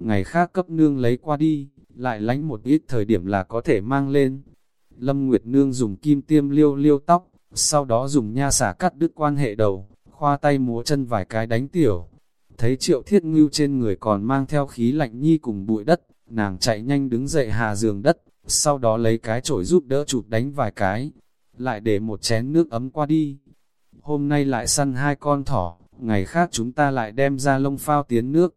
ngày khác cấp nương lấy qua đi, lại lánh một ít thời điểm là có thể mang lên. Lâm Nguyệt Nương dùng kim tiêm liêu liêu tóc, sau đó dùng nha xả cắt đứt quan hệ đầu, khoa tay múa chân vài cái đánh tiểu. Thấy triệu thiết ngưu trên người còn mang theo khí lạnh nhi cùng bụi đất, nàng chạy nhanh đứng dậy hà giường đất, sau đó lấy cái chổi giúp đỡ chụp đánh vài cái, lại để một chén nước ấm qua đi. Hôm nay lại săn hai con thỏ, ngày khác chúng ta lại đem ra lông phao tiến nước.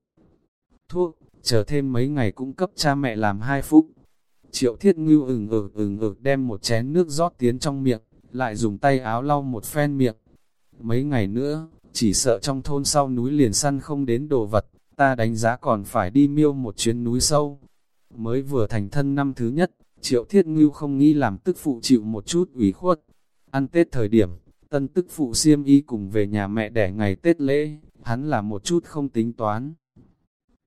Thuốc, chờ thêm mấy ngày cũng cấp cha mẹ làm hai phút. Triệu thiết ngưu ừng ực ừng ực đem một chén nước rót tiến trong miệng, lại dùng tay áo lau một phen miệng. Mấy ngày nữa, chỉ sợ trong thôn sau núi liền săn không đến đồ vật, ta đánh giá còn phải đi miêu một chuyến núi sâu. Mới vừa thành thân năm thứ nhất, triệu thiết ngưu không nghĩ làm tức phụ chịu một chút ủy khuất. Ăn Tết thời điểm, tân tức phụ siêm y cùng về nhà mẹ đẻ ngày Tết lễ, hắn là một chút không tính toán.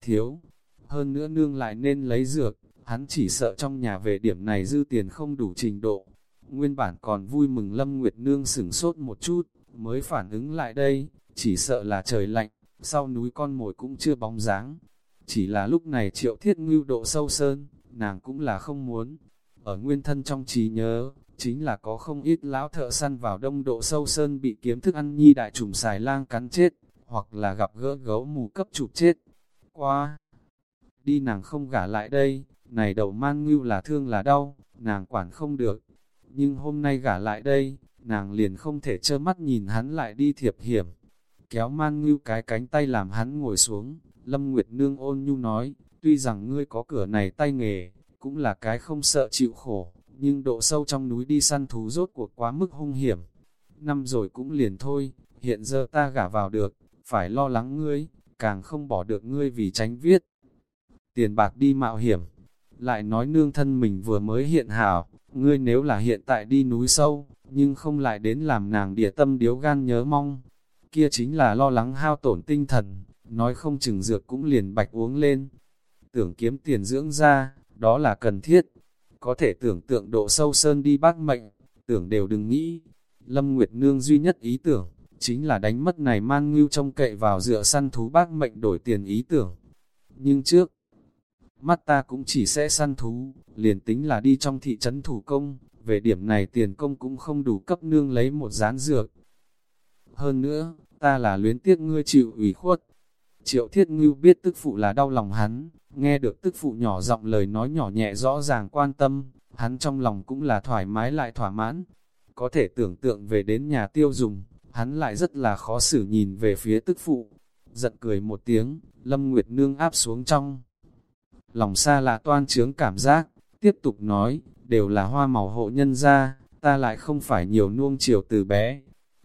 Thiếu, hơn nữa nương lại nên lấy dược, hắn chỉ sợ trong nhà về điểm này dư tiền không đủ trình độ. Nguyên bản còn vui mừng Lâm Nguyệt Nương sửng sốt một chút, mới phản ứng lại đây, chỉ sợ là trời lạnh, sau núi con mồi cũng chưa bóng dáng. Chỉ là lúc này triệu thiết ngưu độ sâu sơn, nàng cũng là không muốn. Ở nguyên thân trong trí nhớ, chính là có không ít lão thợ săn vào đông độ sâu sơn bị kiếm thức ăn nhi đại trùng xài lang cắn chết, hoặc là gặp gỡ gấu mù cấp chụp chết. Qua, đi nàng không gả lại đây, này đầu man ngưu là thương là đau, nàng quản không được. Nhưng hôm nay gả lại đây, nàng liền không thể trơ mắt nhìn hắn lại đi thiệp hiểm. Kéo man ngưu cái cánh tay làm hắn ngồi xuống, Lâm Nguyệt Nương ôn nhu nói, tuy rằng ngươi có cửa này tay nghề, cũng là cái không sợ chịu khổ, nhưng độ sâu trong núi đi săn thú rốt cuộc quá mức hung hiểm. Năm rồi cũng liền thôi, hiện giờ ta gả vào được, phải lo lắng ngươi, càng không bỏ được ngươi vì tránh viết. Tiền bạc đi mạo hiểm, lại nói nương thân mình vừa mới hiện hảo, ngươi nếu là hiện tại đi núi sâu, nhưng không lại đến làm nàng địa tâm điếu gan nhớ mong, kia chính là lo lắng hao tổn tinh thần, nói không chừng dược cũng liền bạch uống lên. Tưởng kiếm tiền dưỡng ra, đó là cần thiết. Có thể tưởng tượng độ sâu sơn đi bác mệnh, tưởng đều đừng nghĩ. Lâm Nguyệt Nương duy nhất ý tưởng, chính là đánh mất này mang ngưu trông cậy vào dựa săn thú bác mệnh đổi tiền ý tưởng. Nhưng trước, mắt ta cũng chỉ sẽ săn thú, liền tính là đi trong thị trấn thủ công, về điểm này tiền công cũng không đủ cấp nương lấy một rán dược. Hơn nữa, ta là luyến tiếc ngươi chịu ủy khuất. Triệu thiết ngưu biết tức phụ là đau lòng hắn, nghe được tức phụ nhỏ giọng lời nói nhỏ nhẹ rõ ràng quan tâm, hắn trong lòng cũng là thoải mái lại thỏa mãn. Có thể tưởng tượng về đến nhà tiêu dùng, hắn lại rất là khó xử nhìn về phía tức phụ. Giận cười một tiếng, Lâm Nguyệt Nương áp xuống trong. Lòng xa lạ toan trướng cảm giác, tiếp tục nói, đều là hoa màu hộ nhân ra, ta lại không phải nhiều nuông chiều từ bé.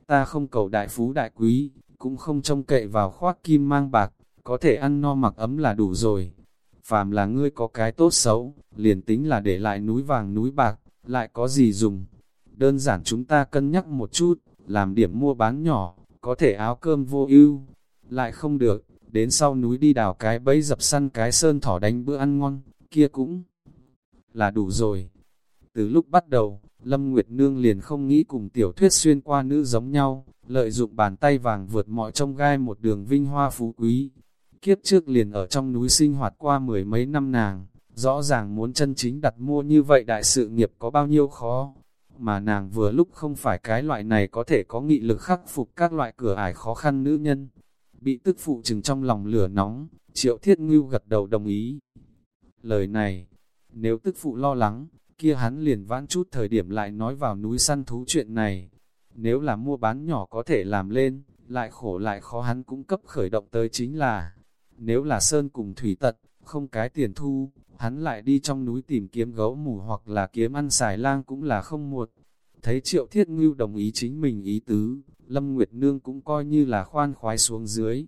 Ta không cầu đại phú đại quý, cũng không trông cậy vào khoác kim mang bạc, có thể ăn no mặc ấm là đủ rồi. Phàm là ngươi có cái tốt xấu, liền tính là để lại núi vàng núi bạc, lại có gì dùng. Đơn giản chúng ta cân nhắc một chút, làm điểm mua bán nhỏ, có thể áo cơm vô ưu lại không được, đến sau núi đi đào cái bẫy dập săn cái sơn thỏ đánh bữa ăn ngon, kia cũng là đủ rồi. Từ lúc bắt đầu, Lâm Nguyệt Nương liền không nghĩ cùng tiểu thuyết xuyên qua nữ giống nhau, lợi dụng bàn tay vàng vượt mọi trong gai một đường vinh hoa phú quý. Kiếp trước liền ở trong núi sinh hoạt qua mười mấy năm nàng, rõ ràng muốn chân chính đặt mua như vậy đại sự nghiệp có bao nhiêu khó. Mà nàng vừa lúc không phải cái loại này có thể có nghị lực khắc phục các loại cửa ải khó khăn nữ nhân. Bị tức phụ chừng trong lòng lửa nóng, triệu thiết ngưu gật đầu đồng ý. Lời này, nếu tức phụ lo lắng, kia hắn liền vãn chút thời điểm lại nói vào núi săn thú chuyện này. Nếu là mua bán nhỏ có thể làm lên, lại khổ lại khó hắn cũng cấp khởi động tới chính là, nếu là sơn cùng thủy tật, không cái tiền thu, hắn lại đi trong núi tìm kiếm gấu mù hoặc là kiếm ăn xài lang cũng là không một Thấy triệu thiết ngưu đồng ý chính mình ý tứ, Lâm Nguyệt Nương cũng coi như là khoan khoái xuống dưới.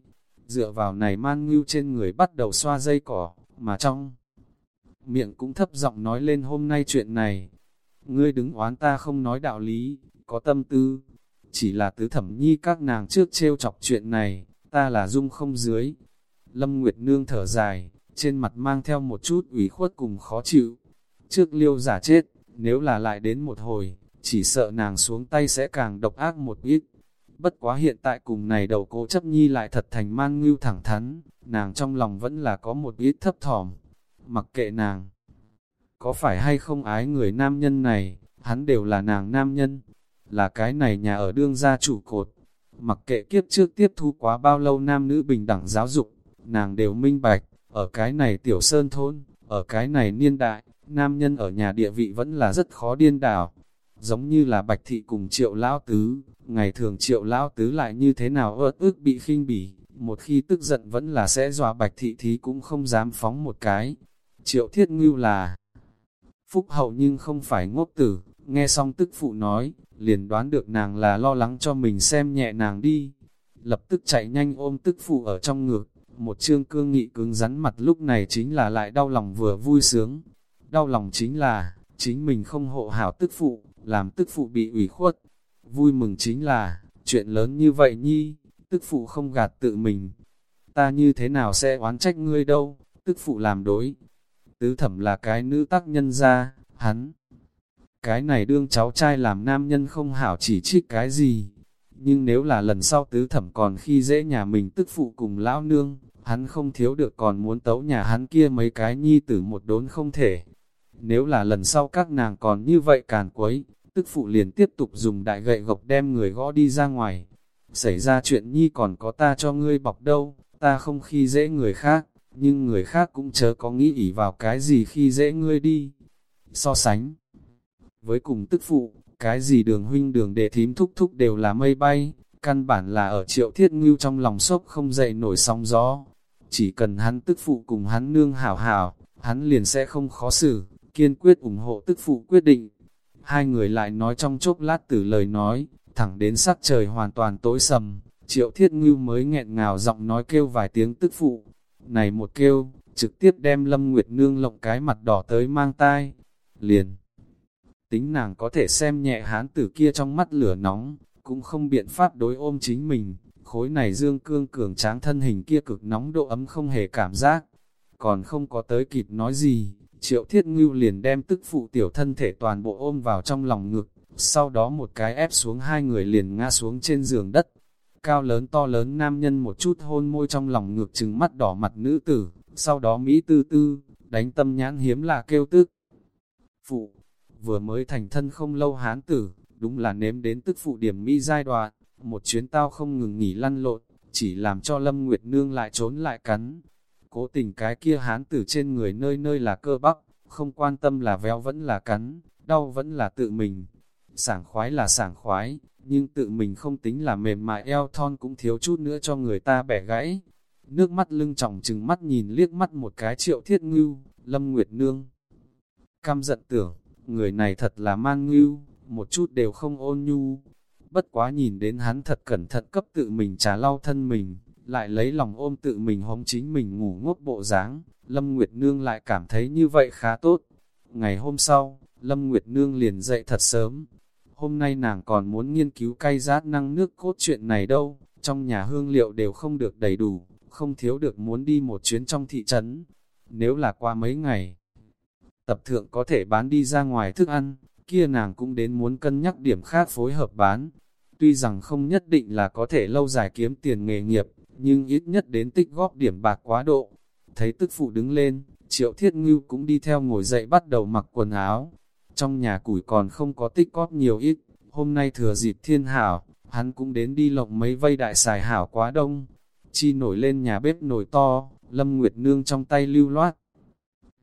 Dựa vào này man ngưu trên người bắt đầu xoa dây cỏ, mà trong miệng cũng thấp giọng nói lên hôm nay chuyện này. Ngươi đứng oán ta không nói đạo lý, có tâm tư. Chỉ là tứ thẩm nhi các nàng trước trêu chọc chuyện này, ta là dung không dưới. Lâm Nguyệt Nương thở dài, trên mặt mang theo một chút ủy khuất cùng khó chịu. Trước liêu giả chết, nếu là lại đến một hồi, chỉ sợ nàng xuống tay sẽ càng độc ác một ít. Bất quá hiện tại cùng này đầu cố chấp nhi lại thật thành man ngưu thẳng thắn, nàng trong lòng vẫn là có một ít thấp thỏm. Mặc kệ nàng, có phải hay không ái người nam nhân này, hắn đều là nàng nam nhân, là cái này nhà ở đương gia chủ cột. Mặc kệ kiếp trước tiếp thu quá bao lâu nam nữ bình đẳng giáo dục, nàng đều minh bạch, ở cái này tiểu sơn thôn, ở cái này niên đại, nam nhân ở nhà địa vị vẫn là rất khó điên đảo. Giống như là bạch thị cùng triệu lão tứ, ngày thường triệu lão tứ lại như thế nào ớt ức bị khinh bỉ, một khi tức giận vẫn là sẽ dọa bạch thị thì cũng không dám phóng một cái. Triệu thiết ngưu là phúc hậu nhưng không phải ngốc tử, nghe xong tức phụ nói, liền đoán được nàng là lo lắng cho mình xem nhẹ nàng đi. Lập tức chạy nhanh ôm tức phụ ở trong ngực, một chương cương nghị cứng rắn mặt lúc này chính là lại đau lòng vừa vui sướng. Đau lòng chính là, chính mình không hộ hảo tức phụ, làm tức phụ bị ủy khuất. Vui mừng chính là, chuyện lớn như vậy nhi, tức phụ không gạt tự mình. Ta như thế nào sẽ oán trách ngươi đâu, tức phụ làm đối. Tứ thẩm là cái nữ tác nhân ra, hắn. Cái này đương cháu trai làm nam nhân không hảo chỉ trích cái gì. Nhưng nếu là lần sau tứ thẩm còn khi dễ nhà mình tức phụ cùng lão nương, hắn không thiếu được còn muốn tấu nhà hắn kia mấy cái nhi tử một đốn không thể. Nếu là lần sau các nàng còn như vậy càn quấy, tức phụ liền tiếp tục dùng đại gậy gộc đem người gõ đi ra ngoài. Xảy ra chuyện nhi còn có ta cho ngươi bọc đâu, ta không khi dễ người khác, nhưng người khác cũng chớ có nghĩ ỉ vào cái gì khi dễ ngươi đi. So sánh với cùng tức phụ, cái gì đường huynh đường đệ thím thúc thúc đều là mây bay, căn bản là ở triệu thiết ngưu trong lòng sốc không dậy nổi sóng gió. Chỉ cần hắn tức phụ cùng hắn nương hảo hảo, hắn liền sẽ không khó xử, kiên quyết ủng hộ tức phụ quyết định. Hai người lại nói trong chốc lát tử lời nói, thẳng đến sắc trời hoàn toàn tối sầm, triệu thiết ngưu mới nghẹn ngào giọng nói kêu vài tiếng tức phụ. Này một kêu, trực tiếp đem Lâm Nguyệt Nương lộng cái mặt đỏ tới mang tai. Liền, tính nàng có thể xem nhẹ hán tử kia trong mắt lửa nóng, cũng không biện pháp đối ôm chính mình, khối này dương cương cường tráng thân hình kia cực nóng độ ấm không hề cảm giác, còn không có tới kịp nói gì, triệu thiết ngưu liền đem tức phụ tiểu thân thể toàn bộ ôm vào trong lòng ngực, sau đó một cái ép xuống hai người liền ngã xuống trên giường đất. Cao lớn to lớn nam nhân một chút hôn môi trong lòng ngực trừng mắt đỏ mặt nữ tử, sau đó Mỹ tư tư, đánh tâm nhãn hiếm là kêu tức. Phụ, vừa mới thành thân không lâu hán tử, đúng là nếm đến tức phụ điểm Mỹ giai đoạn, một chuyến tao không ngừng nghỉ lăn lộn, chỉ làm cho Lâm Nguyệt Nương lại trốn lại cắn. Cố tình cái kia hán tử trên người nơi nơi là cơ bắp, không quan tâm là véo vẫn là cắn, đau vẫn là tự mình. Sảng khoái là sảng khoái, nhưng tự mình không tính là mềm mại eo thon cũng thiếu chút nữa cho người ta bẻ gãy. Nước mắt lưng trọng trừng mắt nhìn liếc mắt một cái triệu thiết ngưu, Lâm Nguyệt Nương. cam giận tưởng, người này thật là mang ngưu, một chút đều không ôn nhu. Bất quá nhìn đến hắn thật cẩn thận cấp tự mình trà lau thân mình, lại lấy lòng ôm tự mình hống chính mình ngủ ngốc bộ dáng Lâm Nguyệt Nương lại cảm thấy như vậy khá tốt. Ngày hôm sau, Lâm Nguyệt Nương liền dậy thật sớm. Hôm nay nàng còn muốn nghiên cứu cay rát năng nước cốt chuyện này đâu, trong nhà hương liệu đều không được đầy đủ, không thiếu được muốn đi một chuyến trong thị trấn. Nếu là qua mấy ngày, tập thượng có thể bán đi ra ngoài thức ăn, kia nàng cũng đến muốn cân nhắc điểm khác phối hợp bán. Tuy rằng không nhất định là có thể lâu dài kiếm tiền nghề nghiệp, nhưng ít nhất đến tích góp điểm bạc quá độ. Thấy tức phụ đứng lên, triệu thiết ngưu cũng đi theo ngồi dậy bắt đầu mặc quần áo. Trong nhà củi còn không có tích góp nhiều ít, hôm nay thừa dịp thiên hảo, hắn cũng đến đi lộng mấy vây đại xài hảo quá đông. Chi nổi lên nhà bếp nồi to, Lâm Nguyệt Nương trong tay lưu loát.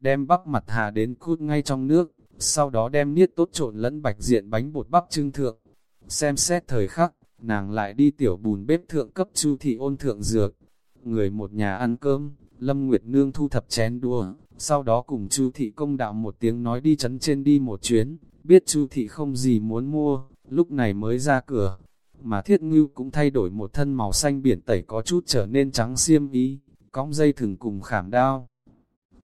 Đem bắp mặt hà đến cút ngay trong nước, sau đó đem niết tốt trộn lẫn bạch diện bánh bột bắp trưng thượng. Xem xét thời khắc, nàng lại đi tiểu bùn bếp thượng cấp chu thị ôn thượng dược. Người một nhà ăn cơm, Lâm Nguyệt Nương thu thập chén đua, sau đó cùng chu thị công đạo một tiếng nói đi chấn trên đi một chuyến, biết chu thị không gì muốn mua, lúc này mới ra cửa. Mà thiết ngưu cũng thay đổi một thân màu xanh biển tẩy có chút trở nên trắng xiêm ý, cong dây thừng cùng khảm đao.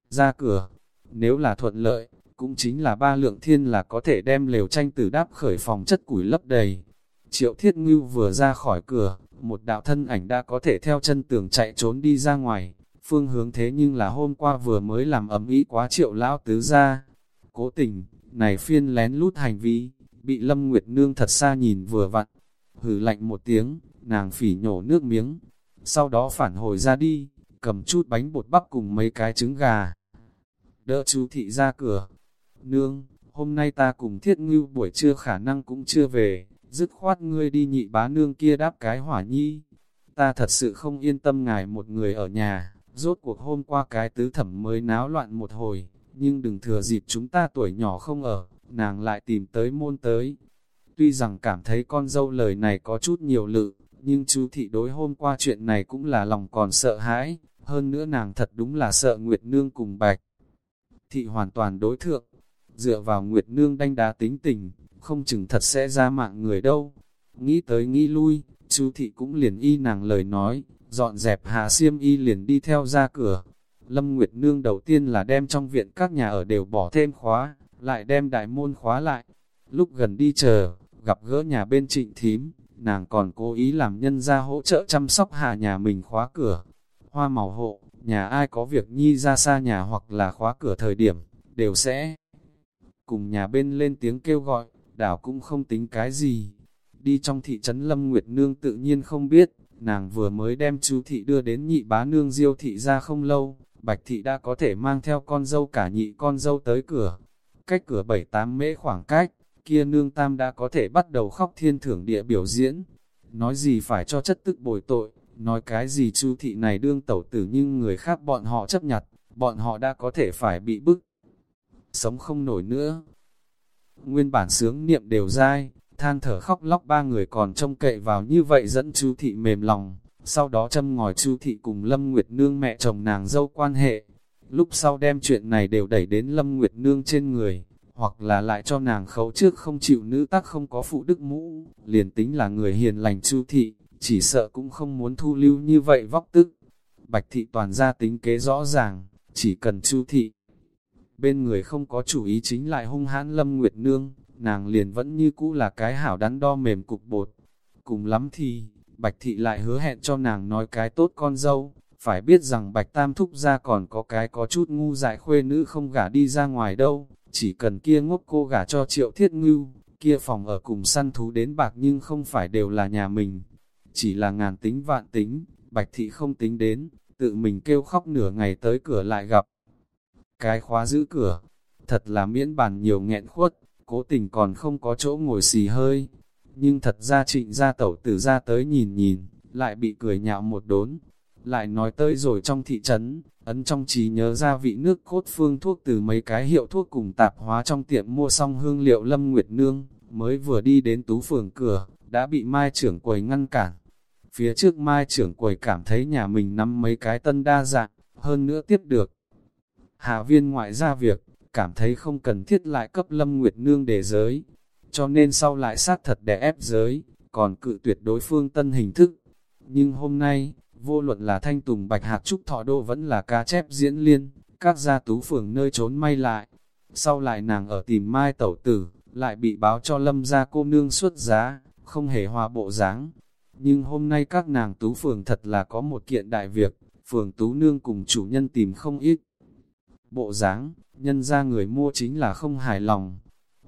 Ra cửa, nếu là thuận lợi, cũng chính là ba lượng thiên là có thể đem lều tranh tử đáp khởi phòng chất củi lấp đầy. Triệu thiết ngưu vừa ra khỏi cửa, một đạo thân ảnh đã có thể theo chân tường chạy trốn đi ra ngoài, phương hướng thế nhưng là hôm qua vừa mới làm ấm ý quá triệu lão tứ ra. Cố tình, này phiên lén lút hành vi, bị Lâm Nguyệt Nương thật xa nhìn vừa vặn. hừ lạnh một tiếng, nàng phỉ nhổ nước miếng, sau đó phản hồi ra đi, cầm chút bánh bột bắp cùng mấy cái trứng gà. Đỡ chú thị ra cửa, nương, hôm nay ta cùng thiết ngưu buổi trưa khả năng cũng chưa về, dứt khoát ngươi đi nhị bá nương kia đáp cái hỏa nhi. Ta thật sự không yên tâm ngài một người ở nhà, rốt cuộc hôm qua cái tứ thẩm mới náo loạn một hồi, nhưng đừng thừa dịp chúng ta tuổi nhỏ không ở, nàng lại tìm tới môn tới. Tuy rằng cảm thấy con dâu lời này có chút nhiều lự, nhưng chú thị đối hôm qua chuyện này cũng là lòng còn sợ hãi, hơn nữa nàng thật đúng là sợ Nguyệt Nương cùng Bạch. Thị hoàn toàn đối thượng, dựa vào Nguyệt Nương đanh đá tính tình, không chừng thật sẽ ra mạng người đâu. Nghĩ tới nghĩ lui, chú thị cũng liền y nàng lời nói, dọn dẹp hà siêm y liền đi theo ra cửa. Lâm Nguyệt Nương đầu tiên là đem trong viện các nhà ở đều bỏ thêm khóa, lại đem đại môn khóa lại. Lúc gần đi chờ, gặp gỡ nhà bên trịnh thím, nàng còn cố ý làm nhân ra hỗ trợ chăm sóc hà nhà mình khóa cửa. Hoa màu hộ, nhà ai có việc nhi ra xa nhà hoặc là khóa cửa thời điểm, đều sẽ cùng nhà bên lên tiếng kêu gọi, đảo cũng không tính cái gì. Đi trong thị trấn Lâm Nguyệt Nương tự nhiên không biết, nàng vừa mới đem chú thị đưa đến nhị bá nương diêu thị ra không lâu, bạch thị đã có thể mang theo con dâu cả nhị con dâu tới cửa. Cách cửa bảy tám mễ khoảng cách, kia nương tam đã có thể bắt đầu khóc thiên thưởng địa biểu diễn. Nói gì phải cho chất tức bồi tội, nói cái gì chú thị này đương tẩu tử nhưng người khác bọn họ chấp nhặt, bọn họ đã có thể phải bị bức. Sống không nổi nữa. Nguyên bản sướng niệm đều dai, than thở khóc lóc ba người còn trông cậy vào như vậy dẫn chú thị mềm lòng, sau đó châm ngòi chú thị cùng Lâm Nguyệt Nương mẹ chồng nàng dâu quan hệ. Lúc sau đem chuyện này đều đẩy đến Lâm Nguyệt Nương trên người, hoặc là lại cho nàng khấu trước không chịu nữ tác không có phụ đức mũ, liền tính là người hiền lành chú thị, chỉ sợ cũng không muốn thu lưu như vậy vóc tức. Bạch thị toàn ra tính kế rõ ràng, chỉ cần chu thị. Bên người không có chủ ý chính lại hung hãn lâm nguyệt nương, nàng liền vẫn như cũ là cái hảo đắn đo mềm cục bột. Cùng lắm thì, Bạch thị lại hứa hẹn cho nàng nói cái tốt con dâu, phải biết rằng Bạch Tam Thúc ra còn có cái có chút ngu dại khuê nữ không gả đi ra ngoài đâu, chỉ cần kia ngốc cô gả cho triệu thiết ngưu, kia phòng ở cùng săn thú đến bạc nhưng không phải đều là nhà mình. Chỉ là ngàn tính vạn tính, bạch thị không tính đến, tự mình kêu khóc nửa ngày tới cửa lại gặp. Cái khóa giữ cửa, thật là miễn bàn nhiều nghẹn khuất, cố tình còn không có chỗ ngồi xì hơi. Nhưng thật ra trịnh gia tẩu tử ra tới nhìn nhìn, lại bị cười nhạo một đốn. Lại nói tới rồi trong thị trấn, ấn trong trí nhớ ra vị nước cốt phương thuốc từ mấy cái hiệu thuốc cùng tạp hóa trong tiệm mua xong hương liệu Lâm Nguyệt Nương, mới vừa đi đến tú phường cửa, đã bị mai trưởng quầy ngăn cản. Phía trước mai trưởng quầy cảm thấy nhà mình nắm mấy cái tân đa dạng, hơn nữa tiếp được. Hạ viên ngoại ra việc, cảm thấy không cần thiết lại cấp Lâm Nguyệt Nương để giới, cho nên sau lại sát thật để ép giới, còn cự tuyệt đối phương tân hình thức. Nhưng hôm nay, vô luận là thanh tùng bạch hạt trúc thọ đô vẫn là ca chép diễn liên, các gia tú phường nơi trốn may lại. Sau lại nàng ở tìm mai tẩu tử, lại bị báo cho lâm gia cô nương xuất giá, không hề hòa bộ dáng. Nhưng hôm nay các nàng tú phường thật là có một kiện đại việc, phường tú nương cùng chủ nhân tìm không ít. Bộ dáng, nhân ra người mua chính là không hài lòng,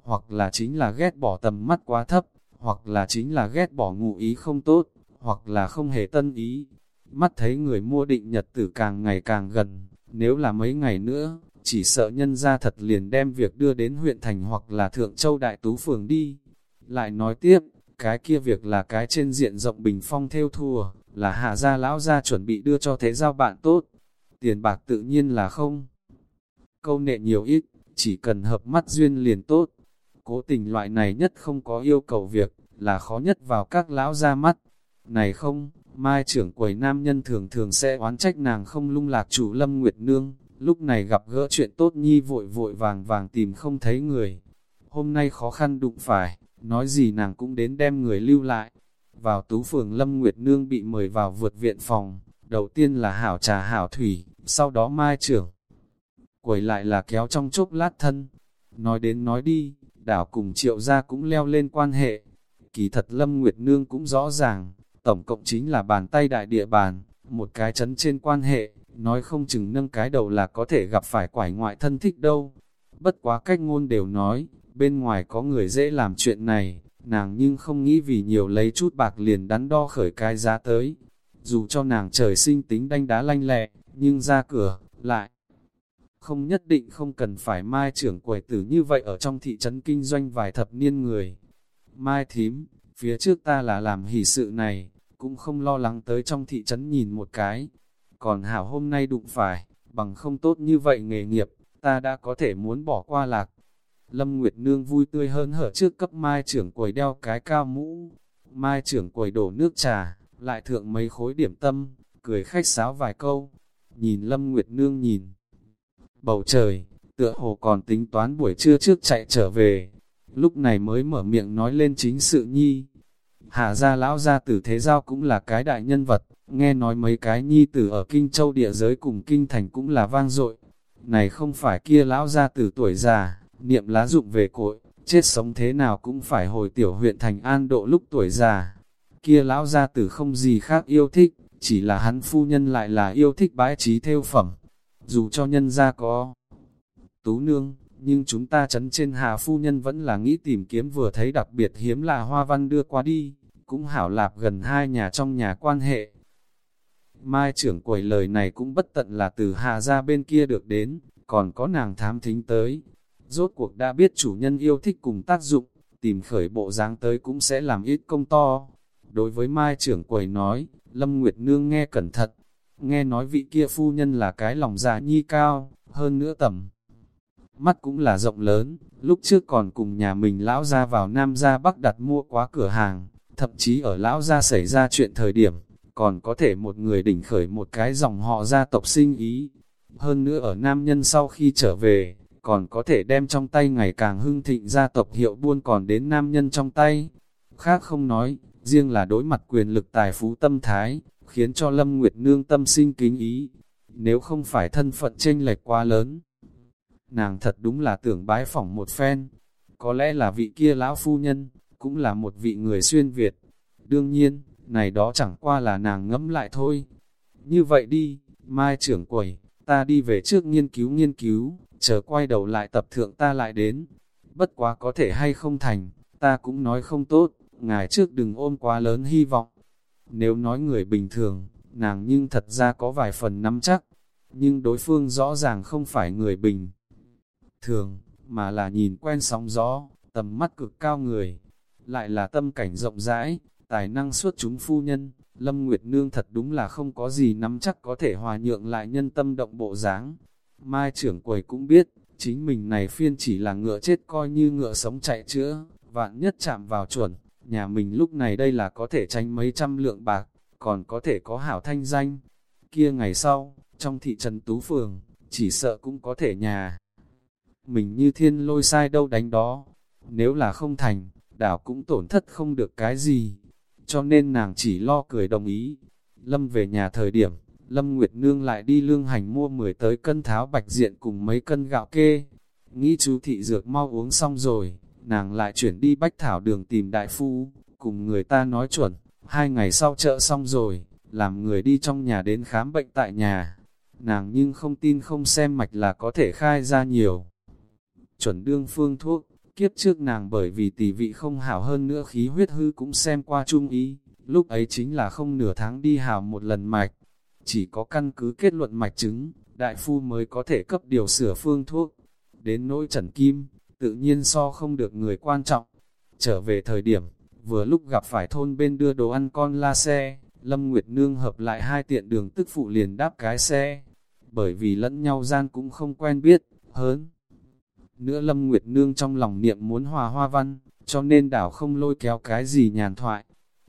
hoặc là chính là ghét bỏ tầm mắt quá thấp, hoặc là chính là ghét bỏ ngụ ý không tốt, hoặc là không hề tân ý, mắt thấy người mua định nhật tử càng ngày càng gần, nếu là mấy ngày nữa, chỉ sợ nhân ra thật liền đem việc đưa đến huyện thành hoặc là thượng châu đại tú phường đi. Lại nói tiếp, cái kia việc là cái trên diện rộng bình phong theo thùa là hạ gia lão gia chuẩn bị đưa cho thế giao bạn tốt. Tiền bạc tự nhiên là không. Câu nệ nhiều ít, chỉ cần hợp mắt duyên liền tốt. Cố tình loại này nhất không có yêu cầu việc, là khó nhất vào các lão ra mắt. Này không, Mai trưởng quầy nam nhân thường thường sẽ oán trách nàng không lung lạc chủ Lâm Nguyệt Nương, lúc này gặp gỡ chuyện tốt nhi vội vội vàng vàng tìm không thấy người. Hôm nay khó khăn đụng phải, nói gì nàng cũng đến đem người lưu lại. Vào tú phường Lâm Nguyệt Nương bị mời vào vượt viện phòng, đầu tiên là hảo trà hảo thủy, sau đó mai trưởng. Quầy lại là kéo trong chốc lát thân. Nói đến nói đi, đảo cùng triệu gia cũng leo lên quan hệ. Kỳ thật Lâm Nguyệt Nương cũng rõ ràng, tổng cộng chính là bàn tay đại địa bàn, một cái chấn trên quan hệ, nói không chừng nâng cái đầu là có thể gặp phải quải ngoại thân thích đâu. Bất quá cách ngôn đều nói, bên ngoài có người dễ làm chuyện này, nàng nhưng không nghĩ vì nhiều lấy chút bạc liền đắn đo khởi cái giá tới. Dù cho nàng trời sinh tính đanh đá lanh lẹ, nhưng ra cửa, lại không nhất định không cần phải mai trưởng quầy tử như vậy ở trong thị trấn kinh doanh vài thập niên người. Mai thím, phía trước ta là làm hỷ sự này, cũng không lo lắng tới trong thị trấn nhìn một cái. Còn hảo hôm nay đụng phải, bằng không tốt như vậy nghề nghiệp, ta đã có thể muốn bỏ qua lạc. Lâm Nguyệt Nương vui tươi hơn hở trước cấp mai trưởng quầy đeo cái cao mũ. Mai trưởng quầy đổ nước trà, lại thượng mấy khối điểm tâm, cười khách sáo vài câu. Nhìn Lâm Nguyệt Nương nhìn. Bầu trời, tựa hồ còn tính toán buổi trưa trước chạy trở về. Lúc này mới mở miệng nói lên chính sự nhi. Hạ gia lão gia tử thế giao cũng là cái đại nhân vật, nghe nói mấy cái nhi tử ở Kinh Châu địa giới cùng Kinh Thành cũng là vang dội. Này không phải kia lão gia tử tuổi già, niệm lá dụng về cội, chết sống thế nào cũng phải hồi tiểu huyện thành an độ lúc tuổi già. Kia lão gia tử không gì khác yêu thích, chỉ là hắn phu nhân lại là yêu thích bãi trí theo phẩm. Dù cho nhân gia có tú nương, nhưng chúng ta chấn trên hà phu nhân vẫn là nghĩ tìm kiếm vừa thấy đặc biệt hiếm là hoa văn đưa qua đi, cũng hảo lạp gần hai nhà trong nhà quan hệ. Mai trưởng quầy lời này cũng bất tận là từ hà ra bên kia được đến, còn có nàng thám thính tới, Rốt cuộc đã biết chủ nhân yêu thích cùng tác dụng, tìm khởi bộ dáng tới cũng sẽ làm ít công to. Đối với Mai trưởng quầy nói, Lâm Nguyệt Nương nghe cẩn thận, nghe nói vị kia phu nhân là cái lòng già nhi cao, hơn nữa tầm. Mắt cũng là rộng lớn, lúc trước còn cùng nhà mình lão ra vào Nam gia Bắc đặt mua quá cửa hàng, thậm chí ở lão gia xảy ra chuyện thời điểm, còn có thể một người đỉnh khởi một cái dòng họ gia tộc sinh ý. Hơn nữa ở nam nhân sau khi trở về, còn có thể đem trong tay ngày càng hưng thịnh gia tộc hiệu buôn còn đến nam nhân trong tay. Khác không nói, riêng là đối mặt quyền lực tài phú tâm thái, khiến cho Lâm Nguyệt Nương tâm sinh kính ý. Nếu không phải thân phận chênh lệch quá lớn, nàng thật đúng là tưởng bái phỏng một phen. Có lẽ là vị kia lão phu nhân, cũng là một vị người xuyên Việt. Đương nhiên, này đó chẳng qua là nàng ngẫm lại thôi. Như vậy đi, mai trưởng quầy, ta đi về trước nghiên cứu nghiên cứu, chờ quay đầu lại tập thượng ta lại đến. Bất quá có thể hay không thành, ta cũng nói không tốt, ngài trước đừng ôm quá lớn hy vọng. Nếu nói người bình thường, nàng nhưng thật ra có vài phần nắm chắc, nhưng đối phương rõ ràng không phải người bình thường, mà là nhìn quen sóng gió, tầm mắt cực cao người, lại là tâm cảnh rộng rãi, tài năng suốt chúng phu nhân, Lâm Nguyệt Nương thật đúng là không có gì nắm chắc có thể hòa nhượng lại nhân tâm động bộ dáng. Mai trưởng quầy cũng biết, chính mình này phiên chỉ là ngựa chết coi như ngựa sống chạy chữa, vạn nhất chạm vào chuẩn, nhà mình lúc này đây là có thể tránh mấy trăm lượng bạc, còn có thể có hảo thanh danh. Kia ngày sau, trong thị trấn Tú Phường, chỉ sợ cũng có thể nhà. Mình như thiên lôi sai đâu đánh đó, nếu là không thành, đảo cũng tổn thất không được cái gì, cho nên nàng chỉ lo cười đồng ý. Lâm về nhà thời điểm, Lâm Nguyệt Nương lại đi lương hành mua 10 tới cân tháo bạch diện cùng mấy cân gạo kê. Nghĩ chú thị dược mau uống xong rồi, nàng lại chuyển đi bách thảo đường tìm đại phu, cùng người ta nói chuẩn, hai ngày sau chợ xong rồi, làm người đi trong nhà đến khám bệnh tại nhà. Nàng nhưng không tin không xem mạch là có thể khai ra nhiều. Chuẩn đương phương thuốc, kiếp trước nàng bởi vì tỷ vị không hảo hơn nữa khí huyết hư cũng xem qua trung ý, lúc ấy chính là không nửa tháng đi hảo một lần mạch, chỉ có căn cứ kết luận mạch chứng, đại phu mới có thể cấp điều sửa phương thuốc. Đến nỗi trần kim, tự nhiên so không được người quan trọng. Trở về thời điểm, vừa lúc gặp phải thôn bên đưa đồ ăn con la xe, Lâm Nguyệt Nương hợp lại hai tiện đường tức phụ liền đáp cái xe. Bởi vì lẫn nhau gian cũng không quen biết, hớn. Nữa Lâm Nguyệt Nương trong lòng niệm muốn hòa hoa văn, cho nên đảo không lôi kéo cái gì nhàn thoại.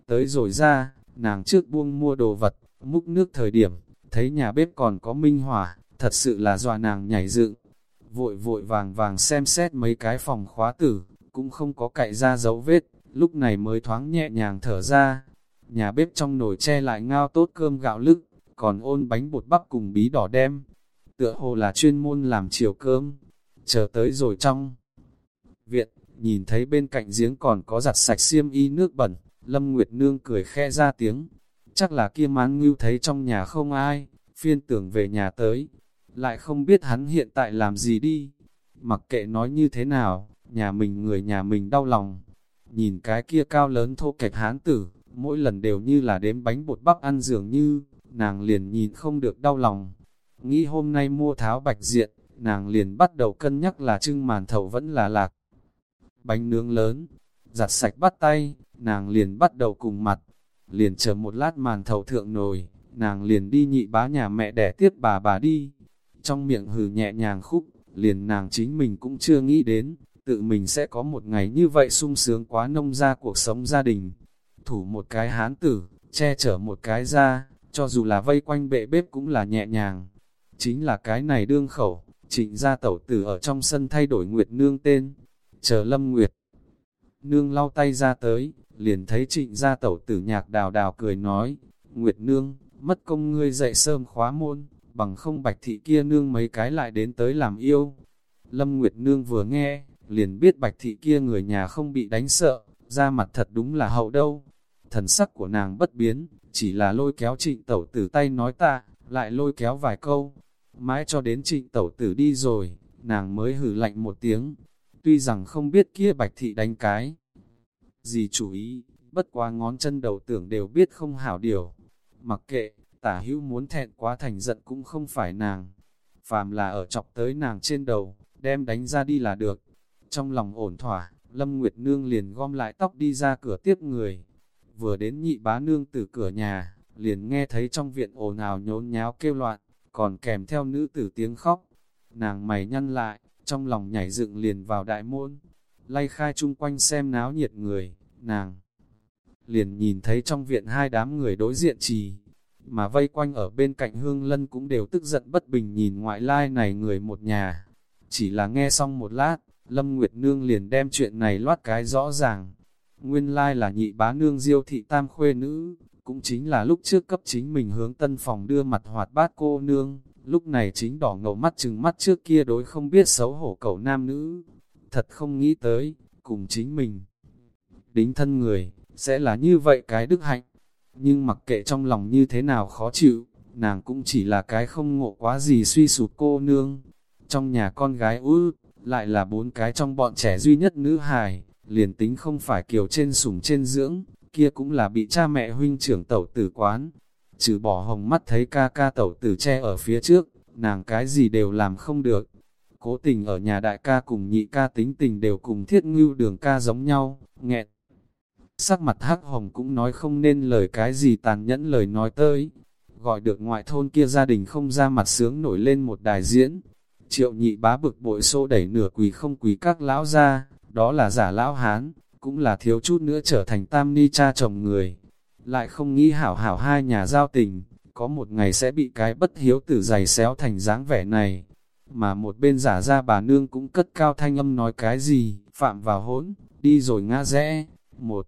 Tới rồi ra, nàng trước buông mua đồ vật, múc nước thời điểm, thấy nhà bếp còn có minh hỏa, thật sự là dọa nàng nhảy dựng. Vội vội vàng vàng xem xét mấy cái phòng khóa tử, cũng không có cậy ra dấu vết, lúc này mới thoáng nhẹ nhàng thở ra. Nhà bếp trong nồi che lại ngao tốt cơm gạo lức, còn ôn bánh bột bắp cùng bí đỏ đem. Tựa hồ là chuyên môn làm chiều cơm, chờ tới rồi trong viện, nhìn thấy bên cạnh giếng còn có giặt sạch xiêm y nước bẩn, Lâm Nguyệt Nương cười khe ra tiếng, chắc là kia mán ngưu thấy trong nhà không ai, phiên tưởng về nhà tới, lại không biết hắn hiện tại làm gì đi. Mặc kệ nói như thế nào, nhà mình người nhà mình đau lòng. nhìn cái kia cao lớn thô kệch hán tử, mỗi lần đều như là đếm bánh bột bắp ăn dường như, nàng liền nhìn không được đau lòng. Nghĩ hôm nay mua tháo bạch diện, nàng liền bắt đầu cân nhắc là trưng màn thầu vẫn là lạc. Bánh nướng lớn, giặt sạch bắt tay, nàng liền bắt đầu cùng mặt, liền chờ một lát màn thầu thượng nồi, nàng liền đi nhị bá nhà mẹ đẻ tiếp bà bà đi. Trong miệng hừ nhẹ nhàng khúc, liền nàng chính mình cũng chưa nghĩ đến, tự mình sẽ có một ngày như vậy sung sướng quá nông ra cuộc sống gia đình. Thủ một cái hán tử, che chở một cái ra, cho dù là vây quanh bệ bếp cũng là nhẹ nhàng. Chính là cái này đương khẩu, trịnh gia tẩu tử ở trong sân thay đổi Nguyệt Nương tên, chờ Lâm Nguyệt. Nương lau tay ra tới, liền thấy trịnh gia tẩu tử nhạc đào đào cười nói, Nguyệt Nương, mất công ngươi dậy sớm khóa môn, bằng không bạch thị kia nương mấy cái lại đến tới làm yêu. Lâm Nguyệt Nương vừa nghe, liền biết bạch thị kia người nhà không bị đánh sợ, ra mặt thật đúng là hậu đâu. Thần sắc của nàng bất biến, chỉ là lôi kéo trịnh tẩu tử tay nói ta, lại lôi kéo vài câu. Mãi cho đến trịnh tẩu tử đi rồi, nàng mới hử lạnh một tiếng. Tuy rằng không biết kia bạch thị đánh cái gì chủ ý, bất quá ngón chân đầu tưởng đều biết không hảo điều. Mặc kệ, tả hữu muốn thẹn quá thành giận cũng không phải nàng. Phàm là ở chọc tới nàng trên đầu, đem đánh ra đi là được. Trong lòng ổn thỏa, Lâm Nguyệt Nương liền gom lại tóc đi ra cửa tiếp người. Vừa đến nhị bá nương từ cửa nhà, liền nghe thấy trong viện ồn ào nhốn nháo kêu loạn, còn kèm theo nữ tử tiếng khóc. Nàng mày nhăn lại, trong lòng nhảy dựng liền vào đại môn, lay khai chung quanh xem náo nhiệt người, nàng. Liền nhìn thấy trong viện hai đám người đối diện trì, mà vây quanh ở bên cạnh hương lân cũng đều tức giận bất bình nhìn ngoại lai này người một nhà. Chỉ là nghe xong một lát, Lâm Nguyệt Nương liền đem chuyện này loát cái rõ ràng. Nguyên lai là nhị bá nương diêu thị tam khuê nữ, cũng chính là lúc trước cấp chính mình hướng tân phòng đưa mặt hoạt bát cô nương, lúc này chính đỏ ngầu mắt chừng mắt trước kia đối không biết xấu hổ cậu nam nữ. Thật không nghĩ tới, cùng chính mình. Đính thân người, sẽ là như vậy cái đức hạnh. Nhưng mặc kệ trong lòng như thế nào khó chịu, nàng cũng chỉ là cái không ngộ quá gì suy sụp cô nương. Trong nhà con gái ư, lại là bốn cái trong bọn trẻ duy nhất nữ hài, liền tính không phải kiều trên sủng trên dưỡng, kia cũng là bị cha mẹ huynh trưởng tẩu tử quán. Trừ bỏ hồng mắt thấy ca ca tẩu tử che ở phía trước, nàng cái gì đều làm không được. Cố tình ở nhà đại ca cùng nhị ca tính tình đều cùng thiết ngưu đường ca giống nhau, nghẹn. Sắc mặt hắc hồng cũng nói không nên lời cái gì tàn nhẫn lời nói tới. Gọi được ngoại thôn kia gia đình không ra mặt sướng nổi lên một đài diễn, Triệu nhị bá bực bội xô đẩy nửa quỳ không quỳ các lão ra, đó là giả lão hán, cũng là thiếu chút nữa trở thành tam ni cha chồng người. Lại không nghĩ hảo hảo hai nhà giao tình, có một ngày sẽ bị cái bất hiếu tử giày xéo thành dáng vẻ này. Mà một bên giả ra bà nương cũng cất cao thanh âm nói cái gì, phạm vào hỗn, đi rồi ngã rẽ. Một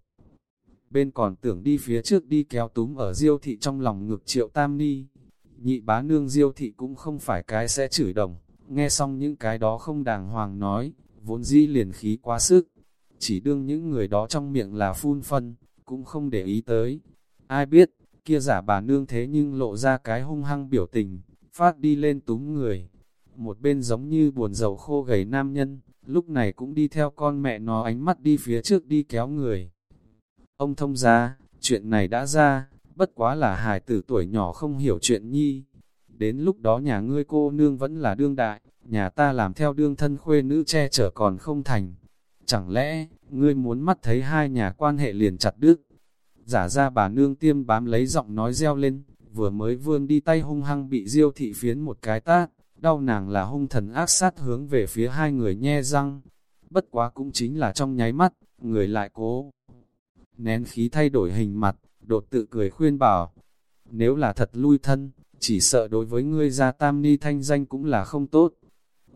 bên còn tưởng đi phía trước đi kéo túm ở diêu thị trong lòng ngực triệu tam ni. Nhị bá nương diêu thị cũng không phải cái sẽ chửi đồng, Nghe xong những cái đó không đàng hoàng nói, vốn dĩ liền khí quá sức. Chỉ đương những người đó trong miệng là phun phân, cũng không để ý tới. Ai biết, kia giả bà nương thế nhưng lộ ra cái hung hăng biểu tình, phát đi lên túm người. Một bên giống như buồn dầu khô gầy nam nhân, lúc này cũng đi theo con mẹ nó ánh mắt đi phía trước đi kéo người. Ông thông ra, chuyện này đã ra, bất quá là hài tử tuổi nhỏ không hiểu chuyện nhi, đến lúc đó nhà ngươi cô nương vẫn là đương đại, nhà ta làm theo đương thân khuê nữ che chở còn không thành. Chẳng lẽ, ngươi muốn mắt thấy hai nhà quan hệ liền chặt đứt? Giả ra bà nương tiêm bám lấy giọng nói reo lên, vừa mới vươn đi tay hung hăng bị diêu thị phiến một cái tát, đau nàng là hung thần ác sát hướng về phía hai người nhe răng. Bất quá cũng chính là trong nháy mắt, người lại cố. Nén khí thay đổi hình mặt, đột tự cười khuyên bảo, nếu là thật lui thân, chỉ sợ đối với ngươi gia tam ni thanh danh cũng là không tốt.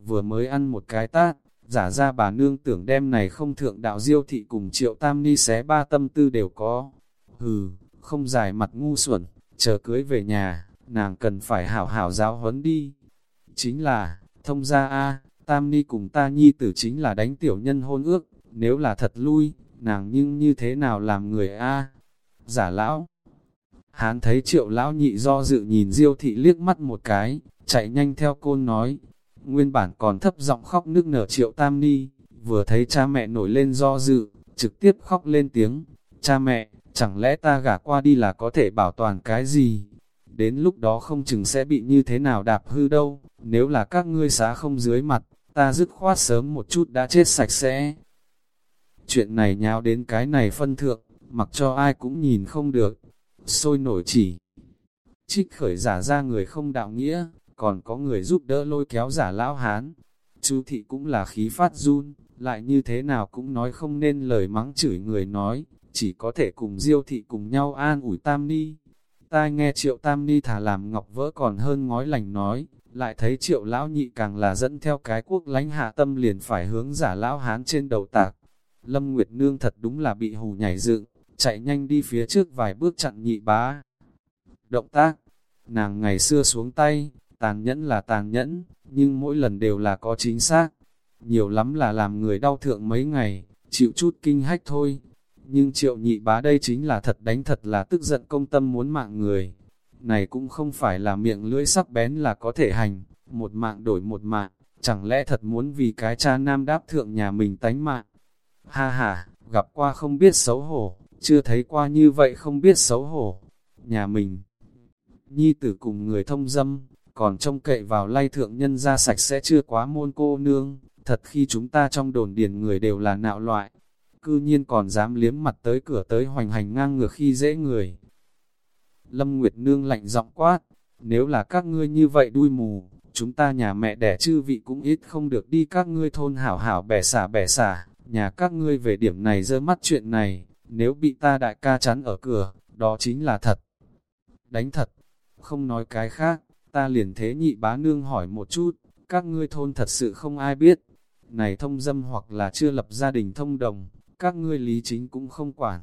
Vừa mới ăn một cái tát, giả ra bà nương tưởng đem này không thượng đạo diêu thị cùng triệu tam ni xé ba tâm tư đều có. Hừ, không dài mặt ngu xuẩn, chờ cưới về nhà, nàng cần phải hảo hảo giáo huấn đi. Chính là, thông gia A, tam ni cùng ta nhi tử chính là đánh tiểu nhân hôn ước, nếu là thật lui, nàng nhưng như thế nào làm người A. Giả lão, Hán thấy triệu lão nhị do dự nhìn diêu thị liếc mắt một cái, chạy nhanh theo côn nói. Nguyên bản còn thấp giọng khóc nước nở triệu tam ni, vừa thấy cha mẹ nổi lên do dự, trực tiếp khóc lên tiếng, cha mẹ, chẳng lẽ ta gả qua đi là có thể bảo toàn cái gì? Đến lúc đó không chừng sẽ bị như thế nào đạp hư đâu, nếu là các ngươi xá không dưới mặt, ta dứt khoát sớm một chút đã chết sạch sẽ. Chuyện này nháo đến cái này phân thượng, mặc cho ai cũng nhìn không được, sôi nổi chỉ. Trích khởi giả ra người không đạo nghĩa, còn có người giúp đỡ lôi kéo giả lão hán. Chú thị cũng là khí phát run, lại như thế nào cũng nói không nên lời mắng chửi người nói, chỉ có thể cùng diêu thị cùng nhau an ủi tam ni. Tai nghe triệu tam ni thả làm ngọc vỡ còn hơn ngói lành nói, lại thấy triệu lão nhị càng là dẫn theo cái quốc lánh hạ tâm liền phải hướng giả lão hán trên đầu tạc. Lâm Nguyệt Nương thật đúng là bị hù nhảy dựng, chạy nhanh đi phía trước vài bước chặn nhị bá. Động tác, nàng ngày xưa xuống tay, tàn nhẫn là tàn nhẫn, nhưng mỗi lần đều là có chính xác. Nhiều lắm là làm người đau thượng mấy ngày, chịu chút kinh hách thôi. Nhưng triệu nhị bá đây chính là thật đánh thật là tức giận công tâm muốn mạng người. Này cũng không phải là miệng lưỡi sắc bén là có thể hành, một mạng đổi một mạng, chẳng lẽ thật muốn vì cái cha nam đáp thượng nhà mình tánh mạng. Ha ha, gặp qua không biết xấu hổ, chưa thấy qua như vậy không biết xấu hổ. Nhà mình, nhi tử cùng người thông dâm, còn trông cậy vào lay thượng nhân ra sạch sẽ chưa quá môn cô nương, thật khi chúng ta trong đồn điền người đều là nạo loại, cư nhiên còn dám liếm mặt tới cửa tới hoành hành ngang ngược khi dễ người. Lâm Nguyệt Nương lạnh giọng quát, nếu là các ngươi như vậy đuôi mù, chúng ta nhà mẹ đẻ chư vị cũng ít không được đi các ngươi thôn hảo hảo bẻ xả bẻ xả, nhà các ngươi về điểm này dơ mắt chuyện này, nếu bị ta đại ca chắn ở cửa, đó chính là thật. Đánh thật, không nói cái khác, ta liền thế nhị bá nương hỏi một chút, các ngươi thôn thật sự không ai biết. Này thông dâm hoặc là chưa lập gia đình thông đồng, các ngươi lý chính cũng không quản.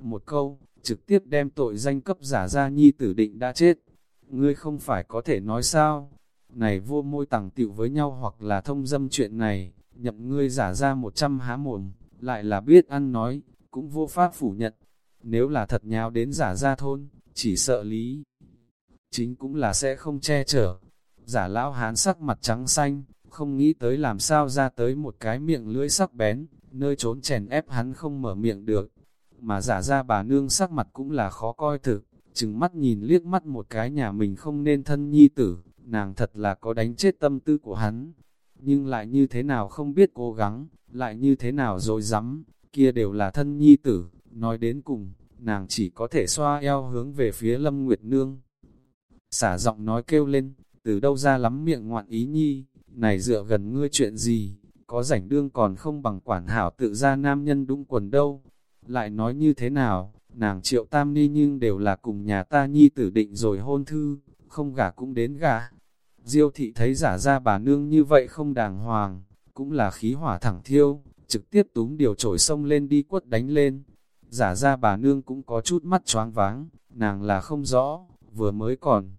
Một câu, trực tiếp đem tội danh cấp giả ra nhi tử định đã chết. Ngươi không phải có thể nói sao? Này vô môi tẳng tiệu với nhau hoặc là thông dâm chuyện này, nhậm ngươi giả ra một trăm há mồm, lại là biết ăn nói, cũng vô pháp phủ nhận. Nếu là thật nháo đến giả ra thôn, chỉ sợ lý. Chính cũng là sẽ không che chở. Giả lão hán sắc mặt trắng xanh, không nghĩ tới làm sao ra tới một cái miệng lưỡi sắc bén, nơi trốn chèn ép hắn không mở miệng được. Mà giả ra bà nương sắc mặt cũng là khó coi thực, chừng mắt nhìn liếc mắt một cái nhà mình không nên thân nhi tử, nàng thật là có đánh chết tâm tư của hắn. Nhưng lại như thế nào không biết cố gắng, lại như thế nào rồi dám, kia đều là thân nhi tử, nói đến cùng, nàng chỉ có thể xoa eo hướng về phía Lâm Nguyệt Nương. Xả giọng nói kêu lên, từ đâu ra lắm miệng ngoạn ý nhi, này dựa gần ngươi chuyện gì, có rảnh đương còn không bằng quản hảo tự ra nam nhân đúng quần đâu. Lại nói như thế nào, nàng triệu tam ni nhưng đều là cùng nhà ta nhi tử định rồi hôn thư, không gả cũng đến gả. Diêu thị thấy giả ra bà nương như vậy không đàng hoàng, cũng là khí hỏa thẳng thiêu, trực tiếp túm điều trổi sông lên đi quất đánh lên. Giả ra bà nương cũng có chút mắt choáng váng, nàng là không rõ, vừa mới còn.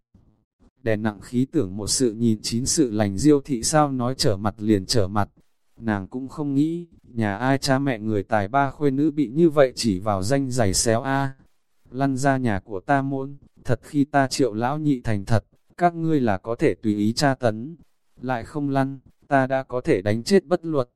Đèn nặng khí tưởng một sự nhìn chín sự lành diêu thị sao nói trở mặt liền trở mặt. Nàng cũng không nghĩ, nhà ai cha mẹ người tài ba khuê nữ bị như vậy chỉ vào danh giày xéo a Lăn ra nhà của ta môn, thật khi ta triệu lão nhị thành thật, các ngươi là có thể tùy ý tra tấn. Lại không lăn, ta đã có thể đánh chết bất luật.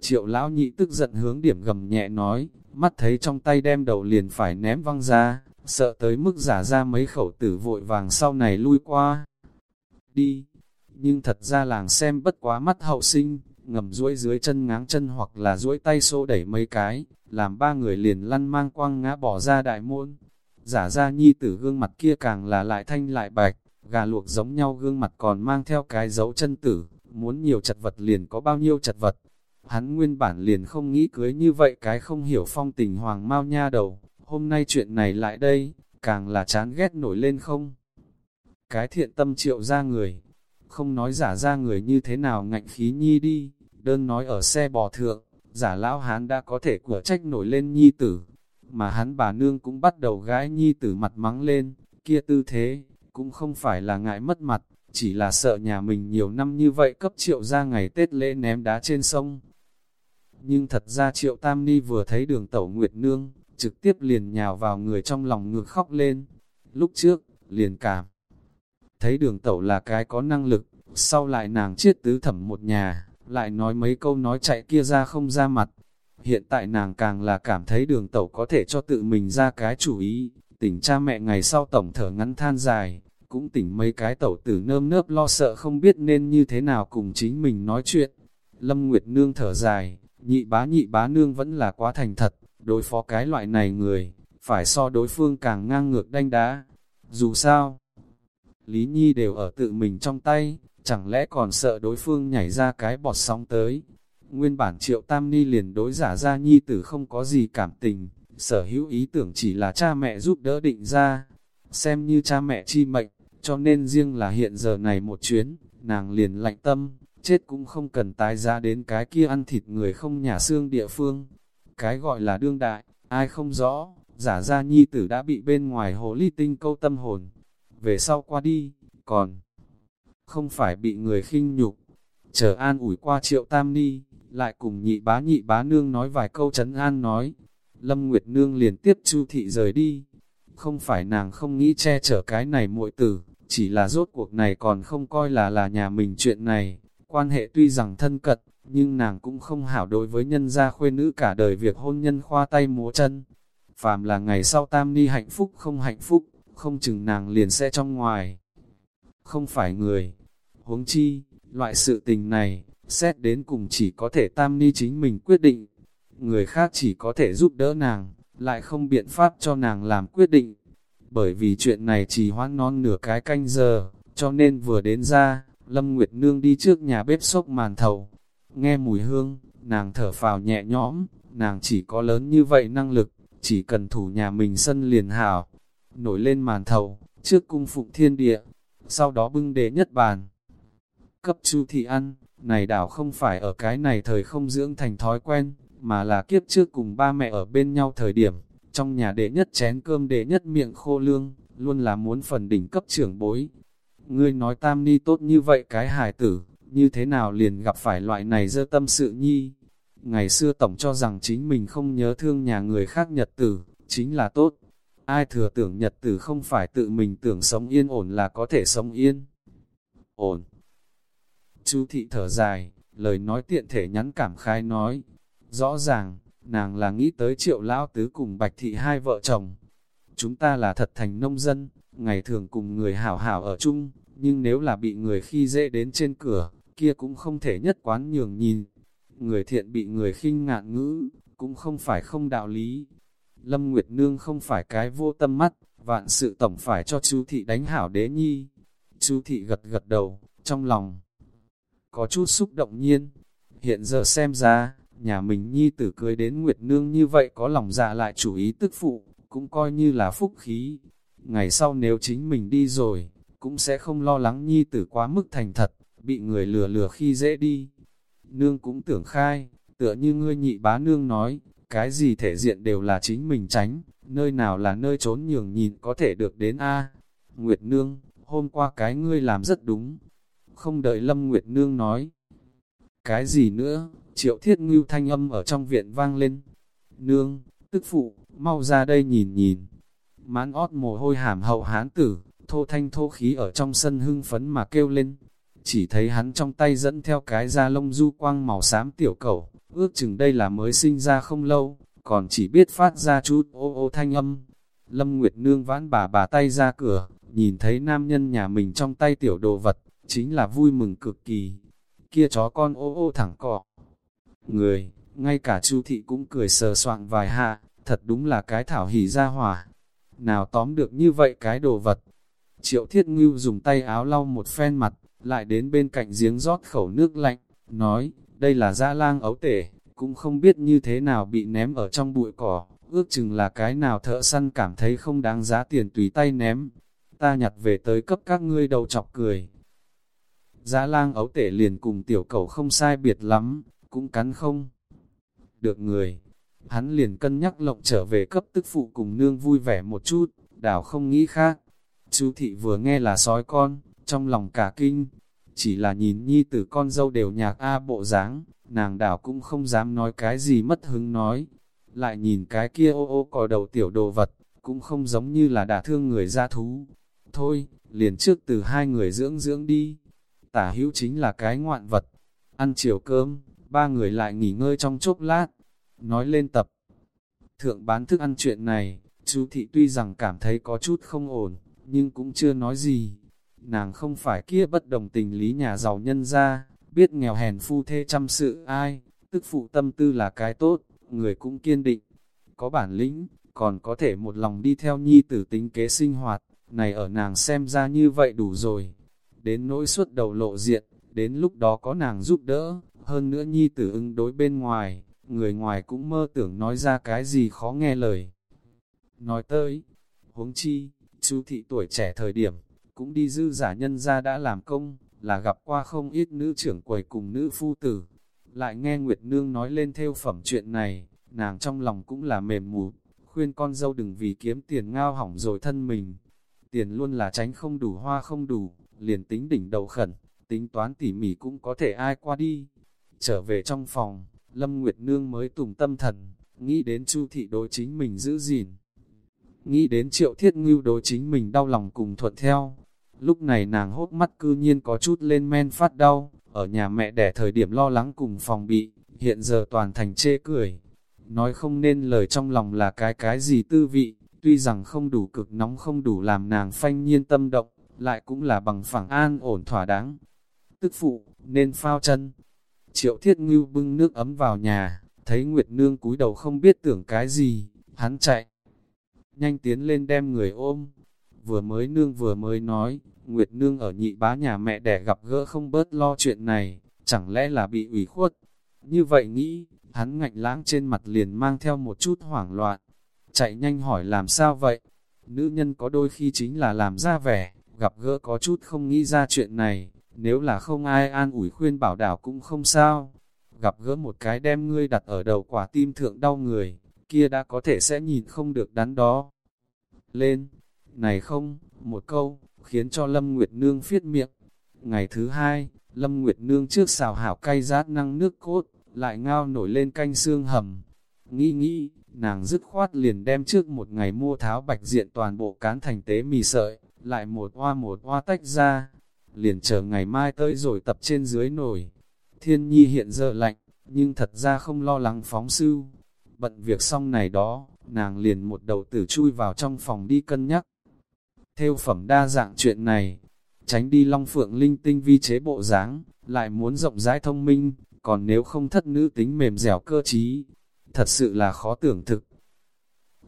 Triệu lão nhị tức giận hướng điểm gầm nhẹ nói, mắt thấy trong tay đem đầu liền phải ném văng ra, sợ tới mức giả ra mấy khẩu tử vội vàng sau này lui qua. Đi! Nhưng thật ra làng xem bất quá mắt hậu sinh, ngầm duỗi dưới chân ngáng chân hoặc là duỗi tay xô đẩy mấy cái, làm ba người liền lăn mang quăng ngã bỏ ra đại môn. Giả ra nhi tử gương mặt kia càng là lại thanh lại bạch, gà luộc giống nhau gương mặt còn mang theo cái dấu chân tử, muốn nhiều chật vật liền có bao nhiêu chật vật. Hắn nguyên bản liền không nghĩ cưới như vậy cái không hiểu phong tình hoàng mau nha đầu, hôm nay chuyện này lại đây, càng là chán ghét nổi lên không. Cái thiện tâm triệu ra người, không nói giả ra người như thế nào ngạnh khí nhi đi, đơn nói ở xe bò thượng, giả lão hán đã có thể của trách nổi lên nhi tử, mà hắn bà nương cũng bắt đầu gái nhi tử mặt mắng lên, kia tư thế, cũng không phải là ngại mất mặt, chỉ là sợ nhà mình nhiều năm như vậy cấp triệu ra ngày Tết lễ ném đá trên sông. Nhưng thật ra triệu tam ni vừa thấy đường tẩu Nguyệt Nương, trực tiếp liền nhào vào người trong lòng ngược khóc lên. Lúc trước, liền cảm, thấy đường tẩu là cái có năng lực, sau lại nàng chiết tứ thẩm một nhà, lại nói mấy câu nói chạy kia ra không ra mặt. Hiện tại nàng càng là cảm thấy đường tẩu có thể cho tự mình ra cái chủ ý, tỉnh cha mẹ ngày sau tổng thở ngắn than dài, cũng tỉnh mấy cái tẩu tử nơm nớp lo sợ không biết nên như thế nào cùng chính mình nói chuyện. Lâm Nguyệt Nương thở dài, nhị bá nhị bá nương vẫn là quá thành thật, đối phó cái loại này người, phải so đối phương càng ngang ngược đanh đá. Dù sao, Lý Nhi đều ở tự mình trong tay, chẳng lẽ còn sợ đối phương nhảy ra cái bọt sóng tới. Nguyên bản triệu tam ni liền đối giả ra Nhi tử không có gì cảm tình, sở hữu ý tưởng chỉ là cha mẹ giúp đỡ định ra, xem như cha mẹ chi mệnh, cho nên riêng là hiện giờ này một chuyến, nàng liền lạnh tâm, chết cũng không cần tái ra đến cái kia ăn thịt người không nhà xương địa phương. Cái gọi là đương đại, ai không rõ, giả ra nhi tử đã bị bên ngoài hồ ly tinh câu tâm hồn. Về sau qua đi, còn không phải bị người khinh nhục. Chờ an ủi qua triệu tam ni, lại cùng nhị bá nhị bá nương nói vài câu chấn an nói. Lâm Nguyệt Nương liền tiếp chu thị rời đi. Không phải nàng không nghĩ che chở cái này muội tử, chỉ là rốt cuộc này còn không coi là là nhà mình chuyện này. Quan hệ tuy rằng thân cận, nhưng nàng cũng không hảo đối với nhân gia khuê nữ cả đời việc hôn nhân khoa tay múa chân. Phàm là ngày sau tam ni hạnh phúc không hạnh phúc, không chừng nàng liền sẽ trong ngoài. Không phải người. Huống chi, loại sự tình này, xét đến cùng chỉ có thể tam ni chính mình quyết định. Người khác chỉ có thể giúp đỡ nàng, lại không biện pháp cho nàng làm quyết định. Bởi vì chuyện này chỉ hoãn non nửa cái canh giờ, cho nên vừa đến ra, Lâm Nguyệt Nương đi trước nhà bếp xốc màn thầu. Nghe mùi hương, nàng thở phào nhẹ nhõm, nàng chỉ có lớn như vậy năng lực, chỉ cần thủ nhà mình sân liền hảo. Nổi lên màn thầu, trước cung phụng thiên địa, sau đó bưng đế nhất bàn. Cấp chu thị ăn, này đảo không phải ở cái này thời không dưỡng thành thói quen, mà là kiếp trước cùng ba mẹ ở bên nhau thời điểm, trong nhà đệ nhất chén cơm đệ nhất miệng khô lương, luôn là muốn phần đỉnh cấp trưởng bối. Ngươi nói tam ni tốt như vậy cái hài tử, như thế nào liền gặp phải loại này dơ tâm sự nhi. Ngày xưa tổng cho rằng chính mình không nhớ thương nhà người khác nhật tử, chính là tốt. Ai thừa tưởng nhật tử không phải tự mình tưởng sống yên ổn là có thể sống yên. Ổn. Chú thị thở dài, lời nói tiện thể nhắn cảm khai nói. Rõ ràng, nàng là nghĩ tới triệu lão tứ cùng bạch thị hai vợ chồng. Chúng ta là thật thành nông dân, ngày thường cùng người hảo hảo ở chung, nhưng nếu là bị người khi dễ đến trên cửa, kia cũng không thể nhất quán nhường nhìn. Người thiện bị người khinh ngạn ngữ, cũng không phải không đạo lý. Lâm Nguyệt Nương không phải cái vô tâm mắt, vạn sự tổng phải cho chú thị đánh hảo đế nhi. Chú thị gật gật đầu, trong lòng có chút xúc động nhiên. Hiện giờ xem ra, nhà mình nhi tử cưới đến Nguyệt Nương như vậy có lòng dạ lại chủ ý tức phụ, cũng coi như là phúc khí. Ngày sau nếu chính mình đi rồi, cũng sẽ không lo lắng nhi tử quá mức thành thật, bị người lừa lừa khi dễ đi. Nương cũng tưởng khai, tựa như ngươi nhị bá nương nói, cái gì thể diện đều là chính mình tránh, nơi nào là nơi trốn nhường nhìn có thể được đến A. Nguyệt Nương, hôm qua cái ngươi làm rất đúng. Không đợi Lâm Nguyệt Nương nói. Cái gì nữa, triệu thiết ngưu thanh âm ở trong viện vang lên. Nương, tức phụ, mau ra đây nhìn nhìn. Mán ót mồ hôi hàm hậu hán tử, thô thanh thô khí ở trong sân hưng phấn mà kêu lên. Chỉ thấy hắn trong tay dẫn theo cái da lông du quang màu xám tiểu cẩu, ước chừng đây là mới sinh ra không lâu, còn chỉ biết phát ra chút ô ô thanh âm. Lâm Nguyệt Nương vãn bà bà tay ra cửa, nhìn thấy nam nhân nhà mình trong tay tiểu đồ vật, chính là vui mừng cực kỳ. Kia chó con ô ô thẳng cọ. Người, ngay cả chu thị cũng cười sờ soạng vài hạ, thật đúng là cái thảo hỉ ra hỏa. Nào tóm được như vậy cái đồ vật. Triệu thiết ngưu dùng tay áo lau một phen mặt, lại đến bên cạnh giếng rót khẩu nước lạnh, nói, đây là dã lang ấu tể, cũng không biết như thế nào bị ném ở trong bụi cỏ, ước chừng là cái nào thợ săn cảm thấy không đáng giá tiền tùy tay ném. Ta nhặt về tới cấp các ngươi đầu chọc cười. Dã lang ấu tể liền cùng tiểu cầu không sai biệt lắm, cũng cắn không. Được người, hắn liền cân nhắc lộng trở về cấp tức phụ cùng nương vui vẻ một chút, đảo không nghĩ khác. Chú thị vừa nghe là sói con, trong lòng cả kinh, chỉ là nhìn nhi tử con dâu đều nhạc A bộ dáng nàng đảo cũng không dám nói cái gì mất hứng nói. Lại nhìn cái kia ô ô cò đầu tiểu đồ vật, cũng không giống như là đả thương người ra thú. Thôi, liền trước từ hai người dưỡng dưỡng đi. Tả hữu chính là cái ngoạn vật. Ăn chiều cơm, ba người lại nghỉ ngơi trong chốc lát. Nói lên tập, thượng bán thức ăn chuyện này, chú thị tuy rằng cảm thấy có chút không ổn, nhưng cũng chưa nói gì. Nàng không phải kia bất đồng tình lý nhà giàu nhân ra, biết nghèo hèn phu thê chăm sự ai, tức phụ tâm tư là cái tốt, người cũng kiên định, có bản lĩnh, còn có thể một lòng đi theo nhi tử tính kế sinh hoạt, này ở nàng xem ra như vậy đủ rồi. Đến nỗi suốt đầu lộ diện, đến lúc đó có nàng giúp đỡ, hơn nữa nhi tử ứng đối bên ngoài, người ngoài cũng mơ tưởng nói ra cái gì khó nghe lời. Nói tới, huống chi, chú thị tuổi trẻ thời điểm, cũng đi dư giả nhân ra đã làm công, là gặp qua không ít nữ trưởng quầy cùng nữ phu tử. Lại nghe Nguyệt Nương nói lên theo phẩm chuyện này, nàng trong lòng cũng là mềm mù, khuyên con dâu đừng vì kiếm tiền ngao hỏng rồi thân mình. Tiền luôn là tránh không đủ hoa không đủ, liền tính đỉnh đầu khẩn, tính toán tỉ mỉ cũng có thể ai qua đi. Trở về trong phòng, Lâm Nguyệt Nương mới tùng tâm thần, nghĩ đến Chu thị đối chính mình giữ gìn. Nghĩ đến triệu thiết ngưu đối chính mình đau lòng cùng thuận theo. Lúc này nàng hốt mắt cư nhiên có chút lên men phát đau, ở nhà mẹ đẻ thời điểm lo lắng cùng phòng bị, hiện giờ toàn thành chê cười. Nói không nên lời trong lòng là cái cái gì tư vị, tuy rằng không đủ cực nóng không đủ làm nàng phanh nhiên tâm động, lại cũng là bằng phẳng an ổn thỏa đáng. Tức phụ, nên phao chân, Triệu thiết ngưu bưng nước ấm vào nhà, thấy Nguyệt Nương cúi đầu không biết tưởng cái gì, hắn chạy. Nhanh tiến lên đem người ôm, vừa mới nương vừa mới nói, Nguyệt Nương ở nhị bá nhà mẹ đẻ gặp gỡ không bớt lo chuyện này, chẳng lẽ là bị ủy khuất. Như vậy nghĩ, hắn ngạnh lãng trên mặt liền mang theo một chút hoảng loạn, chạy nhanh hỏi làm sao vậy? Nữ nhân có đôi khi chính là làm ra vẻ, gặp gỡ có chút không nghĩ ra chuyện này, nếu là không ai an ủi khuyên bảo đảo cũng không sao. Gặp gỡ một cái đem ngươi đặt ở đầu quả tim thượng đau người, kia đã có thể sẽ nhìn không được đắn đó. Lên, này không, một câu, khiến cho Lâm Nguyệt Nương phiết miệng. Ngày thứ hai, Lâm Nguyệt Nương trước xào hảo cay rát năng nước cốt, lại ngao nổi lên canh xương hầm. Nghĩ nghĩ, nàng dứt khoát liền đem trước một ngày mua tháo bạch diện toàn bộ cán thành tế mì sợi, lại một hoa một hoa tách ra, liền chờ ngày mai tới rồi tập trên dưới nổi. Thiên nhi hiện giờ lạnh, nhưng thật ra không lo lắng phóng sư. Bận việc xong này đó, nàng liền một đầu tử chui vào trong phòng đi cân nhắc. Theo phẩm đa dạng chuyện này, tránh đi long phượng linh tinh vi chế bộ dáng, lại muốn rộng rãi thông minh, còn nếu không thất nữ tính mềm dẻo cơ trí, thật sự là khó tưởng thực.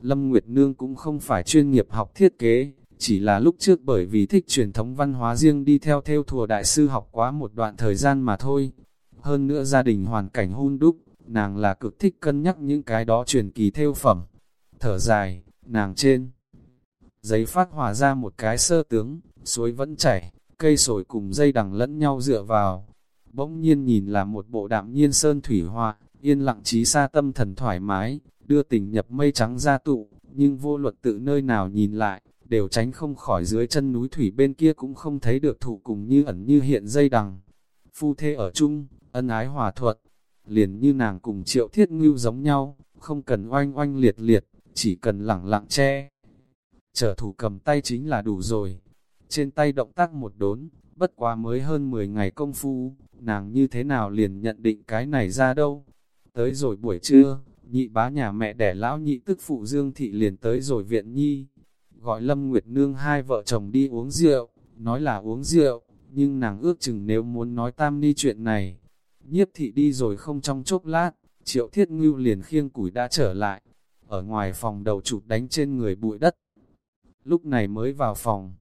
Lâm Nguyệt Nương cũng không phải chuyên nghiệp học thiết kế, chỉ là lúc trước bởi vì thích truyền thống văn hóa riêng đi theo theo thùa đại sư học quá một đoạn thời gian mà thôi. Hơn nữa gia đình hoàn cảnh hun đúc, nàng là cực thích cân nhắc những cái đó truyền kỳ theo phẩm. Thở dài, nàng trên. Giấy phát hòa ra một cái sơ tướng, suối vẫn chảy, cây sồi cùng dây đằng lẫn nhau dựa vào. Bỗng nhiên nhìn là một bộ đạm nhiên sơn thủy hoa, yên lặng trí xa tâm thần thoải mái, đưa tình nhập mây trắng ra tụ, nhưng vô luật tự nơi nào nhìn lại, đều tránh không khỏi dưới chân núi thủy bên kia cũng không thấy được thụ cùng như ẩn như hiện dây đằng. Phu thê ở chung, ân ái hòa thuận, liền như nàng cùng triệu thiết ngưu giống nhau, không cần oanh oanh liệt liệt, chỉ cần lẳng lặng che. Trở thủ cầm tay chính là đủ rồi. Trên tay động tác một đốn, bất quá mới hơn 10 ngày công phu, nàng như thế nào liền nhận định cái này ra đâu. Tới rồi buổi trưa, nhị bá nhà mẹ đẻ lão nhị tức phụ Dương Thị liền tới rồi viện nhi, gọi Lâm Nguyệt Nương hai vợ chồng đi uống rượu, nói là uống rượu, nhưng nàng ước chừng nếu muốn nói tam ni chuyện này. Nhiếp thị đi rồi không trong chốc lát, triệu thiết ngưu liền khiêng củi đã trở lại, ở ngoài phòng đầu chụp đánh trên người bụi đất. Lúc này mới vào phòng,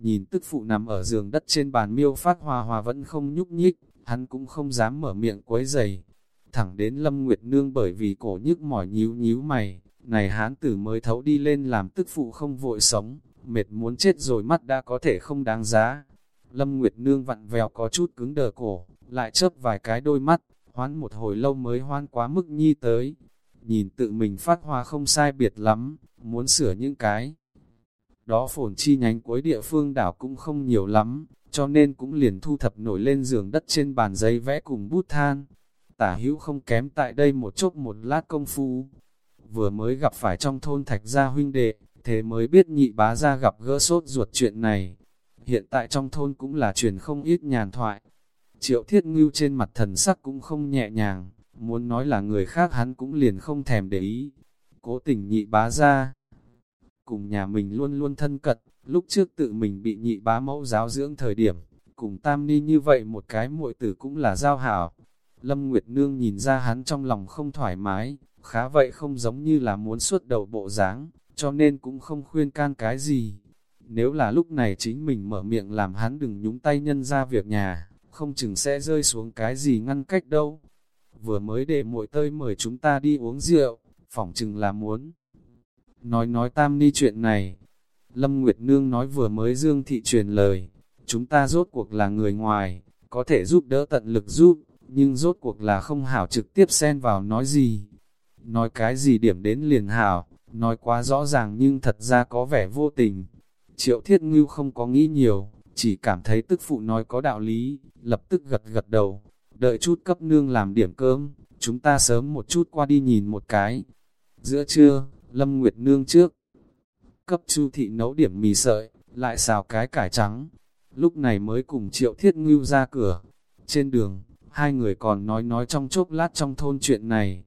nhìn tức phụ nằm ở giường đất trên bàn miêu phát hòa hòa vẫn không nhúc nhích, hắn cũng không dám mở miệng quấy giày. Thẳng đến Lâm Nguyệt Nương bởi vì cổ nhức mỏi nhíu nhíu mày, này hán tử mới thấu đi lên làm tức phụ không vội sống, mệt muốn chết rồi mắt đã có thể không đáng giá. Lâm Nguyệt Nương vặn vèo có chút cứng đờ cổ, lại chớp vài cái đôi mắt, hoán một hồi lâu mới hoan quá mức nhi tới. Nhìn tự mình phát hoa không sai biệt lắm, muốn sửa những cái. Đó phồn chi nhánh cuối địa phương đảo cũng không nhiều lắm, cho nên cũng liền thu thập nổi lên giường đất trên bàn giấy vẽ cùng bút than. Tả hữu không kém tại đây một chốc một lát công phu, vừa mới gặp phải trong thôn thạch gia huynh đệ, thế mới biết nhị bá gia gặp gỡ sốt ruột chuyện này. Hiện tại trong thôn cũng là truyền không ít nhàn thoại. Triệu thiết ngưu trên mặt thần sắc cũng không nhẹ nhàng, muốn nói là người khác hắn cũng liền không thèm để ý. Cố tình nhị bá gia cùng nhà mình luôn luôn thân cận, lúc trước tự mình bị nhị bá mẫu giáo dưỡng thời điểm, cùng tam ni như vậy một cái muội tử cũng là giao hảo. Lâm Nguyệt Nương nhìn ra hắn trong lòng không thoải mái, khá vậy không giống như là muốn suốt đầu bộ dáng, cho nên cũng không khuyên can cái gì. Nếu là lúc này chính mình mở miệng làm hắn đừng nhúng tay nhân ra việc nhà, không chừng sẽ rơi xuống cái gì ngăn cách đâu. Vừa mới để muội tơi mời chúng ta đi uống rượu, phỏng chừng là muốn. Nói nói tam ni chuyện này, Lâm Nguyệt Nương nói vừa mới Dương Thị truyền lời, chúng ta rốt cuộc là người ngoài, có thể giúp đỡ tận lực giúp, nhưng rốt cuộc là không hảo trực tiếp xen vào nói gì. Nói cái gì điểm đến liền hảo, nói quá rõ ràng nhưng thật ra có vẻ vô tình. Triệu Thiết Ngưu không có nghĩ nhiều, chỉ cảm thấy tức phụ nói có đạo lý, lập tức gật gật đầu, đợi chút cấp nương làm điểm cơm, chúng ta sớm một chút qua đi nhìn một cái. Giữa trưa, Lâm Nguyệt Nương trước, cấp Chu thị nấu điểm mì sợi, lại xào cái cải trắng. Lúc này mới cùng Triệu Thiết Ngưu ra cửa. Trên đường, hai người còn nói nói trong chốc lát trong thôn chuyện này.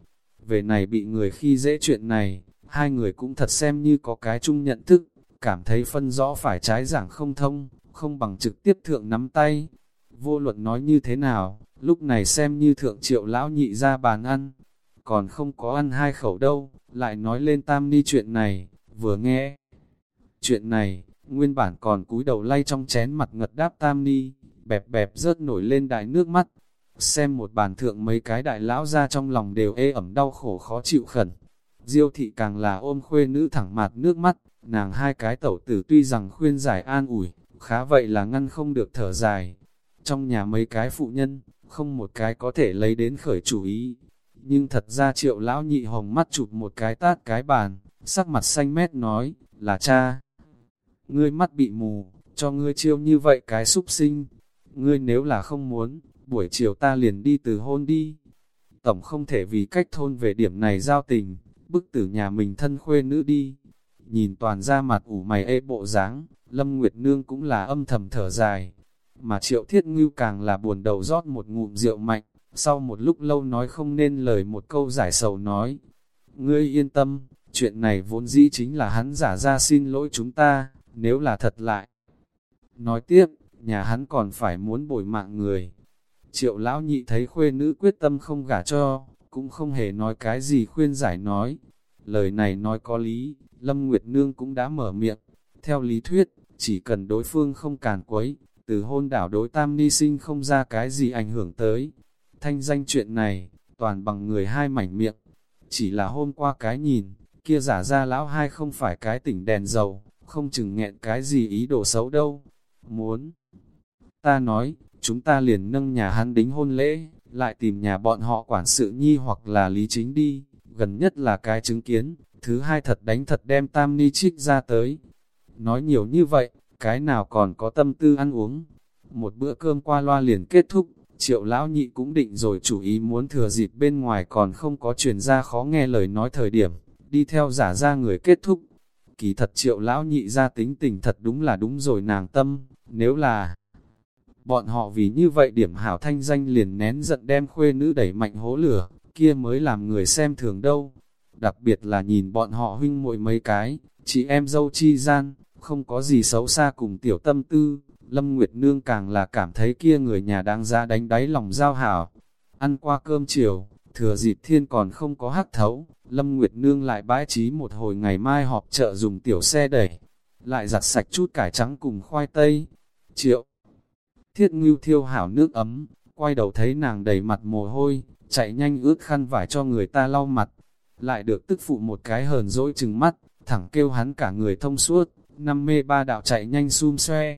Về này bị người khi dễ chuyện này, hai người cũng thật xem như có cái chung nhận thức, cảm thấy phân rõ phải trái giảng không thông, không bằng trực tiếp thượng nắm tay. Vô luận nói như thế nào, lúc này xem như thượng triệu lão nhị ra bàn ăn, còn không có ăn hai khẩu đâu, lại nói lên tam ni chuyện này, vừa nghe. Chuyện này, nguyên bản còn cúi đầu lay trong chén mặt ngật đáp tam ni, bẹp bẹp rớt nổi lên đại nước mắt. Xem một bàn thượng mấy cái đại lão ra trong lòng đều ê ẩm đau khổ khó chịu khẩn. Diêu thị càng là ôm khuê nữ thẳng mặt nước mắt, nàng hai cái tẩu tử tuy rằng khuyên giải an ủi, khá vậy là ngăn không được thở dài. Trong nhà mấy cái phụ nhân, không một cái có thể lấy đến khởi chủ ý. Nhưng thật ra triệu lão nhị hồng mắt chụp một cái tát cái bàn, sắc mặt xanh mét nói, là cha ngươi mắt bị mù, cho ngươi chiêu như vậy cái súc sinh. Ngươi nếu là không muốn, buổi chiều ta liền đi từ hôn đi. Tổng không thể vì cách thôn về điểm này giao tình, bức tử nhà mình thân khuê nữ đi. Nhìn toàn ra mặt ủ mày ê bộ dáng Lâm Nguyệt Nương cũng là âm thầm thở dài. Mà triệu thiết ngưu càng là buồn đầu rót một ngụm rượu mạnh, sau một lúc lâu nói không nên lời một câu giải sầu nói. Ngươi yên tâm, chuyện này vốn dĩ chính là hắn giả ra xin lỗi chúng ta, nếu là thật lại. Nói tiếp, nhà hắn còn phải muốn bồi mạng người. Triệu lão nhị thấy khuê nữ quyết tâm không gả cho, cũng không hề nói cái gì khuyên giải nói. Lời này nói có lý, Lâm Nguyệt Nương cũng đã mở miệng. Theo lý thuyết, chỉ cần đối phương không càn quấy, từ hôn đảo đối tam ni sinh không ra cái gì ảnh hưởng tới. Thanh danh chuyện này, toàn bằng người hai mảnh miệng. Chỉ là hôm qua cái nhìn, kia giả ra lão hai không phải cái tỉnh đèn dầu, không chừng nghẹn cái gì ý đồ xấu đâu. Muốn, ta nói, chúng ta liền nâng nhà hắn đính hôn lễ, lại tìm nhà bọn họ quản sự nhi hoặc là lý chính đi, gần nhất là cái chứng kiến, thứ hai thật đánh thật đem tam ni trích ra tới. Nói nhiều như vậy, cái nào còn có tâm tư ăn uống. Một bữa cơm qua loa liền kết thúc, triệu lão nhị cũng định rồi chủ ý muốn thừa dịp bên ngoài còn không có truyền ra khó nghe lời nói thời điểm, đi theo giả ra người kết thúc kỳ thật triệu lão nhị ra tính tình thật đúng là đúng rồi nàng tâm, nếu là bọn họ vì như vậy điểm hảo thanh danh liền nén giận đem khuê nữ đẩy mạnh hố lửa, kia mới làm người xem thường đâu. Đặc biệt là nhìn bọn họ huynh muội mấy cái, chị em dâu chi gian, không có gì xấu xa cùng tiểu tâm tư, Lâm Nguyệt Nương càng là cảm thấy kia người nhà đang ra đánh đáy lòng giao hảo. Ăn qua cơm chiều, thừa dịp thiên còn không có hắc thấu, Lâm Nguyệt Nương lại bãi trí một hồi ngày mai họp chợ dùng tiểu xe đẩy, lại giặt sạch chút cải trắng cùng khoai tây. Triệu, thiết ngưu thiêu hảo nước ấm, quay đầu thấy nàng đầy mặt mồ hôi, chạy nhanh ướt khăn vải cho người ta lau mặt, lại được tức phụ một cái hờn dỗi chừng mắt, thẳng kêu hắn cả người thông suốt, năm mê ba đạo chạy nhanh xum xoe.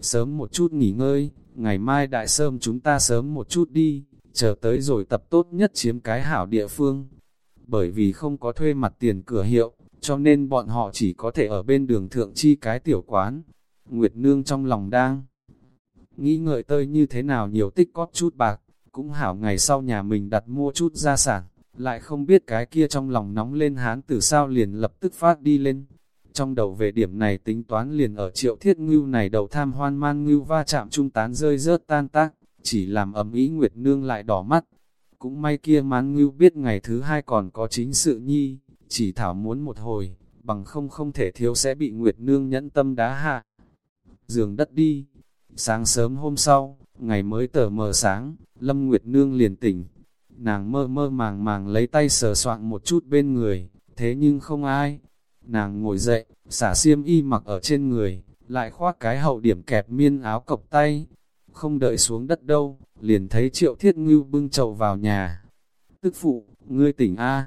Sớm một chút nghỉ ngơi, ngày mai đại sơm chúng ta sớm một chút đi, chờ tới rồi tập tốt nhất chiếm cái hảo địa phương bởi vì không có thuê mặt tiền cửa hiệu, cho nên bọn họ chỉ có thể ở bên đường thượng chi cái tiểu quán. Nguyệt Nương trong lòng đang nghĩ ngợi tơi như thế nào nhiều tích cóp chút bạc, cũng hảo ngày sau nhà mình đặt mua chút gia sản, lại không biết cái kia trong lòng nóng lên hán từ sao liền lập tức phát đi lên. Trong đầu về điểm này tính toán liền ở triệu thiết ngưu này đầu tham hoan man ngưu va chạm trung tán rơi rớt tan tác, chỉ làm ấm ý Nguyệt Nương lại đỏ mắt, Cũng may kia mán ngưu biết ngày thứ hai còn có chính sự nhi, chỉ thảo muốn một hồi, bằng không không thể thiếu sẽ bị Nguyệt Nương nhẫn tâm đá hạ. Giường đất đi. Sáng sớm hôm sau, ngày mới tờ mờ sáng, Lâm Nguyệt Nương liền tỉnh. Nàng mơ mơ màng màng lấy tay sờ soạn một chút bên người, thế nhưng không ai. Nàng ngồi dậy, xả xiêm y mặc ở trên người, lại khoác cái hậu điểm kẹp miên áo cộc tay. Không đợi xuống đất đâu, liền thấy triệu thiết ngưu bưng chậu vào nhà. Tức phụ, ngươi tỉnh A,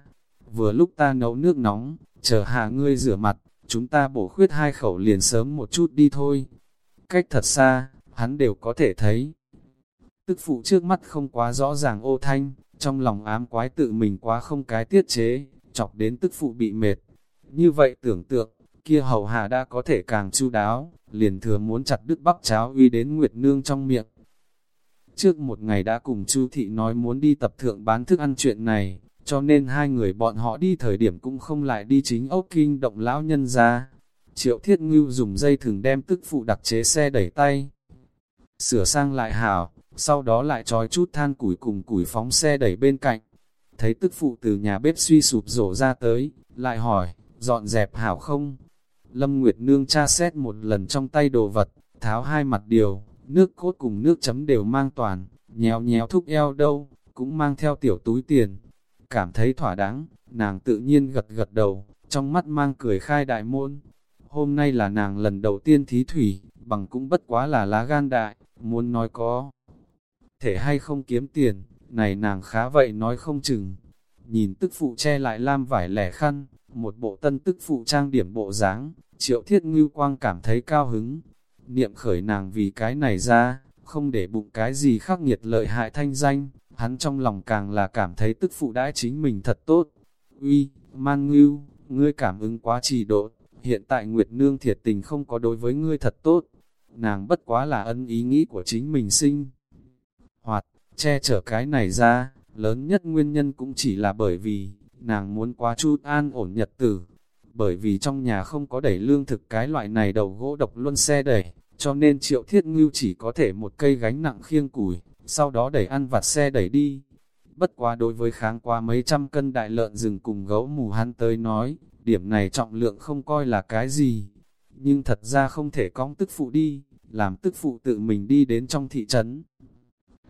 vừa lúc ta nấu nước nóng, chờ hạ ngươi rửa mặt, chúng ta bổ khuyết hai khẩu liền sớm một chút đi thôi. Cách thật xa, hắn đều có thể thấy. Tức phụ trước mắt không quá rõ ràng ô thanh, trong lòng ám quái tự mình quá không cái tiết chế, chọc đến tức phụ bị mệt. Như vậy tưởng tượng, kia hầu hạ đã có thể càng chu đáo, liền thừa muốn chặt đứt bắp cháo uy đến Nguyệt Nương trong miệng. Trước một ngày đã cùng Chu Thị nói muốn đi tập thượng bán thức ăn chuyện này, cho nên hai người bọn họ đi thời điểm cũng không lại đi chính ốc kinh động lão nhân ra. Triệu Thiết Ngưu dùng dây thừng đem tức phụ đặc chế xe đẩy tay, sửa sang lại hảo, sau đó lại trói chút than củi cùng củi phóng xe đẩy bên cạnh. Thấy tức phụ từ nhà bếp suy sụp rổ ra tới, lại hỏi, dọn dẹp hảo không? Lâm Nguyệt Nương tra xét một lần trong tay đồ vật, tháo hai mặt điều, nước cốt cùng nước chấm đều mang toàn, nhéo nhéo thúc eo đâu, cũng mang theo tiểu túi tiền. Cảm thấy thỏa đáng, nàng tự nhiên gật gật đầu, trong mắt mang cười khai đại môn. Hôm nay là nàng lần đầu tiên thí thủy, bằng cũng bất quá là lá gan đại, muốn nói có. Thể hay không kiếm tiền, này nàng khá vậy nói không chừng. Nhìn tức phụ che lại lam vải lẻ khăn, một bộ tân tức phụ trang điểm bộ dáng triệu thiết ngưu quang cảm thấy cao hứng. Niệm khởi nàng vì cái này ra, không để bụng cái gì khắc nghiệt lợi hại thanh danh, hắn trong lòng càng là cảm thấy tức phụ đãi chính mình thật tốt. Uy, man ngưu, ngươi cảm ứng quá trì độ, hiện tại Nguyệt Nương thiệt tình không có đối với ngươi thật tốt. Nàng bất quá là ân ý nghĩ của chính mình sinh. Hoặc, che chở cái này ra, lớn nhất nguyên nhân cũng chỉ là bởi vì, nàng muốn quá chút an ổn nhật tử. Bởi vì trong nhà không có đẩy lương thực cái loại này đầu gỗ độc luân xe đẩy, cho nên triệu thiết ngưu chỉ có thể một cây gánh nặng khiêng củi, sau đó đẩy ăn vặt xe đẩy đi. Bất quá đối với kháng qua mấy trăm cân đại lợn rừng cùng gấu mù hắn tới nói, điểm này trọng lượng không coi là cái gì. Nhưng thật ra không thể cong tức phụ đi, làm tức phụ tự mình đi đến trong thị trấn.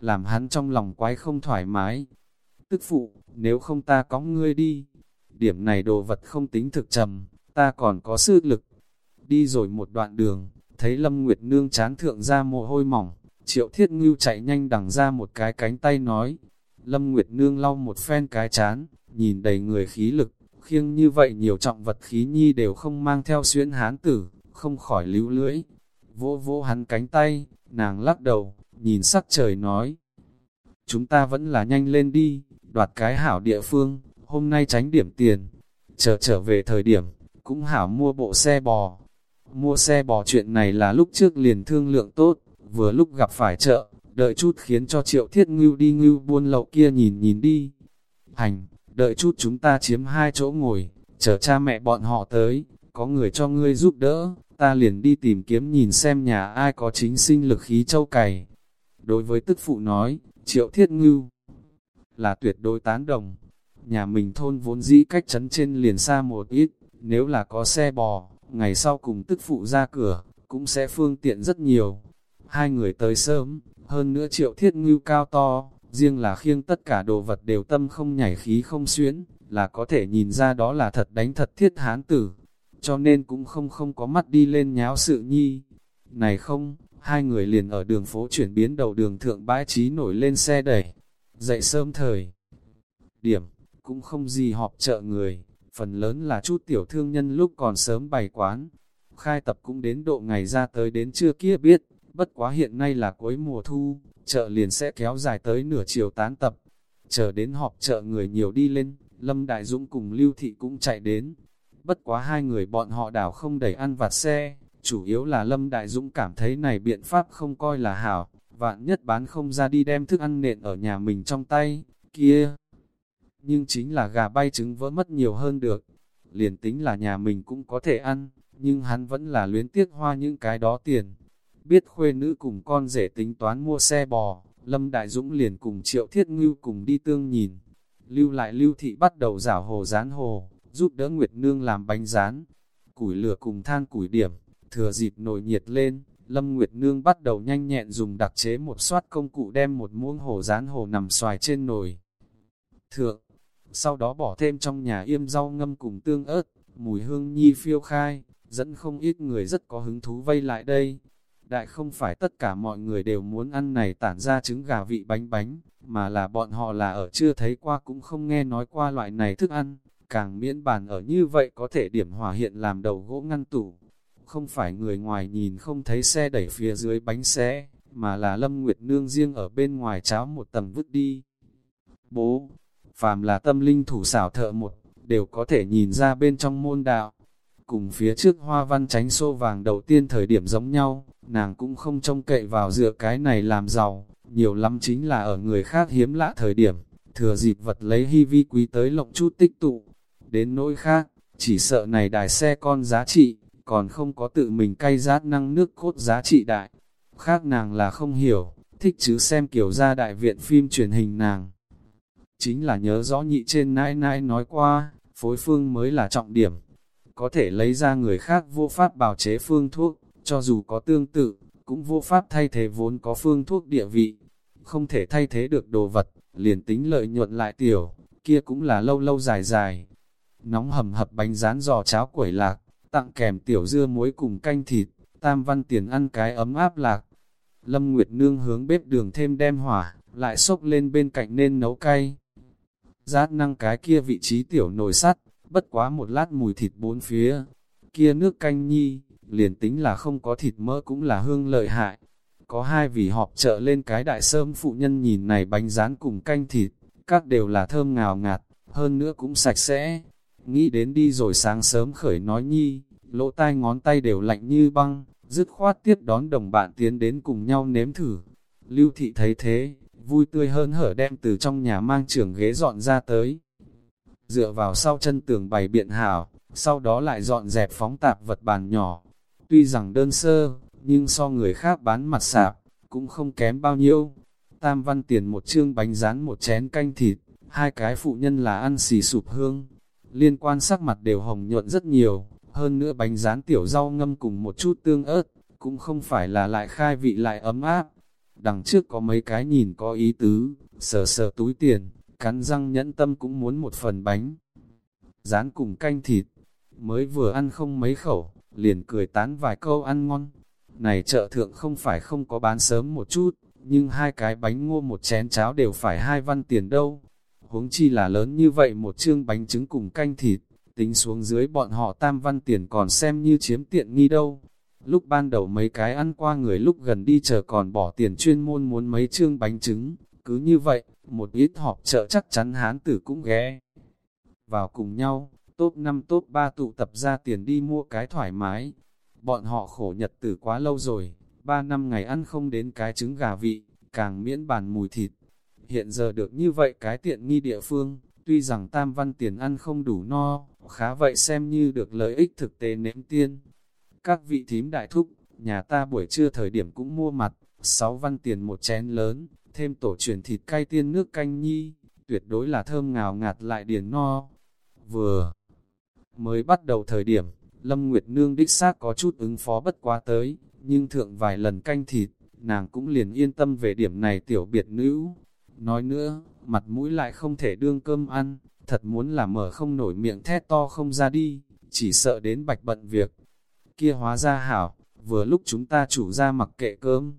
Làm hắn trong lòng quái không thoải mái. Tức phụ, nếu không ta cõng ngươi đi. Điểm này đồ vật không tính thực trầm, ta còn có sức lực. Đi rồi một đoạn đường, thấy Lâm Nguyệt Nương chán thượng ra mồ hôi mỏng, triệu thiết ngưu chạy nhanh đằng ra một cái cánh tay nói. Lâm Nguyệt Nương lau một phen cái chán, nhìn đầy người khí lực, khiêng như vậy nhiều trọng vật khí nhi đều không mang theo xuyên hán tử, không khỏi lưu lưỡi. Vỗ vỗ hắn cánh tay, nàng lắc đầu, nhìn sắc trời nói. Chúng ta vẫn là nhanh lên đi, đoạt cái hảo địa phương, hôm nay tránh điểm tiền. Chờ trở về thời điểm, cũng hảo mua bộ xe bò. Mua xe bò chuyện này là lúc trước liền thương lượng tốt, vừa lúc gặp phải chợ, đợi chút khiến cho triệu thiết ngưu đi ngưu buôn lậu kia nhìn nhìn đi. Hành, đợi chút chúng ta chiếm hai chỗ ngồi, chờ cha mẹ bọn họ tới, có người cho ngươi giúp đỡ, ta liền đi tìm kiếm nhìn xem nhà ai có chính sinh lực khí châu cày. Đối với tức phụ nói, triệu thiết ngưu là tuyệt đối tán đồng. Nhà mình thôn vốn dĩ cách chấn trên liền xa một ít, nếu là có xe bò, ngày sau cùng tức phụ ra cửa, cũng sẽ phương tiện rất nhiều. Hai người tới sớm, hơn nữa triệu thiết ngưu cao to, riêng là khiêng tất cả đồ vật đều tâm không nhảy khí không xuyến, là có thể nhìn ra đó là thật đánh thật thiết hán tử, cho nên cũng không không có mắt đi lên nháo sự nhi. Này không, hai người liền ở đường phố chuyển biến đầu đường thượng bãi trí nổi lên xe đẩy, dậy sớm thời. Điểm, cũng không gì họp chợ người, phần lớn là chút tiểu thương nhân lúc còn sớm bày quán. Khai tập cũng đến độ ngày ra tới đến trưa kia biết, bất quá hiện nay là cuối mùa thu, chợ liền sẽ kéo dài tới nửa chiều tán tập. Chờ đến họp chợ người nhiều đi lên, Lâm Đại Dũng cùng Lưu Thị cũng chạy đến. Bất quá hai người bọn họ đảo không đẩy ăn vặt xe, chủ yếu là Lâm Đại Dũng cảm thấy này biện pháp không coi là hảo, vạn nhất bán không ra đi đem thức ăn nện ở nhà mình trong tay, kia. Nhưng chính là gà bay trứng vỡ mất nhiều hơn được, liền tính là nhà mình cũng có thể ăn, nhưng hắn vẫn là luyến tiếc hoa những cái đó tiền. Biết khuê nữ cùng con rể tính toán mua xe bò, Lâm Đại Dũng liền cùng Triệu Thiết Ngưu cùng đi tương nhìn. Lưu lại Lưu Thị bắt đầu rảo hồ rán hồ, giúp đỡ Nguyệt Nương làm bánh rán. Củi lửa cùng than củi điểm, thừa dịp nồi nhiệt lên, Lâm Nguyệt Nương bắt đầu nhanh nhẹn dùng đặc chế một soát công cụ đem một muỗng hồ rán hồ nằm xoài trên nồi. Thượng, sau đó bỏ thêm trong nhà yêm rau ngâm cùng tương ớt, mùi hương nhi phiêu khai, dẫn không ít người rất có hứng thú vây lại đây. Đại không phải tất cả mọi người đều muốn ăn này tản ra trứng gà vị bánh bánh, mà là bọn họ là ở chưa thấy qua cũng không nghe nói qua loại này thức ăn, càng miễn bàn ở như vậy có thể điểm hòa hiện làm đầu gỗ ngăn tủ. Không phải người ngoài nhìn không thấy xe đẩy phía dưới bánh xe, mà là Lâm Nguyệt Nương riêng ở bên ngoài cháo một tầng vứt đi. Bố, phàm là tâm linh thủ xảo thợ một, đều có thể nhìn ra bên trong môn đạo. Cùng phía trước hoa văn tránh xô vàng đầu tiên thời điểm giống nhau, nàng cũng không trông cậy vào dựa cái này làm giàu, nhiều lắm chính là ở người khác hiếm lạ thời điểm, thừa dịp vật lấy hy vi quý tới lộng chút tích tụ. Đến nỗi khác, chỉ sợ này đài xe con giá trị, còn không có tự mình cay rát năng nước cốt giá trị đại. Khác nàng là không hiểu, thích chứ xem kiểu ra đại viện phim truyền hình nàng. Chính là nhớ rõ nhị trên nãi nãi nói qua, phối phương mới là trọng điểm. Có thể lấy ra người khác vô pháp bào chế phương thuốc, cho dù có tương tự, cũng vô pháp thay thế vốn có phương thuốc địa vị. Không thể thay thế được đồ vật, liền tính lợi nhuận lại tiểu, kia cũng là lâu lâu dài dài. Nóng hầm hập bánh rán giò cháo quẩy lạc, tặng kèm tiểu dưa muối cùng canh thịt, tam văn tiền ăn cái ấm áp lạc. Lâm Nguyệt Nương hướng bếp đường thêm đem hỏa, lại xốc lên bên cạnh nên nấu cay. Giác năng cái kia vị trí tiểu nồi sắt, bất quá một lát mùi thịt bốn phía. Kia nước canh nhi, liền tính là không có thịt mỡ cũng là hương lợi hại. Có hai vị họp trợ lên cái đại sơm phụ nhân nhìn này bánh rán cùng canh thịt, các đều là thơm ngào ngạt, hơn nữa cũng sạch sẽ. Nghĩ đến đi rồi sáng sớm khởi nói nhi, lỗ tai ngón tay đều lạnh như băng, dứt khoát tiếp đón đồng bạn tiến đến cùng nhau nếm thử. Lưu thị thấy thế, vui tươi hơn hở đem từ trong nhà mang trưởng ghế dọn ra tới. Dựa vào sau chân tường bày biện hảo, sau đó lại dọn dẹp phóng tạp vật bàn nhỏ. Tuy rằng đơn sơ, nhưng so người khác bán mặt sạp, cũng không kém bao nhiêu. Tam văn tiền một chương bánh rán một chén canh thịt, hai cái phụ nhân là ăn xì sụp hương. Liên quan sắc mặt đều hồng nhuận rất nhiều, hơn nữa bánh rán tiểu rau ngâm cùng một chút tương ớt, cũng không phải là lại khai vị lại ấm áp, đằng trước có mấy cái nhìn có ý tứ, sờ sờ túi tiền, cắn răng nhẫn tâm cũng muốn một phần bánh. Rán cùng canh thịt, mới vừa ăn không mấy khẩu, liền cười tán vài câu ăn ngon. Này chợ thượng không phải không có bán sớm một chút, nhưng hai cái bánh ngô một chén cháo đều phải hai văn tiền đâu. Huống chi là lớn như vậy một chương bánh trứng cùng canh thịt, tính xuống dưới bọn họ tam văn tiền còn xem như chiếm tiện nghi đâu. Lúc ban đầu mấy cái ăn qua người lúc gần đi chờ còn bỏ tiền chuyên môn muốn mấy chương bánh trứng, cứ như vậy, một ít họp chợ chắc chắn hán tử cũng ghé. Vào cùng nhau, top 5 top 3 tụ tập ra tiền đi mua cái thoải mái. Bọn họ khổ nhật tử quá lâu rồi, 3 năm ngày ăn không đến cái trứng gà vị, càng miễn bàn mùi thịt. Hiện giờ được như vậy cái tiện nghi địa phương, tuy rằng tam văn tiền ăn không đủ no, khá vậy xem như được lợi ích thực tế nếm tiên. Các vị thím đại thúc, nhà ta buổi trưa thời điểm cũng mua mặt, 6 văn tiền một chén lớn, thêm tổ truyền thịt cay tiên nước canh nhi, tuyệt đối là thơm ngào ngạt lại điền no. Vừa mới bắt đầu thời điểm, Lâm Nguyệt Nương đích xác có chút ứng phó bất quá tới, nhưng thượng vài lần canh thịt, nàng cũng liền yên tâm về điểm này tiểu biệt nữ. Nói nữa, mặt mũi lại không thể đương cơm ăn, thật muốn là mở không nổi miệng thét to không ra đi, chỉ sợ đến bạch bận việc kia hóa ra hảo, vừa lúc chúng ta chủ ra mặc kệ cơm.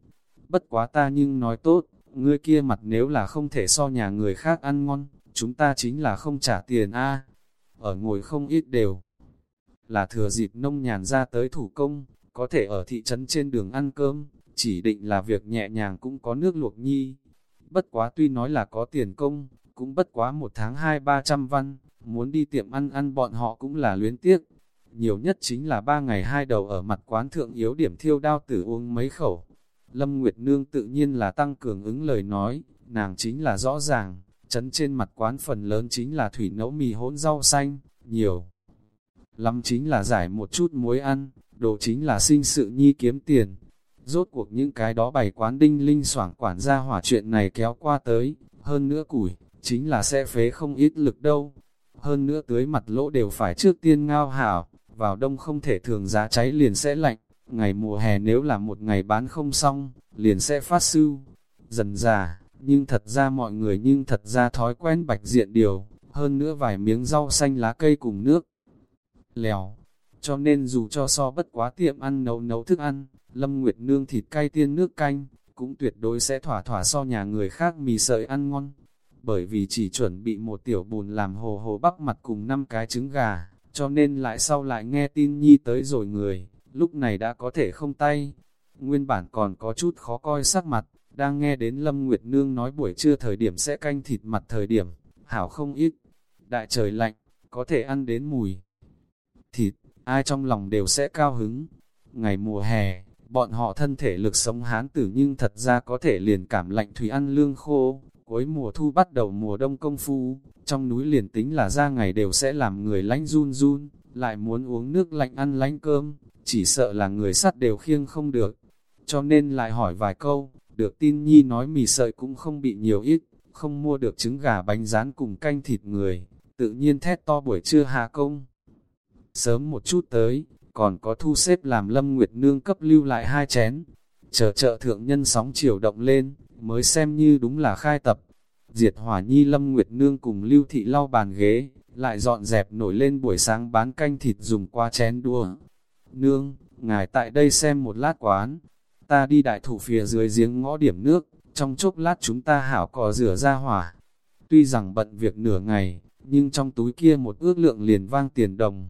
Bất quá ta nhưng nói tốt, ngươi kia mặt nếu là không thể so nhà người khác ăn ngon, chúng ta chính là không trả tiền a Ở ngồi không ít đều. Là thừa dịp nông nhàn ra tới thủ công, có thể ở thị trấn trên đường ăn cơm, chỉ định là việc nhẹ nhàng cũng có nước luộc nhi. Bất quá tuy nói là có tiền công, cũng bất quá một tháng hai ba trăm văn, muốn đi tiệm ăn ăn bọn họ cũng là luyến tiếc, nhiều nhất chính là ba ngày hai đầu ở mặt quán thượng yếu điểm thiêu đao tử uống mấy khẩu. Lâm Nguyệt Nương tự nhiên là tăng cường ứng lời nói, nàng chính là rõ ràng, chấn trên mặt quán phần lớn chính là thủy nấu mì hỗn rau xanh, nhiều. Lắm chính là giải một chút muối ăn, đồ chính là sinh sự nhi kiếm tiền. Rốt cuộc những cái đó bày quán đinh linh soảng quản gia hỏa chuyện này kéo qua tới, hơn nữa củi, chính là sẽ phế không ít lực đâu. Hơn nữa tưới mặt lỗ đều phải trước tiên ngao hảo, vào đông không thể thường giá cháy liền sẽ lạnh, ngày mùa hè nếu là một ngày bán không xong, liền sẽ phát sưu. Dần già, nhưng thật ra mọi người nhưng thật ra thói quen bạch diện điều, hơn nữa vài miếng rau xanh lá cây cùng nước. Lèo, cho nên dù cho so bất quá tiệm ăn nấu nấu thức ăn, Lâm Nguyệt Nương thịt cay tiên nước canh, cũng tuyệt đối sẽ thỏa thỏa so nhà người khác mì sợi ăn ngon. Bởi vì chỉ chuẩn bị một tiểu bùn làm hồ hồ bắp mặt cùng năm cái trứng gà, cho nên lại sau lại nghe tin nhi tới rồi người, lúc này đã có thể không tay. Nguyên bản còn có chút khó coi sắc mặt, đang nghe đến Lâm Nguyệt Nương nói buổi trưa thời điểm sẽ canh thịt mặt thời điểm, hảo không ít. Đại trời lạnh, có thể ăn đến mùi. Thịt, ai trong lòng đều sẽ cao hứng. Ngày mùa hè, bọn họ thân thể lực sống hán tử nhưng thật ra có thể liền cảm lạnh thủy ăn lương khô. Cuối mùa thu bắt đầu mùa đông công phu, trong núi liền tính là ra ngày đều sẽ làm người lánh run run, lại muốn uống nước lạnh ăn lánh cơm, chỉ sợ là người sắt đều khiêng không được. Cho nên lại hỏi vài câu, được tin Nhi nói mì sợi cũng không bị nhiều ít, không mua được trứng gà bánh rán cùng canh thịt người, tự nhiên thét to buổi trưa hạ công. Sớm một chút tới, còn có thu xếp làm Lâm Nguyệt Nương cấp lưu lại hai chén. Chờ chợ thượng nhân sóng chiều động lên, mới xem như đúng là khai tập. Diệt hỏa nhi Lâm Nguyệt Nương cùng lưu thị lau bàn ghế, lại dọn dẹp nổi lên buổi sáng bán canh thịt dùng qua chén đua. Nương, ngài tại đây xem một lát quán, ta đi đại thủ phía dưới giếng ngõ điểm nước, trong chốc lát chúng ta hảo cò rửa ra hỏa. Tuy rằng bận việc nửa ngày, nhưng trong túi kia một ước lượng liền vang tiền đồng.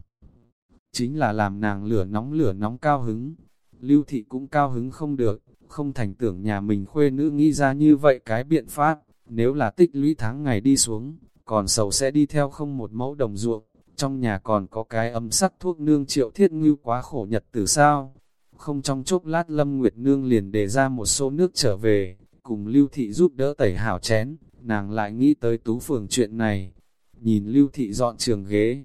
Chính là làm nàng lửa nóng lửa nóng cao hứng. Lưu thị cũng cao hứng không được, không thành tưởng nhà mình khuê nữ nghĩ ra như vậy cái biện pháp, nếu là tích lũy tháng ngày đi xuống, còn sầu sẽ đi theo không một mẫu đồng ruộng, trong nhà còn có cái ấm sắc thuốc nương triệu thiết ngưu quá khổ nhật từ sao. Không trong chốc lát Lâm Nguyệt Nương liền đề ra một số nước trở về, cùng Lưu Thị giúp đỡ tẩy hảo chén, nàng lại nghĩ tới tú phường chuyện này. Nhìn Lưu Thị dọn trường ghế,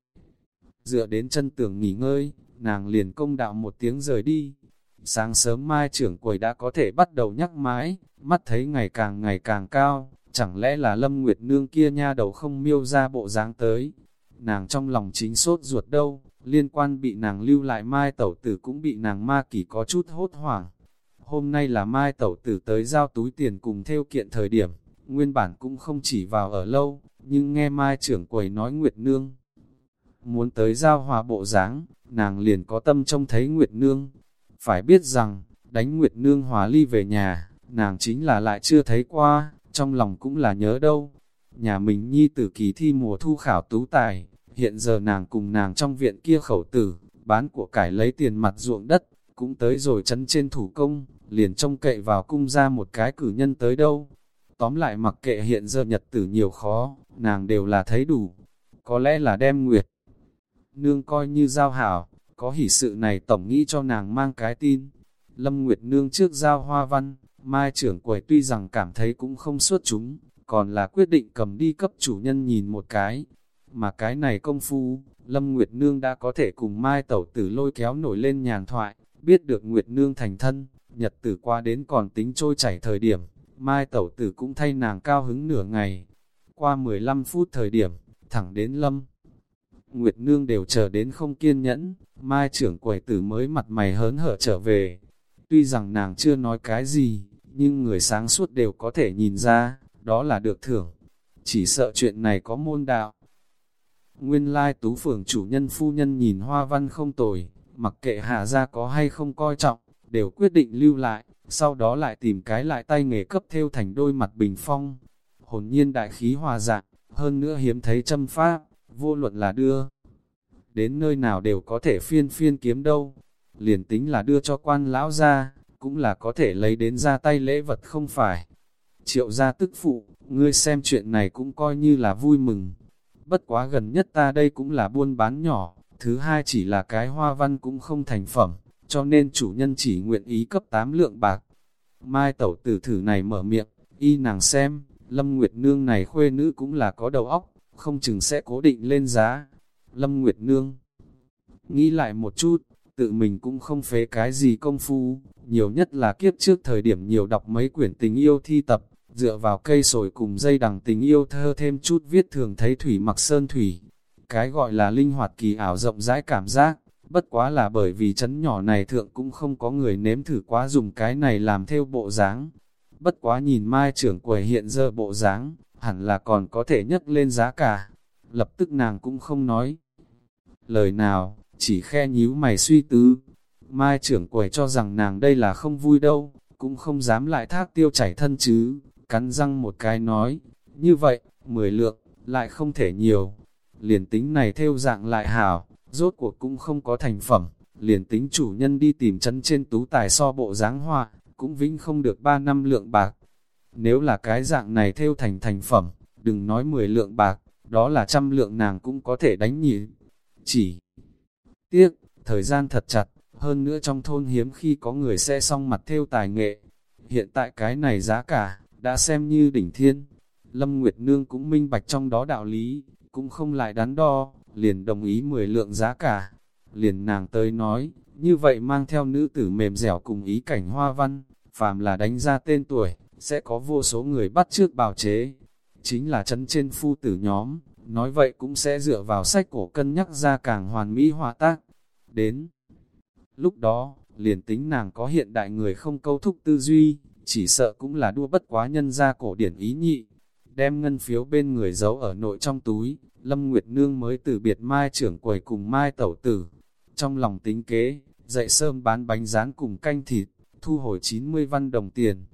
dựa đến chân tường nghỉ ngơi, nàng liền công đạo một tiếng rời đi. Sáng sớm mai trưởng quầy đã có thể bắt đầu nhắc mái, mắt thấy ngày càng ngày càng cao, chẳng lẽ là Lâm Nguyệt Nương kia nha đầu không miêu ra bộ dáng tới. Nàng trong lòng chính sốt ruột đâu, liên quan bị nàng lưu lại mai tẩu tử cũng bị nàng ma kỳ có chút hốt hoảng. Hôm nay là mai tẩu tử tới giao túi tiền cùng theo kiện thời điểm, nguyên bản cũng không chỉ vào ở lâu, nhưng nghe mai trưởng quầy nói Nguyệt Nương. Muốn tới giao hòa bộ dáng nàng liền có tâm trông thấy Nguyệt Nương. Phải biết rằng, đánh Nguyệt Nương hòa ly về nhà, nàng chính là lại chưa thấy qua, trong lòng cũng là nhớ đâu. Nhà mình nhi tử kỳ thi mùa thu khảo tú tài, hiện giờ nàng cùng nàng trong viện kia khẩu tử, bán của cải lấy tiền mặt ruộng đất, cũng tới rồi chấn trên thủ công, liền trông cậy vào cung ra một cái cử nhân tới đâu. Tóm lại mặc kệ hiện giờ nhật tử nhiều khó, nàng đều là thấy đủ. Có lẽ là đem nguyệt. Nương coi như giao hảo, có hỷ sự này tổng nghĩ cho nàng mang cái tin. Lâm Nguyệt Nương trước giao hoa văn, mai trưởng quầy tuy rằng cảm thấy cũng không xuất chúng, còn là quyết định cầm đi cấp chủ nhân nhìn một cái. Mà cái này công phu, Lâm Nguyệt Nương đã có thể cùng mai tẩu tử lôi kéo nổi lên nhàn thoại, biết được Nguyệt Nương thành thân, nhật tử qua đến còn tính trôi chảy thời điểm, mai tẩu tử cũng thay nàng cao hứng nửa ngày. Qua 15 phút thời điểm, thẳng đến Lâm. Nguyệt Nương đều chờ đến không kiên nhẫn, mai trưởng quầy tử mới mặt mày hớn hở trở về. Tuy rằng nàng chưa nói cái gì, nhưng người sáng suốt đều có thể nhìn ra, đó là được thưởng. Chỉ sợ chuyện này có môn đạo. Nguyên lai tú phường chủ nhân phu nhân nhìn hoa văn không tồi, mặc kệ hạ ra có hay không coi trọng, đều quyết định lưu lại, sau đó lại tìm cái lại tay nghề cấp theo thành đôi mặt bình phong. Hồn nhiên đại khí hòa dạng, hơn nữa hiếm thấy châm pháp, vô luận là đưa. Đến nơi nào đều có thể phiên phiên kiếm đâu, liền tính là đưa cho quan lão ra, cũng là có thể lấy đến ra tay lễ vật không phải. Triệu gia tức phụ, ngươi xem chuyện này cũng coi như là vui mừng. Bất quá gần nhất ta đây cũng là buôn bán nhỏ, thứ hai chỉ là cái hoa văn cũng không thành phẩm, cho nên chủ nhân chỉ nguyện ý cấp 8 lượng bạc. Mai tẩu tử thử này mở miệng, y nàng xem, Lâm Nguyệt Nương này khuê nữ cũng là có đầu óc, không chừng sẽ cố định lên giá. Lâm Nguyệt Nương nghĩ lại một chút, tự mình cũng không phế cái gì công phu, nhiều nhất là kiếp trước thời điểm nhiều đọc mấy quyển tình yêu thi tập, dựa vào cây sồi cùng dây đằng tình yêu thơ thêm chút viết thường thấy thủy mặc sơn thủy. Cái gọi là linh hoạt kỳ ảo rộng rãi cảm giác, bất quá là bởi vì chấn nhỏ này thượng cũng không có người nếm thử quá dùng cái này làm theo bộ dáng. Bất quá nhìn mai trưởng quầy hiện giờ bộ dáng, hẳn là còn có thể nhấc lên giá cả. Lập tức nàng cũng không nói lời nào, chỉ khe nhíu mày suy tứ. Mai trưởng quầy cho rằng nàng đây là không vui đâu, cũng không dám lại thác tiêu chảy thân chứ, cắn răng một cái nói, như vậy, 10 lượng, lại không thể nhiều. Liền tính này theo dạng lại hảo, rốt cuộc cũng không có thành phẩm, liền tính chủ nhân đi tìm chân trên tú tài so bộ dáng hoa, cũng vĩnh không được ba năm lượng bạc. Nếu là cái dạng này theo thành thành phẩm, đừng nói 10 lượng bạc, đó là trăm lượng nàng cũng có thể đánh nhị. Chỉ tiếc, thời gian thật chặt, hơn nữa trong thôn hiếm khi có người sẽ xong mặt theo tài nghệ. Hiện tại cái này giá cả, đã xem như đỉnh thiên. Lâm Nguyệt Nương cũng minh bạch trong đó đạo lý, cũng không lại đắn đo, liền đồng ý 10 lượng giá cả. Liền nàng tới nói, như vậy mang theo nữ tử mềm dẻo cùng ý cảnh hoa văn, phàm là đánh ra tên tuổi, sẽ có vô số người bắt trước bào chế. Chính là chân trên phu tử nhóm, nói vậy cũng sẽ dựa vào sách cổ cân nhắc ra càng hoàn mỹ hòa tác. Đến lúc đó, liền tính nàng có hiện đại người không câu thúc tư duy, chỉ sợ cũng là đua bất quá nhân ra cổ điển ý nhị. Đem ngân phiếu bên người giấu ở nội trong túi, Lâm Nguyệt Nương mới từ biệt Mai trưởng quầy cùng Mai tẩu tử. Trong lòng tính kế, dậy sơm bán bánh rán cùng canh thịt, thu hồi 90 văn đồng tiền.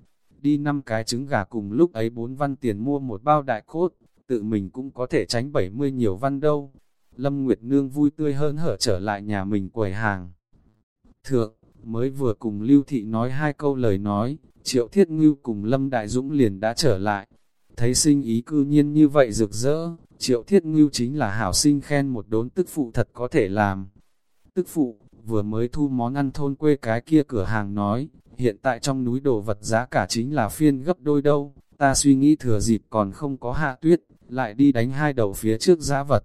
Đi năm cái trứng gà cùng lúc ấy 4 văn tiền mua một bao đại cốt, tự mình cũng có thể tránh 70 nhiều văn đâu. Lâm Nguyệt Nương vui tươi hơn hở trở lại nhà mình quầy hàng. Thượng, mới vừa cùng Lưu Thị nói hai câu lời nói, Triệu Thiết Ngưu cùng Lâm Đại Dũng liền đã trở lại. Thấy sinh ý cư nhiên như vậy rực rỡ, Triệu Thiết Ngưu chính là hảo sinh khen một đốn tức phụ thật có thể làm. Tức phụ, vừa mới thu món ăn thôn quê cái kia cửa hàng nói, hiện tại trong núi đồ vật giá cả chính là phiên gấp đôi đâu, ta suy nghĩ thừa dịp còn không có hạ tuyết, lại đi đánh hai đầu phía trước giá vật.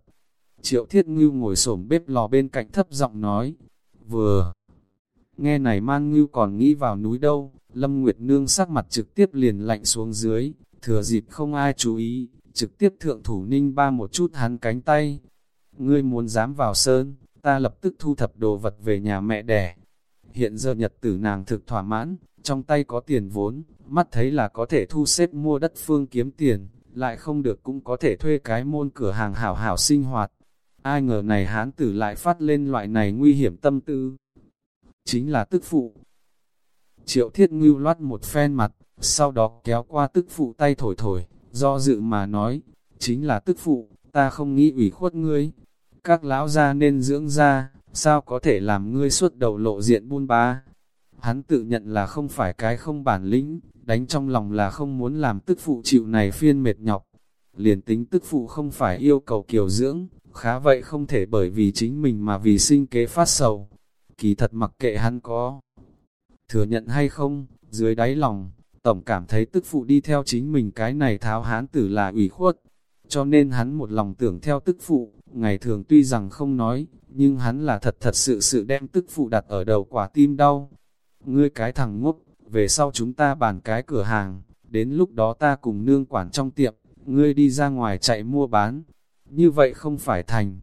Triệu Thiết Ngưu ngồi xổm bếp lò bên cạnh thấp giọng nói, vừa nghe này man ngưu còn nghĩ vào núi đâu, Lâm Nguyệt Nương sắc mặt trực tiếp liền lạnh xuống dưới, thừa dịp không ai chú ý, trực tiếp thượng thủ ninh ba một chút hắn cánh tay. Ngươi muốn dám vào sơn, ta lập tức thu thập đồ vật về nhà mẹ đẻ. Hiện giờ nhật tử nàng thực thỏa mãn, trong tay có tiền vốn, mắt thấy là có thể thu xếp mua đất phương kiếm tiền, lại không được cũng có thể thuê cái môn cửa hàng hảo hảo sinh hoạt. Ai ngờ này hán tử lại phát lên loại này nguy hiểm tâm tư. Chính là tức phụ. Triệu thiết ngưu loát một phen mặt, sau đó kéo qua tức phụ tay thổi thổi, do dự mà nói, chính là tức phụ, ta không nghĩ ủy khuất ngươi. Các lão gia nên dưỡng ra, sao có thể làm ngươi suốt đầu lộ diện buôn ba. Hắn tự nhận là không phải cái không bản lĩnh, đánh trong lòng là không muốn làm tức phụ chịu này phiên mệt nhọc. Liền tính tức phụ không phải yêu cầu kiều dưỡng, khá vậy không thể bởi vì chính mình mà vì sinh kế phát sầu. Kỳ thật mặc kệ hắn có thừa nhận hay không, dưới đáy lòng, tổng cảm thấy tức phụ đi theo chính mình cái này tháo hán tử là ủy khuất. Cho nên hắn một lòng tưởng theo tức phụ, ngày thường tuy rằng không nói, nhưng hắn là thật thật sự sự đem tức phụ đặt ở đầu quả tim đau. Ngươi cái thằng ngốc, về sau chúng ta bàn cái cửa hàng, đến lúc đó ta cùng nương quản trong tiệm, ngươi đi ra ngoài chạy mua bán. Như vậy không phải thành.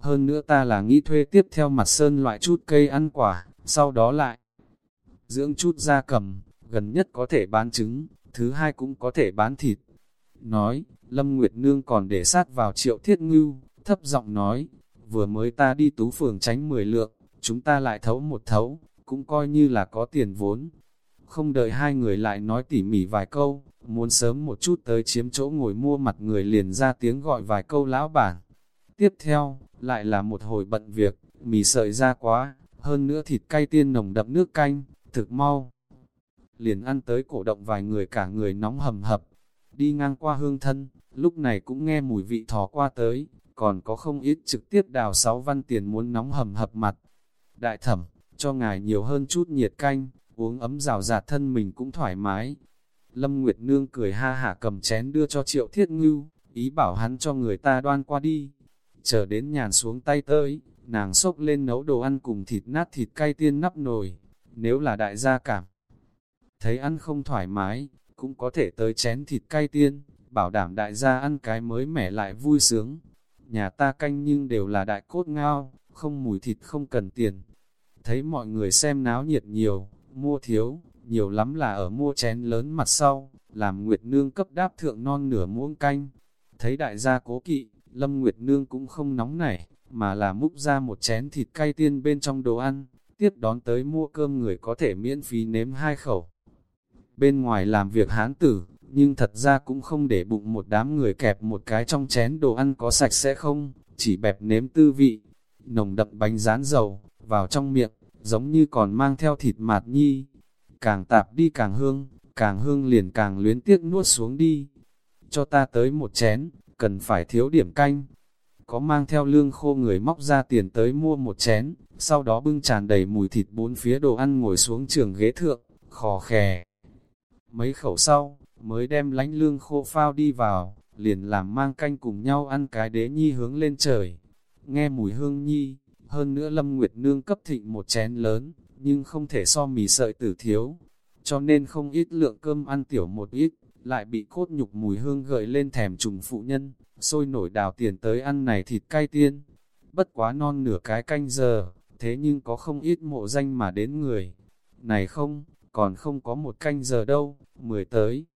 Hơn nữa ta là nghĩ thuê tiếp theo mặt sơn loại chút cây ăn quả, sau đó lại dưỡng chút da cầm, gần nhất có thể bán trứng, thứ hai cũng có thể bán thịt. Nói, Lâm Nguyệt Nương còn để sát vào triệu thiết ngưu, thấp giọng nói, vừa mới ta đi tú phường tránh 10 lượng, chúng ta lại thấu một thấu, cũng coi như là có tiền vốn. Không đợi hai người lại nói tỉ mỉ vài câu, muốn sớm một chút tới chiếm chỗ ngồi mua mặt người liền ra tiếng gọi vài câu lão bản. Tiếp theo, lại là một hồi bận việc, mì sợi ra quá, hơn nữa thịt cay tiên nồng đậm nước canh, thực mau. Liền ăn tới cổ động vài người cả người nóng hầm hập, đi ngang qua hương thân, lúc này cũng nghe mùi vị thò qua tới, còn có không ít trực tiếp đào sáu văn tiền muốn nóng hầm hập mặt. Đại thẩm, cho ngài nhiều hơn chút nhiệt canh, uống ấm rào rạt thân mình cũng thoải mái. Lâm Nguyệt Nương cười ha hả cầm chén đưa cho triệu thiết ngưu, ý bảo hắn cho người ta đoan qua đi. Chờ đến nhàn xuống tay tới, nàng xốc lên nấu đồ ăn cùng thịt nát thịt cay tiên nắp nồi, nếu là đại gia cảm. Thấy ăn không thoải mái, cũng có thể tới chén thịt cay tiên, bảo đảm đại gia ăn cái mới mẻ lại vui sướng. Nhà ta canh nhưng đều là đại cốt ngao, không mùi thịt không cần tiền. Thấy mọi người xem náo nhiệt nhiều, mua thiếu, nhiều lắm là ở mua chén lớn mặt sau, làm Nguyệt Nương cấp đáp thượng non nửa muỗng canh. Thấy đại gia cố kỵ, Lâm Nguyệt Nương cũng không nóng nảy, mà là múc ra một chén thịt cay tiên bên trong đồ ăn, tiếp đón tới mua cơm người có thể miễn phí nếm hai khẩu. Bên ngoài làm việc hán tử, nhưng thật ra cũng không để bụng một đám người kẹp một cái trong chén đồ ăn có sạch sẽ không, chỉ bẹp nếm tư vị, nồng đậm bánh rán dầu, vào trong miệng, giống như còn mang theo thịt mạt nhi. Càng tạp đi càng hương, càng hương liền càng luyến tiếc nuốt xuống đi. Cho ta tới một chén, cần phải thiếu điểm canh. Có mang theo lương khô người móc ra tiền tới mua một chén, sau đó bưng tràn đầy mùi thịt bốn phía đồ ăn ngồi xuống trường ghế thượng, khò khè. Mấy khẩu sau, mới đem lánh lương khô phao đi vào, liền làm mang canh cùng nhau ăn cái đế nhi hướng lên trời. Nghe mùi hương nhi, hơn nữa Lâm Nguyệt Nương cấp thịnh một chén lớn, nhưng không thể so mì sợi tử thiếu, cho nên không ít lượng cơm ăn tiểu một ít, lại bị cốt nhục mùi hương gợi lên thèm trùng phụ nhân, sôi nổi đào tiền tới ăn này thịt cay tiên. Bất quá non nửa cái canh giờ, thế nhưng có không ít mộ danh mà đến người. Này không, còn không có một canh giờ đâu, mười tới.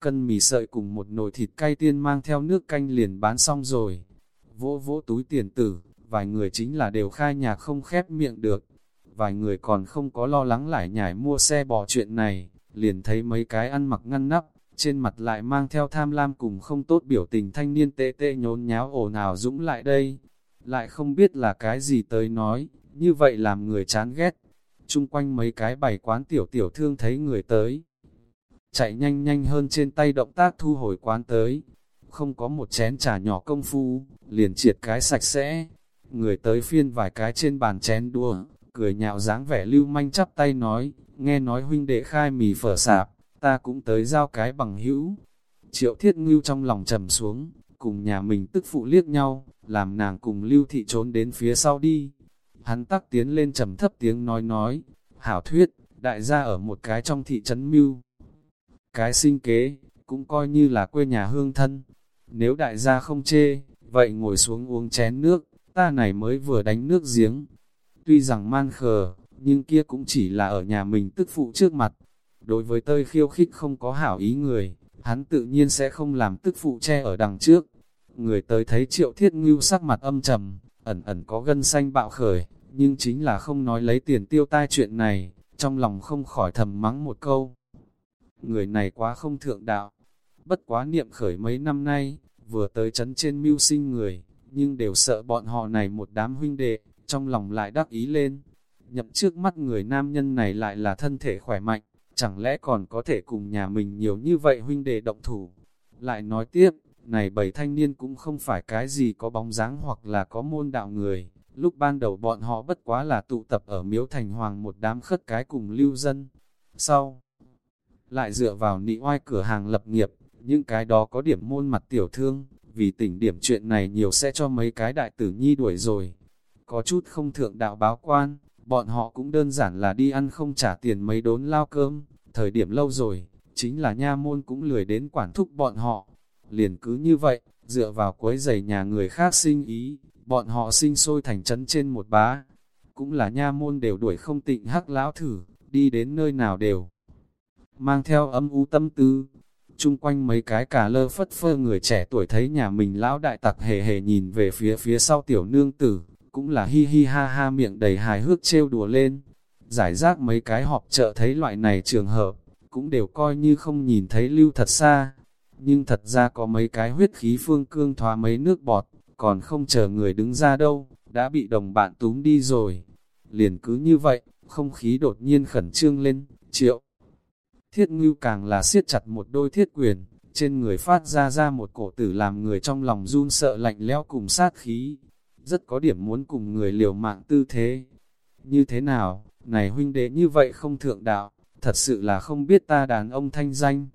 Cân mì sợi cùng một nồi thịt cay tiên mang theo nước canh liền bán xong rồi. Vỗ vỗ túi tiền tử, vài người chính là đều khai nhà không khép miệng được. Vài người còn không có lo lắng lại nhảy mua xe bò chuyện này, liền thấy mấy cái ăn mặc ngăn nắp, trên mặt lại mang theo tham lam cùng không tốt biểu tình thanh niên tê tê nhốn nháo ồn ào dũng lại đây. Lại không biết là cái gì tới nói, như vậy làm người chán ghét. Trung quanh mấy cái bày quán tiểu tiểu thương thấy người tới. Chạy nhanh nhanh hơn trên tay động tác thu hồi quán tới. Không có một chén trà nhỏ công phu, liền triệt cái sạch sẽ. Người tới phiên vài cái trên bàn chén đua, cười nhạo dáng vẻ lưu manh chắp tay nói, nghe nói huynh đệ khai mì phở sạp, ta cũng tới giao cái bằng hữu. Triệu thiết ngưu trong lòng trầm xuống, cùng nhà mình tức phụ liếc nhau, làm nàng cùng lưu thị trốn đến phía sau đi. Hắn tắc tiến lên trầm thấp tiếng nói nói, hảo thuyết, đại gia ở một cái trong thị trấn mưu. Cái sinh kế, cũng coi như là quê nhà hương thân. Nếu đại gia không chê, vậy ngồi xuống uống chén nước, ta này mới vừa đánh nước giếng. Tuy rằng man khờ, nhưng kia cũng chỉ là ở nhà mình tức phụ trước mặt. Đối với tơi khiêu khích không có hảo ý người, hắn tự nhiên sẽ không làm tức phụ che ở đằng trước. Người tới thấy triệu thiết ngưu sắc mặt âm trầm, ẩn ẩn có gân xanh bạo khởi, nhưng chính là không nói lấy tiền tiêu tai chuyện này, trong lòng không khỏi thầm mắng một câu. Người này quá không thượng đạo, bất quá niệm khởi mấy năm nay, vừa tới chấn trên mưu sinh người, nhưng đều sợ bọn họ này một đám huynh đệ, trong lòng lại đắc ý lên. Nhậm trước mắt người nam nhân này lại là thân thể khỏe mạnh, chẳng lẽ còn có thể cùng nhà mình nhiều như vậy huynh đệ động thủ. Lại nói tiếp, này bảy thanh niên cũng không phải cái gì có bóng dáng hoặc là có môn đạo người. Lúc ban đầu bọn họ bất quá là tụ tập ở miếu thành hoàng một đám khất cái cùng lưu dân. Sau, lại dựa vào nị oai cửa hàng lập nghiệp, những cái đó có điểm môn mặt tiểu thương, vì tỉnh điểm chuyện này nhiều sẽ cho mấy cái đại tử nhi đuổi rồi. Có chút không thượng đạo báo quan, bọn họ cũng đơn giản là đi ăn không trả tiền mấy đốn lao cơm, thời điểm lâu rồi, chính là nha môn cũng lười đến quản thúc bọn họ. Liền cứ như vậy, dựa vào quấy giày nhà người khác sinh ý, bọn họ sinh sôi thành trấn trên một bá. Cũng là nha môn đều đuổi không tịnh hắc lão thử, đi đến nơi nào đều. Mang theo âm u tâm tư, chung quanh mấy cái cả lơ phất phơ người trẻ tuổi thấy nhà mình lão đại tặc hề hề nhìn về phía phía sau tiểu nương tử, cũng là hi hi ha ha miệng đầy hài hước trêu đùa lên. Giải rác mấy cái họp chợ thấy loại này trường hợp, cũng đều coi như không nhìn thấy lưu thật xa. Nhưng thật ra có mấy cái huyết khí phương cương thoa mấy nước bọt, còn không chờ người đứng ra đâu, đã bị đồng bạn túm đi rồi. Liền cứ như vậy, không khí đột nhiên khẩn trương lên, triệu. Thiết ngưu càng là siết chặt một đôi thiết quyền, trên người phát ra ra một cổ tử làm người trong lòng run sợ lạnh lẽo cùng sát khí. Rất có điểm muốn cùng người liều mạng tư thế. Như thế nào, này huynh đệ như vậy không thượng đạo, thật sự là không biết ta đàn ông thanh danh.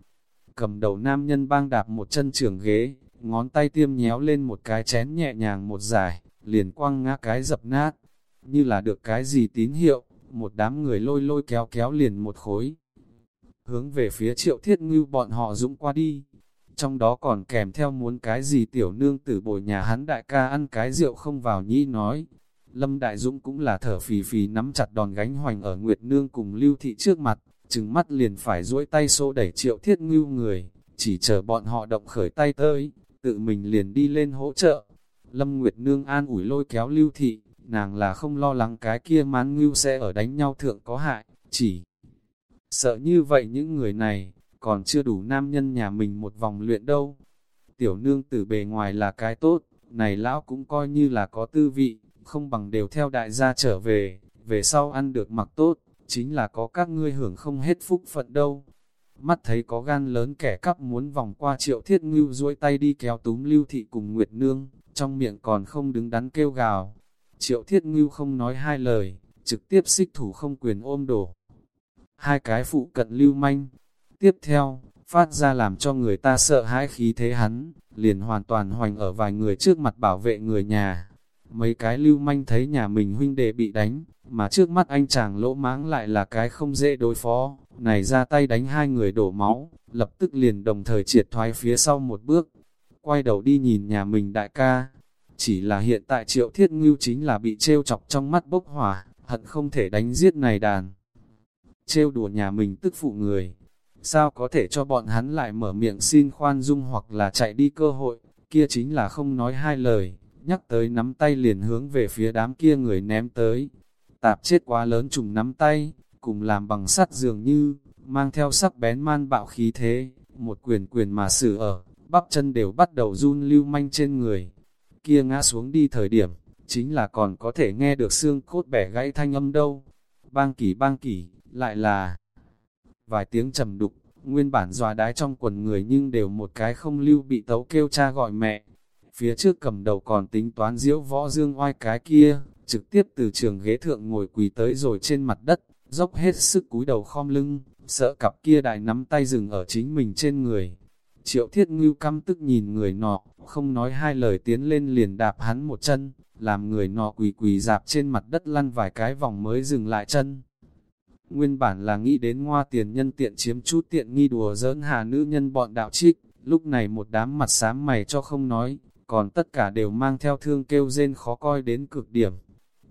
Cầm đầu nam nhân bang đạp một chân trường ghế, ngón tay tiêm nhéo lên một cái chén nhẹ nhàng một giải, liền quăng ngã cái dập nát. Như là được cái gì tín hiệu, một đám người lôi lôi kéo kéo liền một khối. Hướng về phía triệu thiết ngưu bọn họ dũng qua đi, trong đó còn kèm theo muốn cái gì tiểu nương tử bồi nhà hắn đại ca ăn cái rượu không vào nhi nói. Lâm Đại Dũng cũng là thở phì phì nắm chặt đòn gánh hoành ở Nguyệt Nương cùng Lưu Thị trước mặt, trừng mắt liền phải duỗi tay xô đẩy triệu thiết ngưu người, chỉ chờ bọn họ động khởi tay tới, tự mình liền đi lên hỗ trợ. Lâm Nguyệt Nương an ủi lôi kéo Lưu Thị, nàng là không lo lắng cái kia mán ngưu sẽ ở đánh nhau thượng có hại, chỉ sợ như vậy những người này, còn chưa đủ nam nhân nhà mình một vòng luyện đâu. Tiểu nương từ bề ngoài là cái tốt, này lão cũng coi như là có tư vị, không bằng đều theo đại gia trở về, về sau ăn được mặc tốt, chính là có các ngươi hưởng không hết phúc phận đâu. Mắt thấy có gan lớn kẻ cắp muốn vòng qua triệu thiết ngưu duỗi tay đi kéo túm lưu thị cùng Nguyệt Nương, trong miệng còn không đứng đắn kêu gào. Triệu thiết ngưu không nói hai lời, trực tiếp xích thủ không quyền ôm đổ. Hai cái phụ cận lưu manh, Tiếp theo, phát ra làm cho người ta sợ hãi khí thế hắn, liền hoàn toàn hoành ở vài người trước mặt bảo vệ người nhà. Mấy cái lưu manh thấy nhà mình huynh đệ bị đánh, mà trước mắt anh chàng lỗ máng lại là cái không dễ đối phó, này ra tay đánh hai người đổ máu, lập tức liền đồng thời triệt thoái phía sau một bước, quay đầu đi nhìn nhà mình đại ca. Chỉ là hiện tại triệu thiết ngưu chính là bị trêu chọc trong mắt bốc hỏa, hận không thể đánh giết này đàn. Trêu đùa nhà mình tức phụ người, sao có thể cho bọn hắn lại mở miệng xin khoan dung hoặc là chạy đi cơ hội, kia chính là không nói hai lời, nhắc tới nắm tay liền hướng về phía đám kia người ném tới. Tạp chết quá lớn trùng nắm tay, cùng làm bằng sắt dường như, mang theo sắc bén man bạo khí thế, một quyền quyền mà xử ở, bắp chân đều bắt đầu run lưu manh trên người. Kia ngã xuống đi thời điểm, chính là còn có thể nghe được xương cốt bẻ gãy thanh âm đâu. Bang kỷ bang kỷ, lại là vài tiếng trầm đục, nguyên bản dòa đái trong quần người nhưng đều một cái không lưu bị tấu kêu cha gọi mẹ. Phía trước cầm đầu còn tính toán diễu võ dương oai cái kia, trực tiếp từ trường ghế thượng ngồi quỳ tới rồi trên mặt đất, dốc hết sức cúi đầu khom lưng, sợ cặp kia đại nắm tay dừng ở chính mình trên người. Triệu thiết ngưu căm tức nhìn người nọ, không nói hai lời tiến lên liền đạp hắn một chân, làm người nọ quỳ quỳ dạp trên mặt đất lăn vài cái vòng mới dừng lại chân. Nguyên bản là nghĩ đến ngoa tiền nhân tiện chiếm chút tiện nghi đùa giỡn hà nữ nhân bọn đạo trích, lúc này một đám mặt xám mày cho không nói, còn tất cả đều mang theo thương kêu rên khó coi đến cực điểm.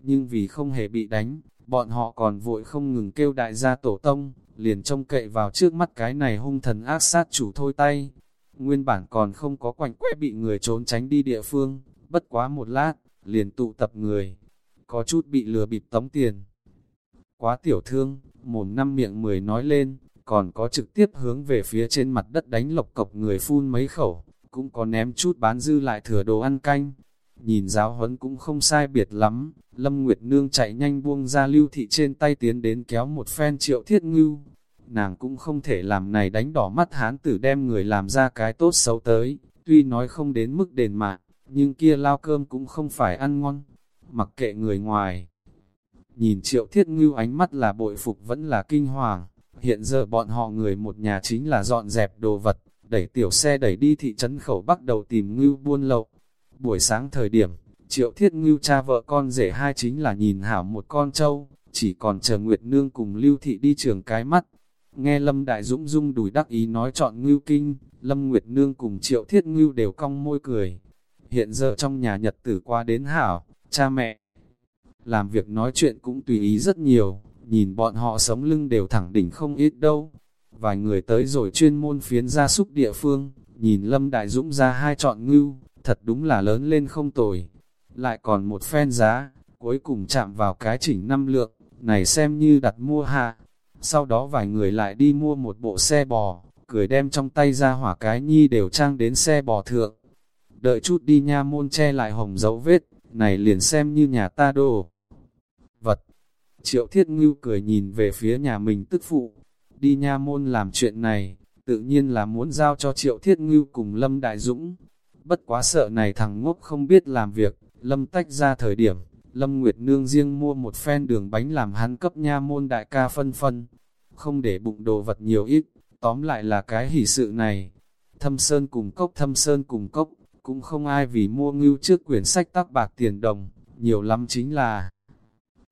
Nhưng vì không hề bị đánh, bọn họ còn vội không ngừng kêu đại gia tổ tông, liền trông cậy vào trước mắt cái này hung thần ác sát chủ thôi tay. Nguyên bản còn không có quảnh quẽ bị người trốn tránh đi địa phương, bất quá một lát, liền tụ tập người, có chút bị lừa bịp tống tiền. Quá tiểu thương, mồm năm miệng mười nói lên, còn có trực tiếp hướng về phía trên mặt đất đánh lộc cộc người phun mấy khẩu, cũng có ném chút bán dư lại thừa đồ ăn canh. Nhìn giáo huấn cũng không sai biệt lắm, Lâm Nguyệt Nương chạy nhanh buông ra lưu thị trên tay tiến đến kéo một phen triệu thiết ngưu. Nàng cũng không thể làm này đánh đỏ mắt hán tử đem người làm ra cái tốt xấu tới, tuy nói không đến mức đền mạng, nhưng kia lao cơm cũng không phải ăn ngon, mặc kệ người ngoài Nhìn triệu thiết ngưu ánh mắt là bội phục vẫn là kinh hoàng. Hiện giờ bọn họ người một nhà chính là dọn dẹp đồ vật, đẩy tiểu xe đẩy đi thị trấn khẩu bắt đầu tìm ngưu buôn lậu. Buổi sáng thời điểm, triệu thiết ngưu cha vợ con rể hai chính là nhìn hảo một con trâu, chỉ còn chờ Nguyệt Nương cùng Lưu Thị đi trường cái mắt. Nghe Lâm Đại Dũng dung đùi đắc ý nói chọn ngưu kinh, Lâm Nguyệt Nương cùng triệu thiết ngưu đều cong môi cười. Hiện giờ trong nhà nhật tử qua đến hảo, cha mẹ, làm việc nói chuyện cũng tùy ý rất nhiều, nhìn bọn họ sống lưng đều thẳng đỉnh không ít đâu. Vài người tới rồi chuyên môn phiến gia súc địa phương, nhìn Lâm Đại Dũng ra hai chọn ngưu, thật đúng là lớn lên không tồi. Lại còn một phen giá, cuối cùng chạm vào cái chỉnh năm lượng, này xem như đặt mua hạ. Sau đó vài người lại đi mua một bộ xe bò, cười đem trong tay ra hỏa cái nhi đều trang đến xe bò thượng. Đợi chút đi nha môn che lại hồng dấu vết, này liền xem như nhà ta đồ. Triệu Thiết Ngưu cười nhìn về phía nhà mình tức phụ, đi nha môn làm chuyện này, tự nhiên là muốn giao cho Triệu Thiết Ngưu cùng Lâm Đại Dũng. Bất quá sợ này thằng ngốc không biết làm việc, Lâm tách ra thời điểm, Lâm Nguyệt Nương riêng mua một phen đường bánh làm hắn cấp nha môn đại ca phân phân, không để bụng đồ vật nhiều ít, tóm lại là cái hỷ sự này. Thâm Sơn cùng cốc thâm Sơn cùng cốc, cũng không ai vì mua ngưu trước quyển sách tắc bạc tiền đồng, nhiều lắm chính là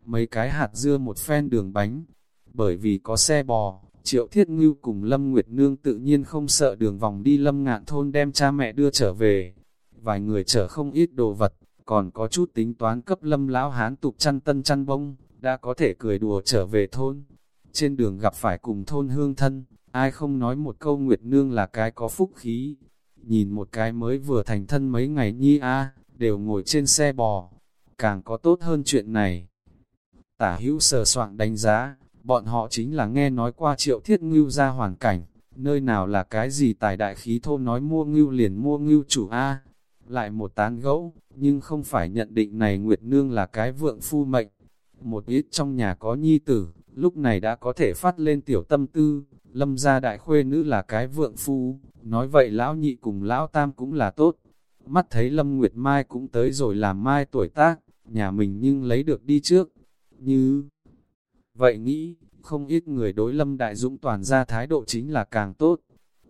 mấy cái hạt dưa một phen đường bánh. Bởi vì có xe bò, Triệu Thiết Ngưu cùng Lâm Nguyệt Nương tự nhiên không sợ đường vòng đi Lâm Ngạn thôn đem cha mẹ đưa trở về. Vài người chở không ít đồ vật, còn có chút tính toán cấp Lâm lão hán tục chăn tân chăn bông, đã có thể cười đùa trở về thôn. Trên đường gặp phải cùng thôn hương thân, ai không nói một câu Nguyệt Nương là cái có phúc khí. Nhìn một cái mới vừa thành thân mấy ngày nhi a đều ngồi trên xe bò, càng có tốt hơn chuyện này. Tả hữu sờ soạn đánh giá, bọn họ chính là nghe nói qua triệu thiết ngưu ra hoàn cảnh, nơi nào là cái gì tài đại khí thô nói mua ngưu liền mua ngưu chủ A. Lại một tán gẫu, nhưng không phải nhận định này Nguyệt Nương là cái vượng phu mệnh. Một ít trong nhà có nhi tử, lúc này đã có thể phát lên tiểu tâm tư, lâm gia đại khuê nữ là cái vượng phu, nói vậy lão nhị cùng lão tam cũng là tốt. Mắt thấy lâm Nguyệt Mai cũng tới rồi làm mai tuổi tác, nhà mình nhưng lấy được đi trước. Như vậy nghĩ, không ít người đối lâm đại dũng toàn ra thái độ chính là càng tốt.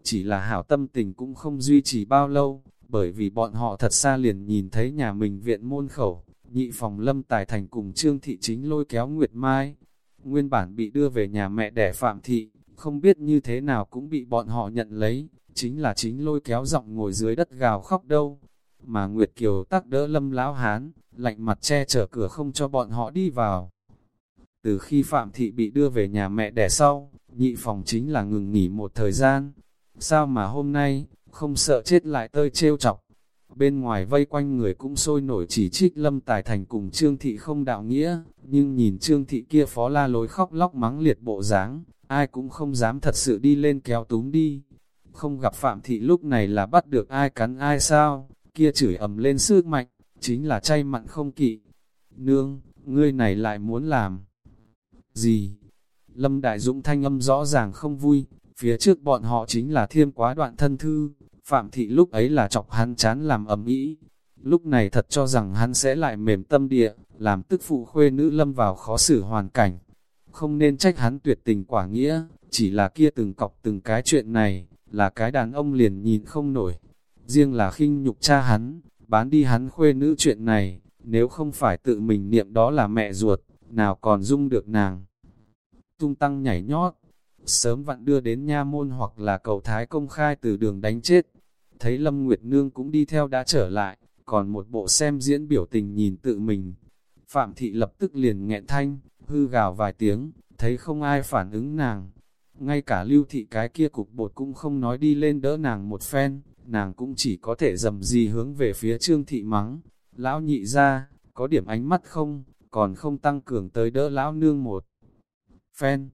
Chỉ là hảo tâm tình cũng không duy trì bao lâu, bởi vì bọn họ thật xa liền nhìn thấy nhà mình viện môn khẩu, nhị phòng lâm tài thành cùng trương thị chính lôi kéo Nguyệt Mai. Nguyên bản bị đưa về nhà mẹ đẻ Phạm Thị, không biết như thế nào cũng bị bọn họ nhận lấy, chính là chính lôi kéo giọng ngồi dưới đất gào khóc đâu. Mà Nguyệt Kiều tắc đỡ lâm lão hán, lạnh mặt che chở cửa không cho bọn họ đi vào. Từ khi Phạm Thị bị đưa về nhà mẹ đẻ sau, nhị phòng chính là ngừng nghỉ một thời gian. Sao mà hôm nay, không sợ chết lại tơi trêu chọc. Bên ngoài vây quanh người cũng sôi nổi chỉ trích Lâm Tài Thành cùng Trương Thị không đạo nghĩa, nhưng nhìn Trương Thị kia phó la lối khóc lóc mắng liệt bộ dáng ai cũng không dám thật sự đi lên kéo túm đi. Không gặp Phạm Thị lúc này là bắt được ai cắn ai sao, kia chửi ầm lên sức mạnh, chính là chay mặn không kỵ. Nương, ngươi này lại muốn làm gì? Lâm Đại Dũng thanh âm rõ ràng không vui, phía trước bọn họ chính là thiêm quá đoạn thân thư, Phạm Thị lúc ấy là chọc hắn chán làm ầm ĩ lúc này thật cho rằng hắn sẽ lại mềm tâm địa, làm tức phụ khuê nữ lâm vào khó xử hoàn cảnh. Không nên trách hắn tuyệt tình quả nghĩa, chỉ là kia từng cọc từng cái chuyện này, là cái đàn ông liền nhìn không nổi. Riêng là khinh nhục cha hắn, bán đi hắn khuê nữ chuyện này, nếu không phải tự mình niệm đó là mẹ ruột, nào còn dung được nàng. Tung tăng nhảy nhót, sớm vặn đưa đến nha môn hoặc là cầu thái công khai từ đường đánh chết. Thấy Lâm Nguyệt Nương cũng đi theo đã trở lại, còn một bộ xem diễn biểu tình nhìn tự mình. Phạm Thị lập tức liền nghẹn thanh, hư gào vài tiếng, thấy không ai phản ứng nàng. Ngay cả lưu thị cái kia cục bột cũng không nói đi lên đỡ nàng một phen, nàng cũng chỉ có thể dầm gì hướng về phía trương thị mắng. Lão nhị ra, có điểm ánh mắt không, còn không tăng cường tới đỡ lão nương một. Phen,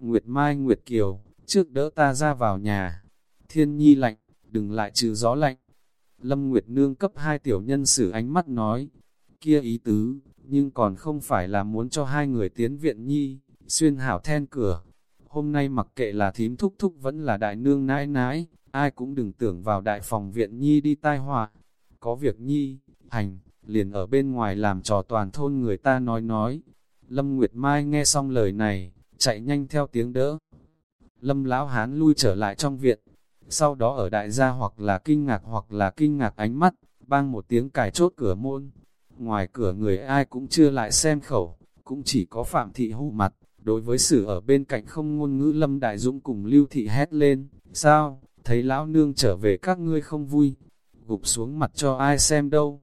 Nguyệt Mai Nguyệt Kiều, trước đỡ ta ra vào nhà. Thiên nhi lạnh, đừng lại trừ gió lạnh. Lâm Nguyệt Nương cấp hai tiểu nhân sử ánh mắt nói, kia ý tứ, nhưng còn không phải là muốn cho hai người tiến viện nhi, xuyên hảo then cửa. Hôm nay mặc kệ là thím thúc thúc vẫn là đại nương nãi nãi, ai cũng đừng tưởng vào đại phòng viện nhi đi tai họa. Có việc nhi, hành, liền ở bên ngoài làm trò toàn thôn người ta nói nói. Lâm Nguyệt Mai nghe xong lời này, chạy nhanh theo tiếng đỡ. Lâm lão hán lui trở lại trong viện, sau đó ở đại gia hoặc là kinh ngạc hoặc là kinh ngạc ánh mắt, bang một tiếng cài chốt cửa môn. Ngoài cửa người ai cũng chưa lại xem khẩu, cũng chỉ có Phạm Thị hụ mặt, đối với sự ở bên cạnh không ngôn ngữ Lâm Đại Dũng cùng Lưu Thị hét lên, sao, thấy lão nương trở về các ngươi không vui, gục xuống mặt cho ai xem đâu.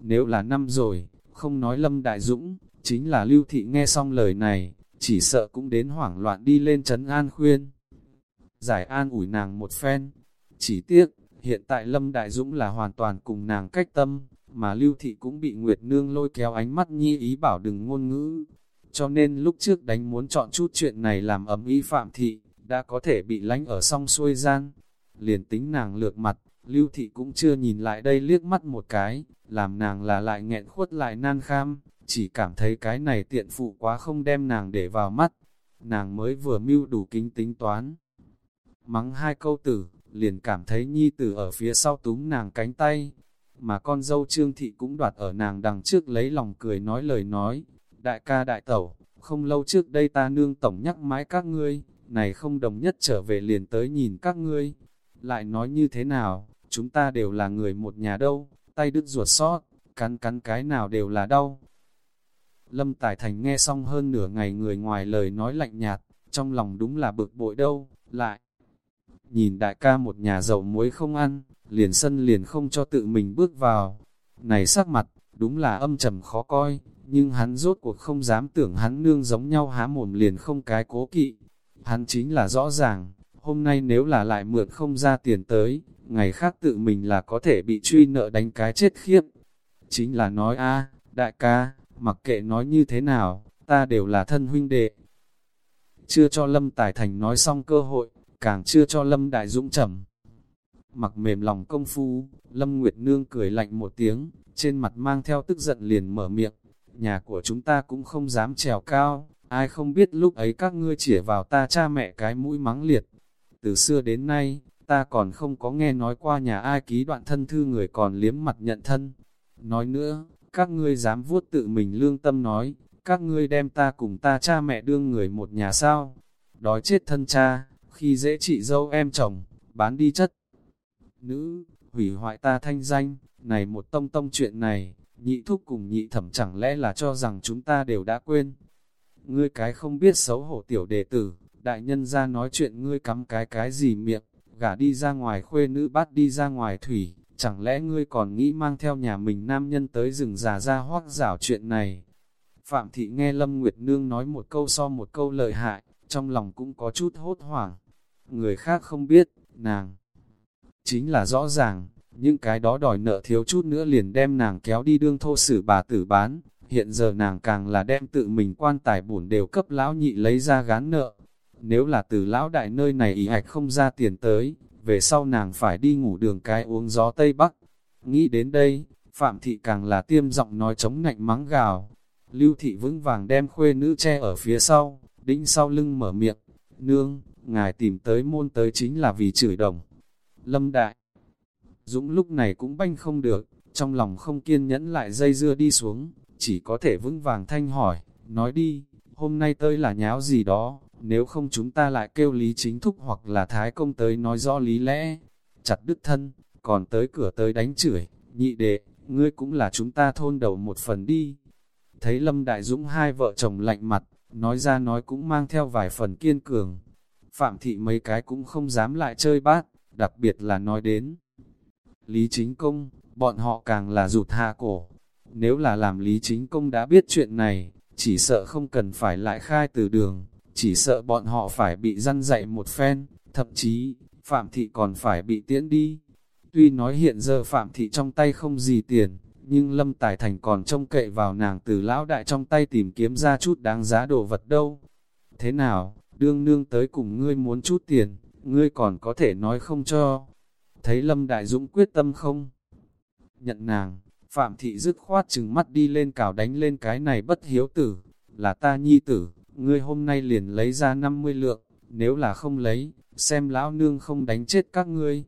Nếu là năm rồi, không nói Lâm Đại Dũng, chính là Lưu Thị nghe xong lời này, chỉ sợ cũng đến hoảng loạn đi lên trấn an khuyên. Giải an ủi nàng một phen, chỉ tiếc, hiện tại Lâm Đại Dũng là hoàn toàn cùng nàng cách tâm, mà Lưu Thị cũng bị Nguyệt Nương lôi kéo ánh mắt nhi ý bảo đừng ngôn ngữ. Cho nên lúc trước đánh muốn chọn chút chuyện này làm ấm Y Phạm Thị, đã có thể bị lánh ở song xuôi gian. Liền tính nàng lược mặt, Lưu Thị cũng chưa nhìn lại đây liếc mắt một cái, làm nàng là lại nghẹn khuất lại nan kham, chỉ cảm thấy cái này tiện phụ quá không đem nàng để vào mắt. Nàng mới vừa mưu đủ kính tính toán. Mắng hai câu tử, liền cảm thấy nhi tử ở phía sau túm nàng cánh tay, mà con dâu trương thị cũng đoạt ở nàng đằng trước lấy lòng cười nói lời nói, đại ca đại tẩu, không lâu trước đây ta nương tổng nhắc mãi các ngươi, này không đồng nhất trở về liền tới nhìn các ngươi, lại nói như thế nào, chúng ta đều là người một nhà đâu, tay đứt ruột sót, cắn cắn cái nào đều là đau. Lâm Tài Thành nghe xong hơn nửa ngày người ngoài lời nói lạnh nhạt, trong lòng đúng là bực bội đâu, lại. Nhìn đại ca một nhà giàu muối không ăn, liền sân liền không cho tự mình bước vào. Này sắc mặt, đúng là âm trầm khó coi, nhưng hắn rốt cuộc không dám tưởng hắn nương giống nhau há mồm liền không cái cố kỵ. Hắn chính là rõ ràng, hôm nay nếu là lại mượn không ra tiền tới, ngày khác tự mình là có thể bị truy nợ đánh cái chết khiếp. Chính là nói a đại ca, mặc kệ nói như thế nào, ta đều là thân huynh đệ. Chưa cho Lâm Tài Thành nói xong cơ hội, càng chưa cho Lâm Đại Dũng trầm. Mặc mềm lòng công phu, Lâm Nguyệt Nương cười lạnh một tiếng, trên mặt mang theo tức giận liền mở miệng. Nhà của chúng ta cũng không dám trèo cao, ai không biết lúc ấy các ngươi chỉ vào ta cha mẹ cái mũi mắng liệt. Từ xưa đến nay, ta còn không có nghe nói qua nhà ai ký đoạn thân thư người còn liếm mặt nhận thân. Nói nữa, các ngươi dám vuốt tự mình lương tâm nói, các ngươi đem ta cùng ta cha mẹ đương người một nhà sao, đói chết thân cha, khi dễ chị dâu em chồng, bán đi chất. Nữ, hủy hoại ta thanh danh, này một tông tông chuyện này, nhị thúc cùng nhị thẩm chẳng lẽ là cho rằng chúng ta đều đã quên. Ngươi cái không biết xấu hổ tiểu đệ tử, đại nhân ra nói chuyện ngươi cắm cái cái gì miệng, gả đi ra ngoài khuê nữ bắt đi ra ngoài thủy, chẳng lẽ ngươi còn nghĩ mang theo nhà mình nam nhân tới rừng già ra hoác rảo chuyện này. Phạm thị nghe Lâm Nguyệt Nương nói một câu so một câu lợi hại, trong lòng cũng có chút hốt hoảng. Người khác không biết, nàng chính là rõ ràng, những cái đó đòi nợ thiếu chút nữa liền đem nàng kéo đi đương thô sử bà tử bán, hiện giờ nàng càng là đem tự mình quan tài bổn đều cấp lão nhị lấy ra gán nợ. Nếu là từ lão đại nơi này ý hạch không ra tiền tới, về sau nàng phải đi ngủ đường cái uống gió Tây Bắc. Nghĩ đến đây, Phạm Thị càng là tiêm giọng nói chống nạnh mắng gào. Lưu Thị vững vàng đem khuê nữ che ở phía sau, đĩnh sau lưng mở miệng. Nương, ngài tìm tới môn tới chính là vì chửi đồng. Lâm Đại Dũng lúc này cũng banh không được, trong lòng không kiên nhẫn lại dây dưa đi xuống, chỉ có thể vững vàng thanh hỏi, nói đi, hôm nay tới là nháo gì đó, nếu không chúng ta lại kêu lý chính thúc hoặc là thái công tới nói rõ lý lẽ, chặt đứt thân, còn tới cửa tới đánh chửi, nhị đệ, ngươi cũng là chúng ta thôn đầu một phần đi. Thấy Lâm Đại Dũng hai vợ chồng lạnh mặt, nói ra nói cũng mang theo vài phần kiên cường. Phạm thị mấy cái cũng không dám lại chơi bát, đặc biệt là nói đến. Lý chính công, bọn họ càng là rụt hạ cổ. Nếu là làm lý chính công đã biết chuyện này, chỉ sợ không cần phải lại khai từ đường, chỉ sợ bọn họ phải bị răn dạy một phen, thậm chí, Phạm Thị còn phải bị tiễn đi. Tuy nói hiện giờ Phạm Thị trong tay không gì tiền, nhưng Lâm Tài Thành còn trông cậy vào nàng từ lão đại trong tay tìm kiếm ra chút đáng giá đồ vật đâu. Thế nào, đương nương tới cùng ngươi muốn chút tiền, ngươi còn có thể nói không cho. Thấy Lâm Đại Dũng quyết tâm không? Nhận nàng, Phạm Thị dứt khoát chừng mắt đi lên cào đánh lên cái này bất hiếu tử, là ta nhi tử, ngươi hôm nay liền lấy ra 50 lượng, nếu là không lấy, xem lão nương không đánh chết các ngươi.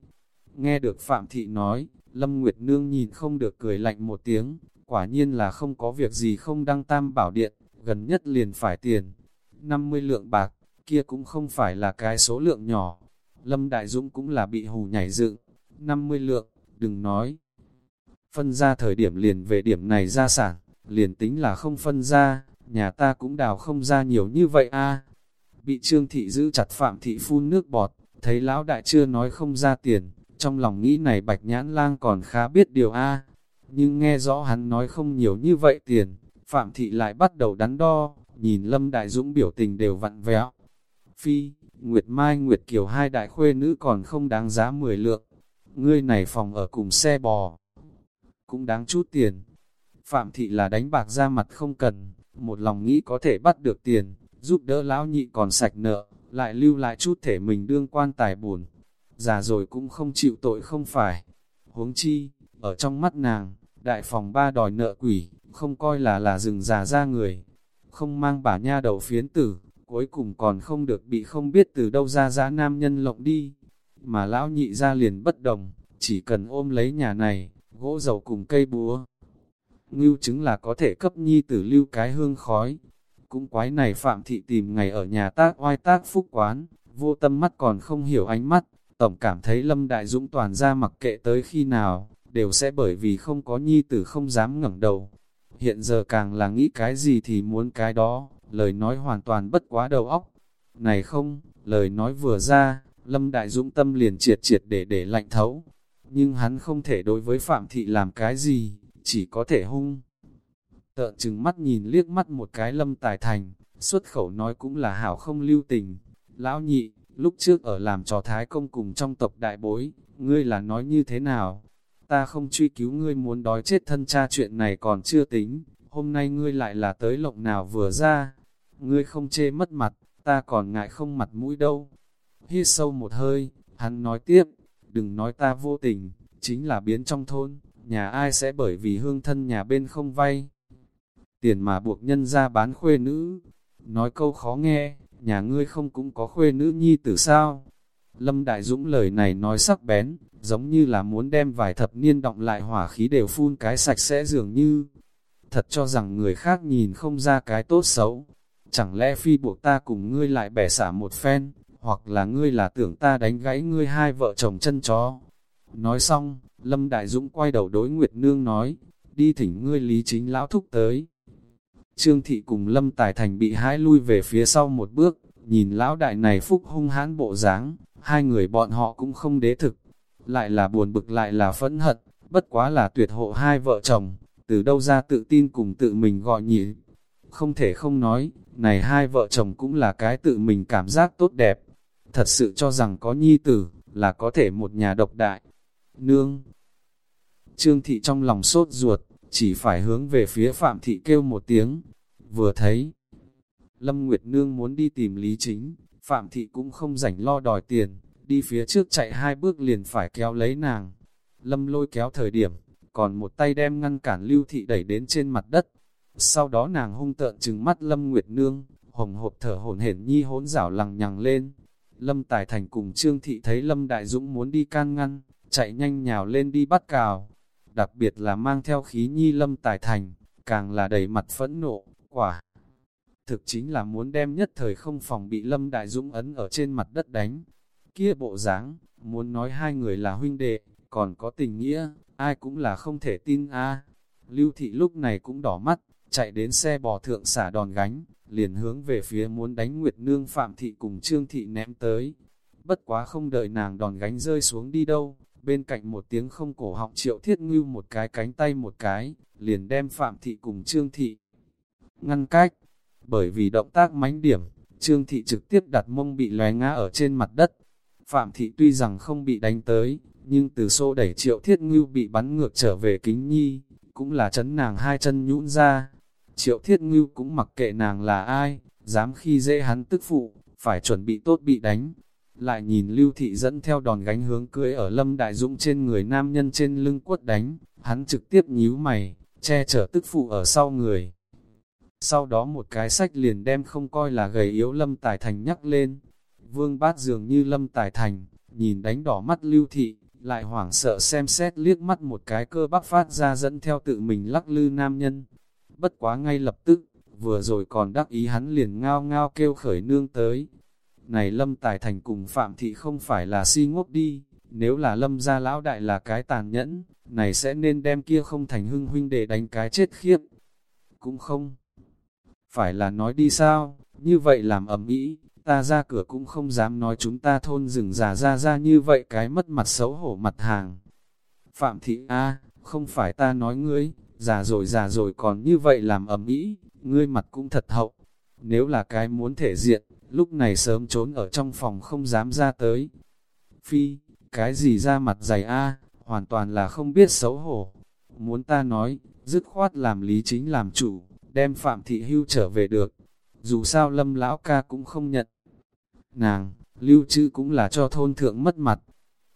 Nghe được Phạm Thị nói, Lâm Nguyệt Nương nhìn không được cười lạnh một tiếng, quả nhiên là không có việc gì không đăng tam bảo điện, gần nhất liền phải tiền. 50 lượng bạc, kia cũng không phải là cái số lượng nhỏ. Lâm Đại Dũng cũng là bị hù nhảy dựng, 50 lượng, đừng nói. Phân ra thời điểm liền về điểm này ra sản, liền tính là không phân ra, nhà ta cũng đào không ra nhiều như vậy a Bị trương thị giữ chặt phạm thị phun nước bọt, thấy lão đại chưa nói không ra tiền, trong lòng nghĩ này bạch nhãn lang còn khá biết điều a Nhưng nghe rõ hắn nói không nhiều như vậy tiền, phạm thị lại bắt đầu đắn đo, nhìn lâm đại dũng biểu tình đều vặn vẹo. Phi, Nguyệt Mai Nguyệt Kiều hai đại khuê nữ còn không đáng giá 10 lượng, ngươi này phòng ở cùng xe bò, cũng đáng chút tiền. Phạm thị là đánh bạc ra mặt không cần, một lòng nghĩ có thể bắt được tiền, giúp đỡ lão nhị còn sạch nợ, lại lưu lại chút thể mình đương quan tài buồn. Già rồi cũng không chịu tội không phải. Huống chi, ở trong mắt nàng, đại phòng ba đòi nợ quỷ, không coi là là rừng già ra người. Không mang bà nha đầu phiến tử, cuối cùng còn không được bị không biết từ đâu ra giá nam nhân lộng đi. Mà lão nhị ra liền bất đồng, chỉ cần ôm lấy nhà này, gỗ dầu cùng cây búa ngưu chứng là có thể cấp nhi tử lưu cái hương khói. Cũng quái này Phạm Thị tìm ngày ở nhà tác oai tác phúc quán, vô tâm mắt còn không hiểu ánh mắt, tổng cảm thấy Lâm Đại Dũng toàn ra mặc kệ tới khi nào, đều sẽ bởi vì không có nhi tử không dám ngẩng đầu. hiện giờ càng là nghĩ cái gì thì muốn cái đó, lời nói hoàn toàn bất quá đầu óc. Này không, lời nói vừa ra, Lâm Đại Dũng tâm liền triệt triệt để để lạnh thấu. Nhưng hắn không thể đối với Phạm Thị làm cái gì, chỉ có thể hung. Tợn chừng mắt nhìn liếc mắt một cái Lâm Tài Thành, xuất khẩu nói cũng là hảo không lưu tình. Lão nhị, lúc trước ở làm trò thái công cùng trong tộc đại bối, ngươi là nói như thế nào? Ta không truy cứu ngươi muốn đói chết thân cha chuyện này còn chưa tính, hôm nay ngươi lại là tới lộng nào vừa ra. Ngươi không chê mất mặt, ta còn ngại không mặt mũi đâu. Hít sâu một hơi, hắn nói tiếp, đừng nói ta vô tình, chính là biến trong thôn, nhà ai sẽ bởi vì hương thân nhà bên không vay. Tiền mà buộc nhân ra bán khuê nữ, nói câu khó nghe, nhà ngươi không cũng có khuê nữ nhi tử sao? Lâm Đại Dũng lời này nói sắc bén, giống như là muốn đem vài thập niên động lại hỏa khí đều phun cái sạch sẽ dường như. Thật cho rằng người khác nhìn không ra cái tốt xấu. Chẳng lẽ phi buộc ta cùng ngươi lại bẻ xả một phen, hoặc là ngươi là tưởng ta đánh gãy ngươi hai vợ chồng chân chó. Nói xong, Lâm Đại Dũng quay đầu đối Nguyệt Nương nói, đi thỉnh ngươi lý chính lão thúc tới. Trương Thị cùng Lâm Tài Thành bị hãi lui về phía sau một bước, nhìn lão đại này phúc hung hãn bộ dáng, hai người bọn họ cũng không đế thực, lại là buồn bực lại là phẫn hận, bất quá là tuyệt hộ hai vợ chồng, từ đâu ra tự tin cùng tự mình gọi nhị. Không thể không nói, này hai vợ chồng cũng là cái tự mình cảm giác tốt đẹp, thật sự cho rằng có nhi tử, là có thể một nhà độc đại. Nương Trương Thị trong lòng sốt ruột, chỉ phải hướng về phía Phạm Thị kêu một tiếng, vừa thấy. Lâm Nguyệt Nương muốn đi tìm Lý Chính, Phạm Thị cũng không rảnh lo đòi tiền, đi phía trước chạy hai bước liền phải kéo lấy nàng. Lâm lôi kéo thời điểm, còn một tay đem ngăn cản Lưu Thị đẩy đến trên mặt đất. Sau đó nàng hung tợn trừng mắt Lâm Nguyệt Nương, hồng hộp thở hổn hển nhi hỗn rảo lằng nhằng lên. Lâm Tài Thành cùng Trương Thị thấy Lâm Đại Dũng muốn đi can ngăn, chạy nhanh nhào lên đi bắt cào. Đặc biệt là mang theo khí nhi Lâm Tài Thành, càng là đầy mặt phẫn nộ, quả. Thực chính là muốn đem nhất thời không phòng bị Lâm Đại Dũng ấn ở trên mặt đất đánh. Kia bộ dáng muốn nói hai người là huynh đệ, còn có tình nghĩa, ai cũng là không thể tin a. Lưu Thị lúc này cũng đỏ mắt, chạy đến xe bò thượng xả đòn gánh, liền hướng về phía muốn đánh Nguyệt Nương Phạm Thị cùng Trương Thị ném tới. Bất quá không đợi nàng đòn gánh rơi xuống đi đâu, bên cạnh một tiếng không cổ họng triệu thiết ngưu một cái cánh tay một cái, liền đem Phạm Thị cùng Trương Thị ngăn cách. Bởi vì động tác mánh điểm, Trương Thị trực tiếp đặt mông bị lóe ngã ở trên mặt đất. Phạm Thị tuy rằng không bị đánh tới, nhưng từ xô đẩy triệu thiết ngưu bị bắn ngược trở về kính nhi, cũng là chấn nàng hai chân nhũn ra. Triệu thiết ngưu cũng mặc kệ nàng là ai, dám khi dễ hắn tức phụ, phải chuẩn bị tốt bị đánh. Lại nhìn Lưu Thị dẫn theo đòn gánh hướng cưỡi ở Lâm Đại Dũng trên người nam nhân trên lưng quất đánh, hắn trực tiếp nhíu mày, che chở tức phụ ở sau người. Sau đó một cái sách liền đem không coi là gầy yếu Lâm Tài Thành nhắc lên. Vương bát dường như Lâm Tài Thành, nhìn đánh đỏ mắt Lưu Thị, lại hoảng sợ xem xét liếc mắt một cái cơ bắp phát ra dẫn theo tự mình lắc lư nam nhân. Bất quá ngay lập tức, vừa rồi còn đắc ý hắn liền ngao ngao kêu khởi nương tới. Này Lâm Tài Thành cùng Phạm Thị không phải là si ngốc đi, nếu là Lâm gia lão đại là cái tàn nhẫn, này sẽ nên đem kia không thành hưng huynh để đánh cái chết khiếp. Cũng không. Phải là nói đi sao, như vậy làm ẩm ý, ta ra cửa cũng không dám nói chúng ta thôn rừng già ra ra như vậy cái mất mặt xấu hổ mặt hàng. Phạm thị A, không phải ta nói ngươi, già rồi già rồi còn như vậy làm ẩm ý, ngươi mặt cũng thật hậu. Nếu là cái muốn thể diện, lúc này sớm trốn ở trong phòng không dám ra tới. Phi, cái gì ra mặt dày A, hoàn toàn là không biết xấu hổ. Muốn ta nói, dứt khoát làm lý chính làm chủ, đem Phạm Thị Hưu trở về được. Dù sao lâm lão ca cũng không nhận. Nàng, lưu trữ cũng là cho thôn thượng mất mặt.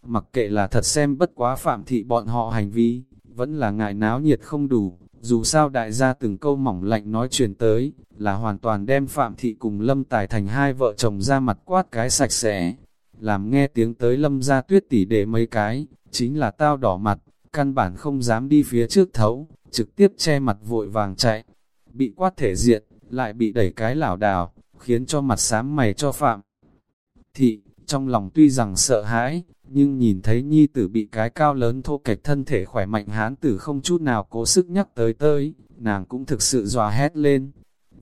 Mặc kệ là thật xem bất quá Phạm Thị bọn họ hành vi, vẫn là ngại náo nhiệt không đủ. Dù sao đại gia từng câu mỏng lạnh nói truyền tới, là hoàn toàn đem Phạm Thị cùng Lâm Tài thành hai vợ chồng ra mặt quát cái sạch sẽ. Làm nghe tiếng tới Lâm ra tuyết tỉ để mấy cái, chính là tao đỏ mặt, căn bản không dám đi phía trước thấu, trực tiếp che mặt vội vàng chạy bị quát thể diện, lại bị đẩy cái lảo đảo, khiến cho mặt xám mày cho phạm. Thị, trong lòng tuy rằng sợ hãi, nhưng nhìn thấy nhi tử bị cái cao lớn thô kệch thân thể khỏe mạnh hán tử không chút nào cố sức nhắc tới tới, nàng cũng thực sự dòa hét lên.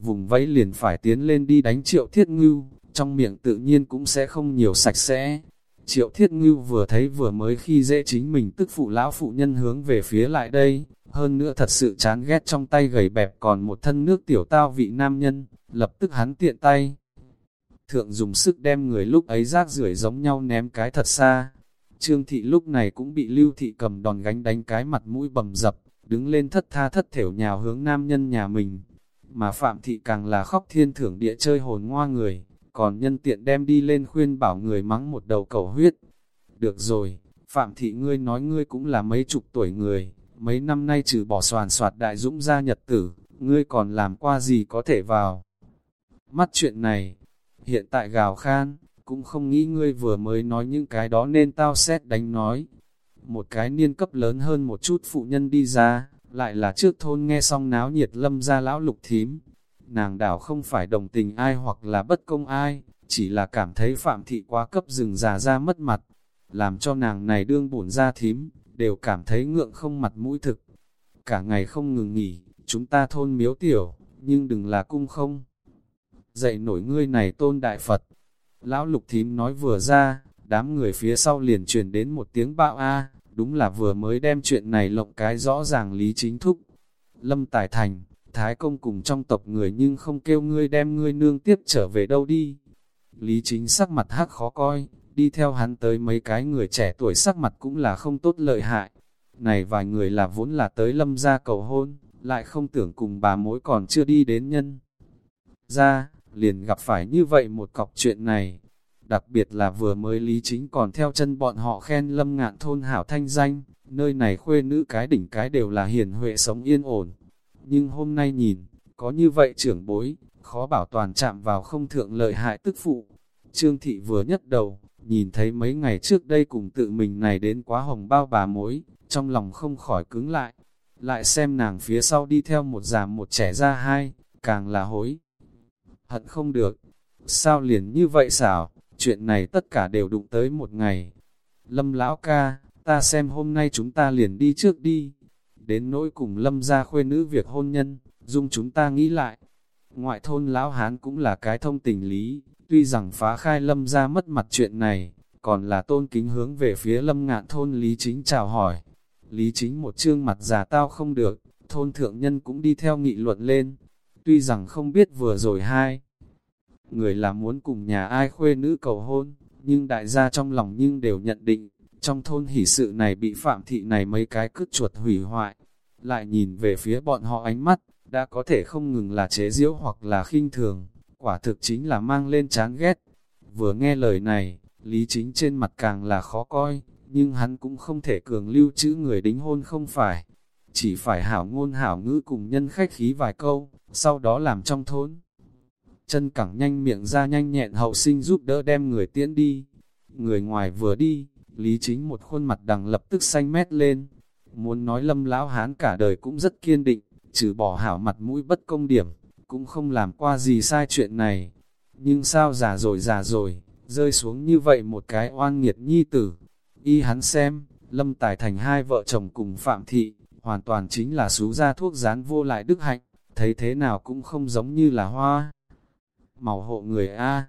Vùng vẫy liền phải tiến lên đi đánh triệu thiết ngưu, trong miệng tự nhiên cũng sẽ không nhiều sạch sẽ. Triệu thiết ngưu vừa thấy vừa mới khi dễ chính mình tức phụ lão phụ nhân hướng về phía lại đây, hơn nữa thật sự chán ghét trong tay gầy bẹp còn một thân nước tiểu tao vị nam nhân, lập tức hắn tiện tay. Thượng dùng sức đem người lúc ấy rác rưởi giống nhau ném cái thật xa. Trương thị lúc này cũng bị lưu thị cầm đòn gánh đánh cái mặt mũi bầm dập, đứng lên thất tha thất thểu nhào hướng nam nhân nhà mình. Mà Phạm thị càng là khóc thiên thưởng địa chơi hồn ngoa người, còn nhân tiện đem đi lên khuyên bảo người mắng một đầu cầu huyết. Được rồi, Phạm thị ngươi nói ngươi cũng là mấy chục tuổi người, mấy năm nay trừ bỏ soàn soạt đại dũng ra nhật tử, ngươi còn làm qua gì có thể vào. Mắt chuyện này, hiện tại gào khan, cũng không nghĩ ngươi vừa mới nói những cái đó nên tao xét đánh nói. Một cái niên cấp lớn hơn một chút phụ nhân đi ra, lại là trước thôn nghe xong náo nhiệt lâm ra lão lục thím. Nàng đảo không phải đồng tình ai hoặc là bất công ai, chỉ là cảm thấy phạm thị quá cấp rừng già ra mất mặt, làm cho nàng này đương bổn ra thím, đều cảm thấy ngượng không mặt mũi thực. Cả ngày không ngừng nghỉ, chúng ta thôn miếu tiểu, nhưng đừng là cung không. Dạy nổi ngươi này tôn đại Phật. Lão lục thím nói vừa ra, đám người phía sau liền truyền đến một tiếng bạo a đúng là vừa mới đem chuyện này lộng cái rõ ràng lý chính thúc. Lâm Tài Thành, Thái Công cùng trong tộc người nhưng không kêu ngươi đem ngươi nương tiếp trở về đâu đi. Lý chính sắc mặt hắc khó coi, đi theo hắn tới mấy cái người trẻ tuổi sắc mặt cũng là không tốt lợi hại. Này vài người là vốn là tới lâm gia cầu hôn, lại không tưởng cùng bà mối còn chưa đi đến nhân. Ra, liền gặp phải như vậy một cọc chuyện này. Đặc biệt là vừa mới lý chính còn theo chân bọn họ khen lâm ngạn thôn hảo thanh danh, nơi này khuê nữ cái đỉnh cái đều là hiền huệ sống yên ổn. Nhưng hôm nay nhìn, có như vậy trưởng bối, khó bảo toàn chạm vào không thượng lợi hại tức phụ. Trương thị vừa nhất đầu, nhìn thấy mấy ngày trước đây cùng tự mình này đến quá hồng bao bà mối, trong lòng không khỏi cứng lại. Lại xem nàng phía sau đi theo một già một trẻ ra hai, càng là hối. Hận không được, sao liền như vậy xảo, chuyện này tất cả đều đụng tới một ngày. Lâm lão ca, ta xem hôm nay chúng ta liền đi trước đi. Đến nỗi cùng lâm ra khuê nữ việc hôn nhân, dung chúng ta nghĩ lại. Ngoại thôn lão hán cũng là cái thông tình lý, Tuy rằng phá khai lâm ra mất mặt chuyện này, còn là tôn kính hướng về phía lâm ngạn thôn Lý Chính chào hỏi. Lý Chính một trương mặt già tao không được, thôn thượng nhân cũng đi theo nghị luận lên. Tuy rằng không biết vừa rồi hai, người là muốn cùng nhà ai khuê nữ cầu hôn, nhưng đại gia trong lòng nhưng đều nhận định, trong thôn hỷ sự này bị phạm thị này mấy cái cứt chuột hủy hoại. Lại nhìn về phía bọn họ ánh mắt, đã có thể không ngừng là chế giễu hoặc là khinh thường, quả thực chính là mang lên chán ghét. Vừa nghe lời này, Lý Chính trên mặt càng là khó coi, nhưng hắn cũng không thể cường lưu chữ người đính hôn không phải. Chỉ phải hảo ngôn hảo ngữ cùng nhân khách khí vài câu, sau đó làm trong thốn Chân cẳng nhanh miệng ra nhanh nhẹn hậu sinh giúp đỡ đem người tiễn đi. Người ngoài vừa đi, Lý Chính một khuôn mặt đằng lập tức xanh mét lên. Muốn nói lâm lão hán cả đời cũng rất kiên định, trừ bỏ hảo mặt mũi bất công điểm, cũng không làm qua gì sai chuyện này. Nhưng sao già rồi già rồi, rơi xuống như vậy một cái oan nghiệt nhi tử. Y hắn xem, Lâm Tài Thành hai vợ chồng cùng Phạm Thị, hoàn toàn chính là xú ra thuốc rán vô lại đức hạnh, thấy thế nào cũng không giống như là hoa. Màu hộ người A,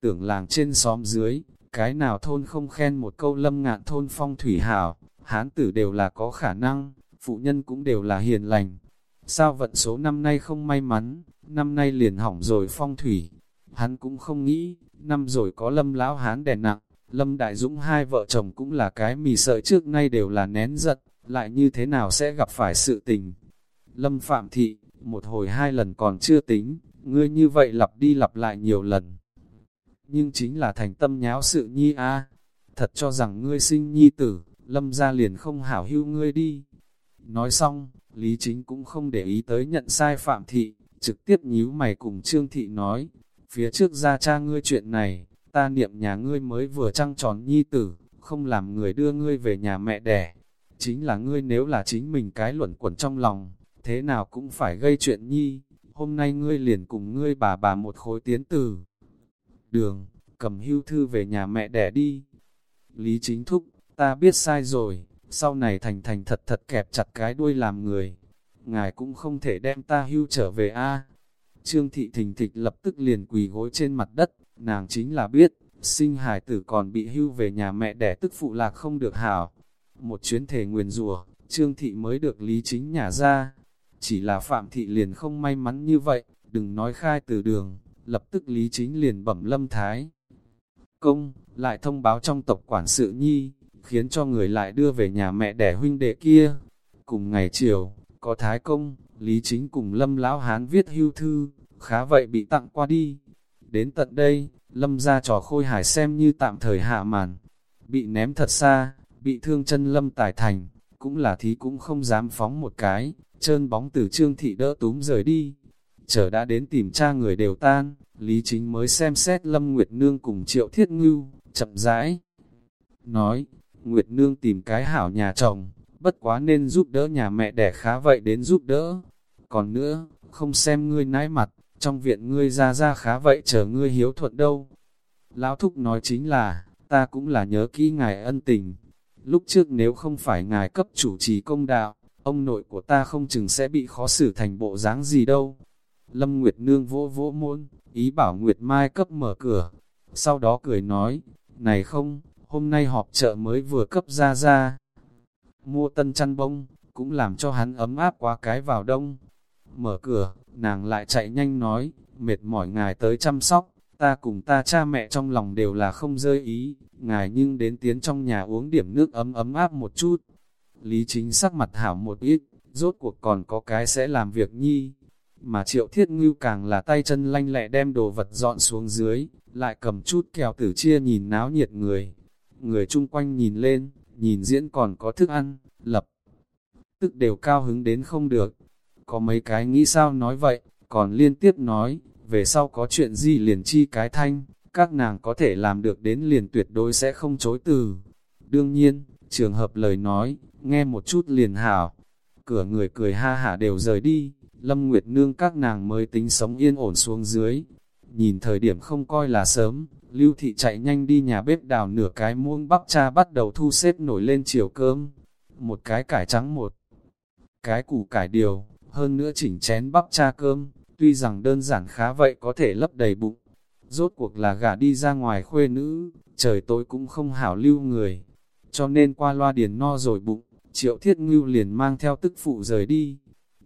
tưởng làng trên xóm dưới, cái nào thôn không khen một câu lâm ngạn thôn phong thủy hảo, hán tử đều là có khả năng, phụ nhân cũng đều là hiền lành. Sao vận số năm nay không may mắn, năm nay liền hỏng rồi phong thủy. Hắn cũng không nghĩ, năm rồi có lâm lão hán đè nặng, lâm đại dũng hai vợ chồng cũng là cái mì sợi trước nay đều là nén giận, lại như thế nào sẽ gặp phải sự tình. Lâm phạm thị, một hồi hai lần còn chưa tính, ngươi như vậy lặp đi lặp lại nhiều lần. Nhưng chính là thành tâm nháo sự nhi a thật cho rằng ngươi sinh nhi tử, lâm ra liền không hảo hưu ngươi đi. Nói xong, Lý Chính cũng không để ý tới nhận sai phạm thị, trực tiếp nhíu mày cùng Trương Thị nói, phía trước ra cha ngươi chuyện này, ta niệm nhà ngươi mới vừa trăng tròn nhi tử, không làm người đưa ngươi về nhà mẹ đẻ. Chính là ngươi nếu là chính mình cái luẩn quẩn trong lòng, thế nào cũng phải gây chuyện nhi, hôm nay ngươi liền cùng ngươi bà bà một khối tiến tử. Đường, cầm hưu thư về nhà mẹ đẻ đi. Lý chính thúc, ta biết sai rồi, sau này thành thành thật thật kẹp chặt cái đuôi làm người. ngài cũng không thể đem ta hưu trở về a Trương thị thình thịch lập tức liền quỳ gối trên mặt đất, nàng chính là biết, sinh hải tử còn bị hưu về nhà mẹ đẻ tức phụ lạc không được hảo. Một chuyến thể nguyền rùa, Trương thị mới được lý chính nhà ra. Chỉ là Phạm thị liền không may mắn như vậy, đừng nói khai từ đường, lập tức lý chính liền bẩm lâm thái. Công, lại thông báo trong tộc quản sự nhi, khiến cho người lại đưa về nhà mẹ đẻ huynh đệ kia. Cùng ngày chiều, có thái công, lý chính cùng lâm lão hán viết hưu thư, khá vậy bị tặng qua đi. Đến tận đây, lâm ra trò khôi hải xem như tạm thời hạ màn, bị ném thật xa, bị thương chân lâm tài thành, cũng là thí cũng không dám phóng một cái, trơn bóng từ trương thị đỡ túm rời đi. Chờ đã đến tìm cha người đều tan, Lý Chính mới xem xét Lâm Nguyệt Nương cùng Triệu Thiết Ngưu, chậm rãi. Nói, Nguyệt Nương tìm cái hảo nhà chồng, bất quá nên giúp đỡ nhà mẹ đẻ khá vậy đến giúp đỡ. Còn nữa, không xem ngươi nái mặt, trong viện ngươi ra ra khá vậy chờ ngươi hiếu thuận đâu. Lão Thúc nói chính là, ta cũng là nhớ kỹ ngài ân tình. Lúc trước nếu không phải ngài cấp chủ trì công đạo, ông nội của ta không chừng sẽ bị khó xử thành bộ dáng gì đâu. Lâm Nguyệt Nương vỗ vỗ môn, ý bảo Nguyệt Mai cấp mở cửa. Sau đó cười nói, này không, hôm nay họp chợ mới vừa cấp ra ra. Mua tân chăn bông, cũng làm cho hắn ấm áp quá cái vào đông. Mở cửa, nàng lại chạy nhanh nói, mệt mỏi ngài tới chăm sóc, ta cùng ta cha mẹ trong lòng đều là không rơi ý, ngài nhưng đến tiến trong nhà uống điểm nước ấm ấm áp một chút. Lý chính sắc mặt hảo một ít, rốt cuộc còn có cái sẽ làm việc nhi. Mà triệu thiết ngưu càng là tay chân lanh lẹ đem đồ vật dọn xuống dưới, lại cầm chút kẹo tử chia nhìn náo nhiệt người. Người chung quanh nhìn lên, nhìn diễn còn có thức ăn, lập. Tức đều cao hứng đến không được. Có mấy cái nghĩ sao nói vậy, còn liên tiếp nói, về sau có chuyện gì liền chi cái thanh, các nàng có thể làm được đến liền tuyệt đối sẽ không chối từ. Đương nhiên, trường hợp lời nói, nghe một chút liền hảo. Cửa người cười ha hả đều rời đi, Lâm Nguyệt Nương các nàng mới tính sống yên ổn xuống dưới. Nhìn thời điểm không coi là sớm, Lưu Thị chạy nhanh đi nhà bếp đào nửa cái muông bắp cha bắt đầu thu xếp nổi lên chiều cơm. Một cái cải trắng một, cái củ cải điều, hơn nữa chỉnh chén bắp cha cơm, tuy rằng đơn giản khá vậy có thể lấp đầy bụng. Rốt cuộc là gà đi ra ngoài khuê nữ, trời tối cũng không hảo lưu người. Cho nên qua loa điền no rồi bụng, triệu thiết ngưu liền mang theo tức phụ rời đi.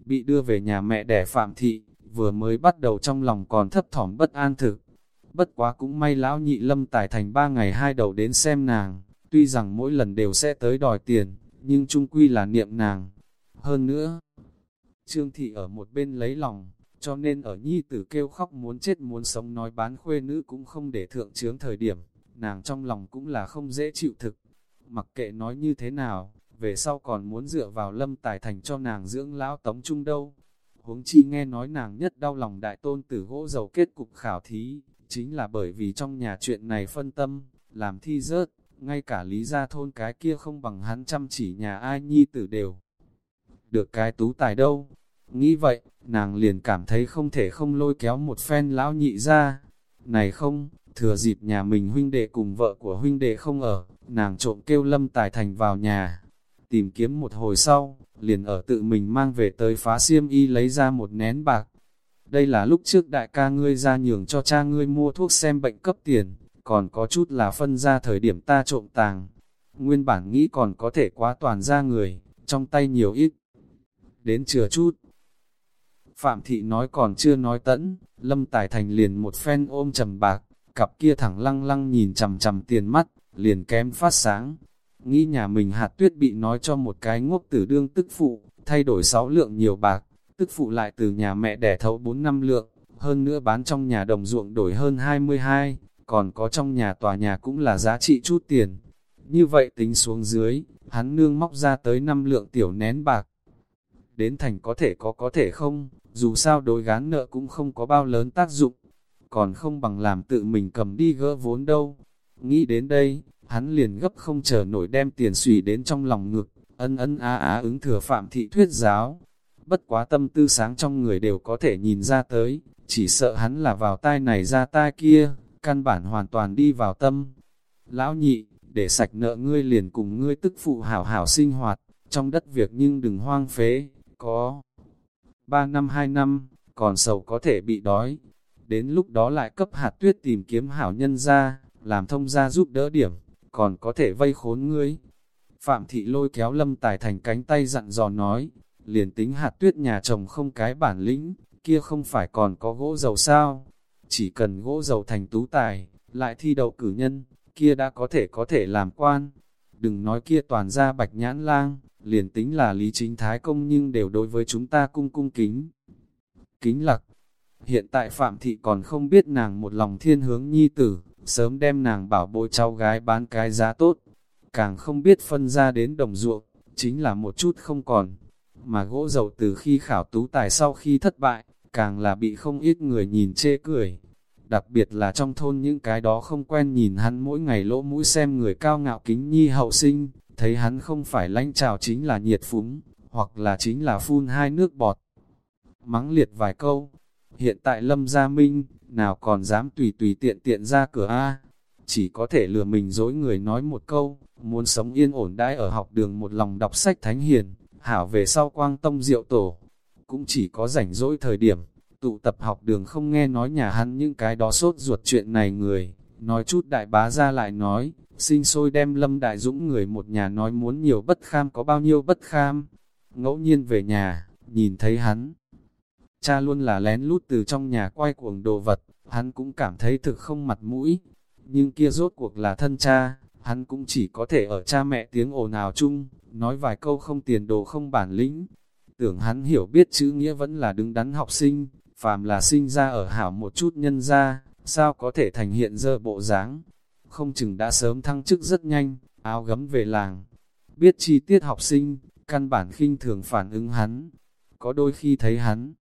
Bị đưa về nhà mẹ đẻ phạm thị, vừa mới bắt đầu trong lòng còn thấp thỏm bất an thực. Bất quá cũng may lão nhị lâm tài thành ba ngày hai đầu đến xem nàng, tuy rằng mỗi lần đều sẽ tới đòi tiền, nhưng trung quy là niệm nàng. Hơn nữa, Trương Thị ở một bên lấy lòng, cho nên ở nhi tử kêu khóc muốn chết muốn sống nói bán khuê nữ cũng không để thượng trướng thời điểm, nàng trong lòng cũng là không dễ chịu thực. Mặc kệ nói như thế nào, về sau còn muốn dựa vào lâm tài thành cho nàng dưỡng lão tống trung đâu. Huống chi nghe nói nàng nhất đau lòng đại tôn tử gỗ dầu kết cục khảo thí, chính là bởi vì trong nhà chuyện này phân tâm, làm thi rớt, ngay cả lý gia thôn cái kia không bằng hắn chăm chỉ nhà ai nhi tử đều. Được cái tú tài đâu, Nghĩ vậy, nàng liền cảm thấy không thể không lôi kéo một phen lão nhị ra. Này không, thừa dịp nhà mình huynh đệ cùng vợ của huynh đệ không ở, nàng trộm kêu lâm tài thành vào nhà. Tìm kiếm một hồi sau, liền ở tự mình mang về tới phá xiêm y lấy ra một nén bạc. Đây là lúc trước đại ca ngươi ra nhường cho cha ngươi mua thuốc xem bệnh cấp tiền, còn có chút là phân ra thời điểm ta trộm tàng. Nguyên bản nghĩ còn có thể quá toàn ra người, trong tay nhiều ít. Đến chừa chút, Phạm Thị nói còn chưa nói tẫn, Lâm Tài Thành liền một phen ôm trầm bạc, cặp kia thẳng lăng lăng nhìn chầm chầm tiền mắt, liền kém phát sáng. Nghĩ nhà mình hạt tuyết bị nói cho một cái ngốc tử đương tức phụ, thay đổi sáu lượng nhiều bạc, tức phụ lại từ nhà mẹ đẻ thấu 4 năm lượng, hơn nữa bán trong nhà đồng ruộng đổi hơn 22, còn có trong nhà tòa nhà cũng là giá trị chút tiền. Như vậy tính xuống dưới, hắn nương móc ra tới 5 lượng tiểu nén bạc. Đến thành có thể có có thể không, dù sao đối gán nợ cũng không có bao lớn tác dụng, còn không bằng làm tự mình cầm đi gỡ vốn đâu. Nghĩ đến đây, hắn liền gấp không chờ nổi đem tiền sủy đến trong lòng ngực, ân ân á á ứng thừa phạm thị thuyết giáo. Bất quá tâm tư sáng trong người đều có thể nhìn ra tới, chỉ sợ hắn là vào tai này ra tai kia, căn bản hoàn toàn đi vào tâm. Lão nhị, để sạch nợ ngươi liền cùng ngươi tức phụ hảo hảo sinh hoạt, trong đất việc nhưng đừng hoang phế, có ba năm hai năm, còn sầu có thể bị đói. Đến lúc đó lại cấp hạt tuyết tìm kiếm hảo nhân ra, làm thông gia giúp đỡ điểm, còn có thể vây khốn ngươi. Phạm thị lôi kéo lâm tài thành cánh tay dặn dò nói, liền tính hạt tuyết nhà chồng không cái bản lĩnh, kia không phải còn có gỗ dầu sao. Chỉ cần gỗ dầu thành tú tài, lại thi đậu cử nhân, kia đã có thể có thể làm quan. Đừng nói kia toàn ra bạch nhãn lang, liền tính là lý chính thái công nhưng đều đối với chúng ta cung cung kính. Kính lặc, hiện tại Phạm Thị còn không biết nàng một lòng thiên hướng nhi tử, sớm đem nàng bảo bối cháu gái bán cái giá tốt, càng không biết phân ra đến đồng ruộng, chính là một chút không còn. Mà gỗ dầu từ khi khảo tú tài sau khi thất bại, càng là bị không ít người nhìn chê cười. Đặc biệt là trong thôn những cái đó không quen nhìn hắn mỗi ngày lỗ mũi xem người cao ngạo kính nhi hậu sinh, thấy hắn không phải lãnh trào chính là nhiệt phúng, hoặc là chính là phun hai nước bọt. Mắng liệt vài câu, hiện tại Lâm Gia Minh, nào còn dám tùy tùy tiện tiện ra cửa A, chỉ có thể lừa mình dối người nói một câu, muốn sống yên ổn đãi ở học đường một lòng đọc sách thánh hiền, hảo về sau quang tông diệu tổ, cũng chỉ có rảnh rỗi thời điểm, tụ tập học đường không nghe nói nhà hắn những cái đó sốt ruột chuyện này người, nói chút đại bá ra lại nói, sinh sôi đem lâm đại dũng người một nhà nói muốn nhiều bất kham có bao nhiêu bất kham, ngẫu nhiên về nhà, nhìn thấy hắn. Cha luôn là lén lút từ trong nhà quay cuồng đồ vật, hắn cũng cảm thấy thực không mặt mũi, nhưng kia rốt cuộc là thân cha, hắn cũng chỉ có thể ở cha mẹ tiếng ồn ào chung, nói vài câu không tiền đồ không bản lĩnh. Tưởng hắn hiểu biết chữ nghĩa vẫn là đứng đắn học sinh, phàm là sinh ra ở hảo một chút nhân ra, sao có thể thành hiện giờ bộ dáng Không chừng đã sớm thăng chức rất nhanh, áo gấm về làng. Biết chi tiết học sinh, căn bản khinh thường phản ứng hắn. Có đôi khi thấy hắn,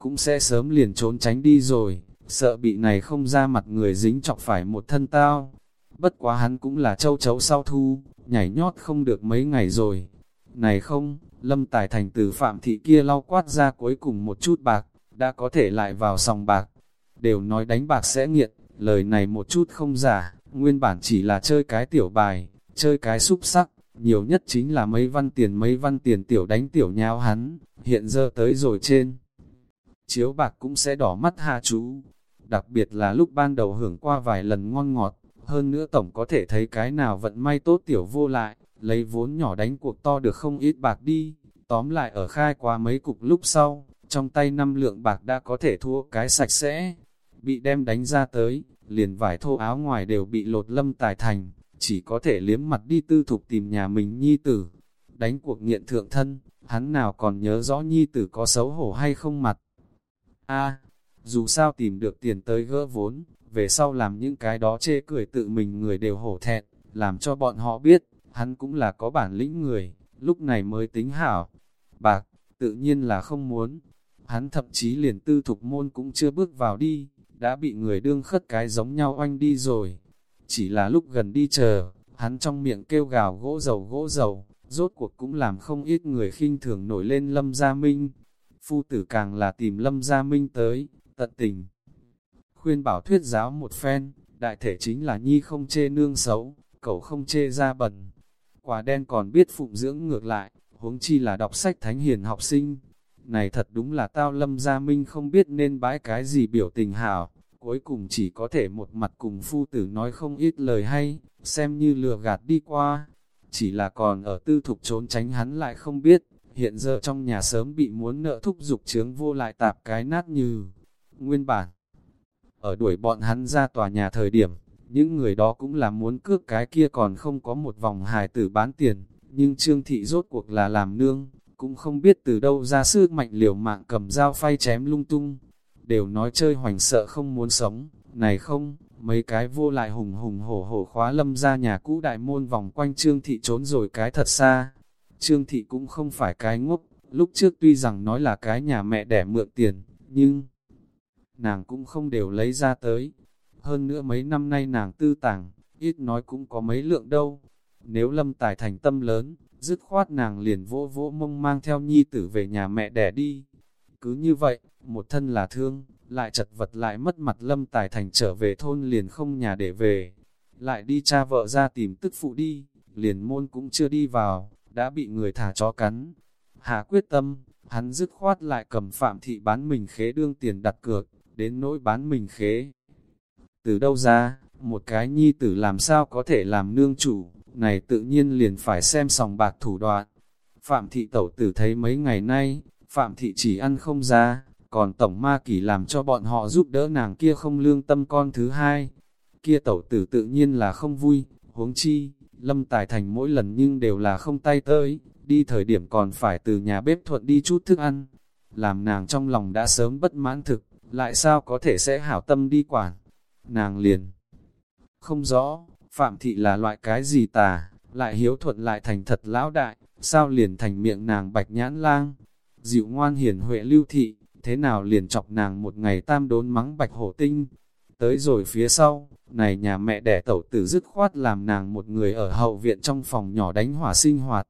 cũng sẽ sớm liền trốn tránh đi rồi, sợ bị này không ra mặt người dính chọc phải một thân tao. Bất quá hắn cũng là châu chấu sau thu, nhảy nhót không được mấy ngày rồi. Này không, lâm tài thành từ phạm thị kia lau quát ra cuối cùng một chút bạc, đã có thể lại vào sòng bạc. Đều nói đánh bạc sẽ nghiện, lời này một chút không giả, nguyên bản chỉ là chơi cái tiểu bài, chơi cái xúc sắc, nhiều nhất chính là mấy văn tiền mấy văn tiền tiểu đánh tiểu nhau hắn, hiện giờ tới rồi trên. Chiếu bạc cũng sẽ đỏ mắt hạ chú, đặc biệt là lúc ban đầu hưởng qua vài lần ngon ngọt, hơn nữa tổng có thể thấy cái nào vận may tốt tiểu vô lại, lấy vốn nhỏ đánh cuộc to được không ít bạc đi, tóm lại ở khai qua mấy cục lúc sau, trong tay năm lượng bạc đã có thể thua cái sạch sẽ, bị đem đánh ra tới, liền vải thô áo ngoài đều bị lột lâm tài thành, chỉ có thể liếm mặt đi tư thục tìm nhà mình nhi tử, đánh cuộc nghiện thượng thân, hắn nào còn nhớ rõ nhi tử có xấu hổ hay không mặt. A, dù sao tìm được tiền tới gỡ vốn, về sau làm những cái đó chê cười tự mình người đều hổ thẹn, làm cho bọn họ biết, hắn cũng là có bản lĩnh người, lúc này mới tính hảo. Bạc, tự nhiên là không muốn. Hắn thậm chí liền tư thục môn cũng chưa bước vào đi, đã bị người đương khất cái giống nhau oanh đi rồi. Chỉ là lúc gần đi chờ, hắn trong miệng kêu gào gỗ dầu gỗ dầu, rốt cuộc cũng làm không ít người khinh thường nổi lên Lâm Gia Minh. Phu tử càng là tìm Lâm Gia Minh tới, tận tình. Khuyên bảo thuyết giáo một phen, đại thể chính là nhi không chê nương xấu, cậu không chê ra bẩn. Quả đen còn biết phụng dưỡng ngược lại, huống chi là đọc sách thánh hiền học sinh. Này thật đúng là tao lâm gia minh không biết nên bãi cái gì biểu tình hảo, cuối cùng chỉ có thể một mặt cùng phu tử nói không ít lời hay, xem như lừa gạt đi qua. Chỉ là còn ở tư thục trốn tránh hắn lại không biết, hiện giờ trong nhà sớm bị muốn nợ thúc dục chướng vô lại tạp cái nát như nguyên bản. Ở đuổi bọn hắn ra tòa nhà thời điểm, những người đó cũng là muốn cướp cái kia còn không có một vòng hài tử bán tiền, nhưng Trương Thị rốt cuộc là làm nương, cũng không biết từ đâu ra sức mạnh liều mạng cầm dao phay chém lung tung. Đều nói chơi hoành sợ không muốn sống, này không, mấy cái vô lại hùng hùng hổ hổ khóa lâm ra nhà cũ đại môn vòng quanh Trương Thị trốn rồi cái thật xa. Trương Thị cũng không phải cái ngốc, lúc trước tuy rằng nói là cái nhà mẹ đẻ mượn tiền, nhưng nàng cũng không đều lấy ra tới. Hơn nữa mấy năm nay nàng tư tàng, ít nói cũng có mấy lượng đâu. Nếu lâm tài thành tâm lớn, dứt khoát nàng liền vỗ vỗ mông mang theo nhi tử về nhà mẹ đẻ đi. Cứ như vậy, một thân là thương, lại chật vật lại mất mặt lâm tài thành trở về thôn liền không nhà để về. Lại đi cha vợ ra tìm tức phụ đi, liền môn cũng chưa đi vào, đã bị người thả chó cắn. hà quyết tâm, hắn dứt khoát lại cầm phạm thị bán mình khế đương tiền đặt cược, đến nỗi bán mình khế. Từ đâu ra, một cái nhi tử làm sao có thể làm nương chủ, này tự nhiên liền phải xem sòng bạc thủ đoạn. Phạm thị tẩu tử thấy mấy ngày nay, Phạm thị chỉ ăn không ra, còn tổng ma kỷ làm cho bọn họ giúp đỡ nàng kia không lương tâm con thứ hai. Kia tẩu tử tự nhiên là không vui, huống chi, lâm tài thành mỗi lần nhưng đều là không tay tới, đi thời điểm còn phải từ nhà bếp thuận đi chút thức ăn. Làm nàng trong lòng đã sớm bất mãn thực, lại sao có thể sẽ hảo tâm đi quản. Nàng liền không rõ, Phạm Thị là loại cái gì tà, lại hiếu thuận lại thành thật lão đại, sao liền thành miệng nàng bạch nhãn lang. Dịu ngoan hiền huệ lưu thị, thế nào liền chọc nàng một ngày tam đốn mắng bạch hổ tinh. Tới rồi phía sau, này nhà mẹ đẻ tẩu tử dứt khoát làm nàng một người ở hậu viện trong phòng nhỏ đánh hỏa sinh hoạt.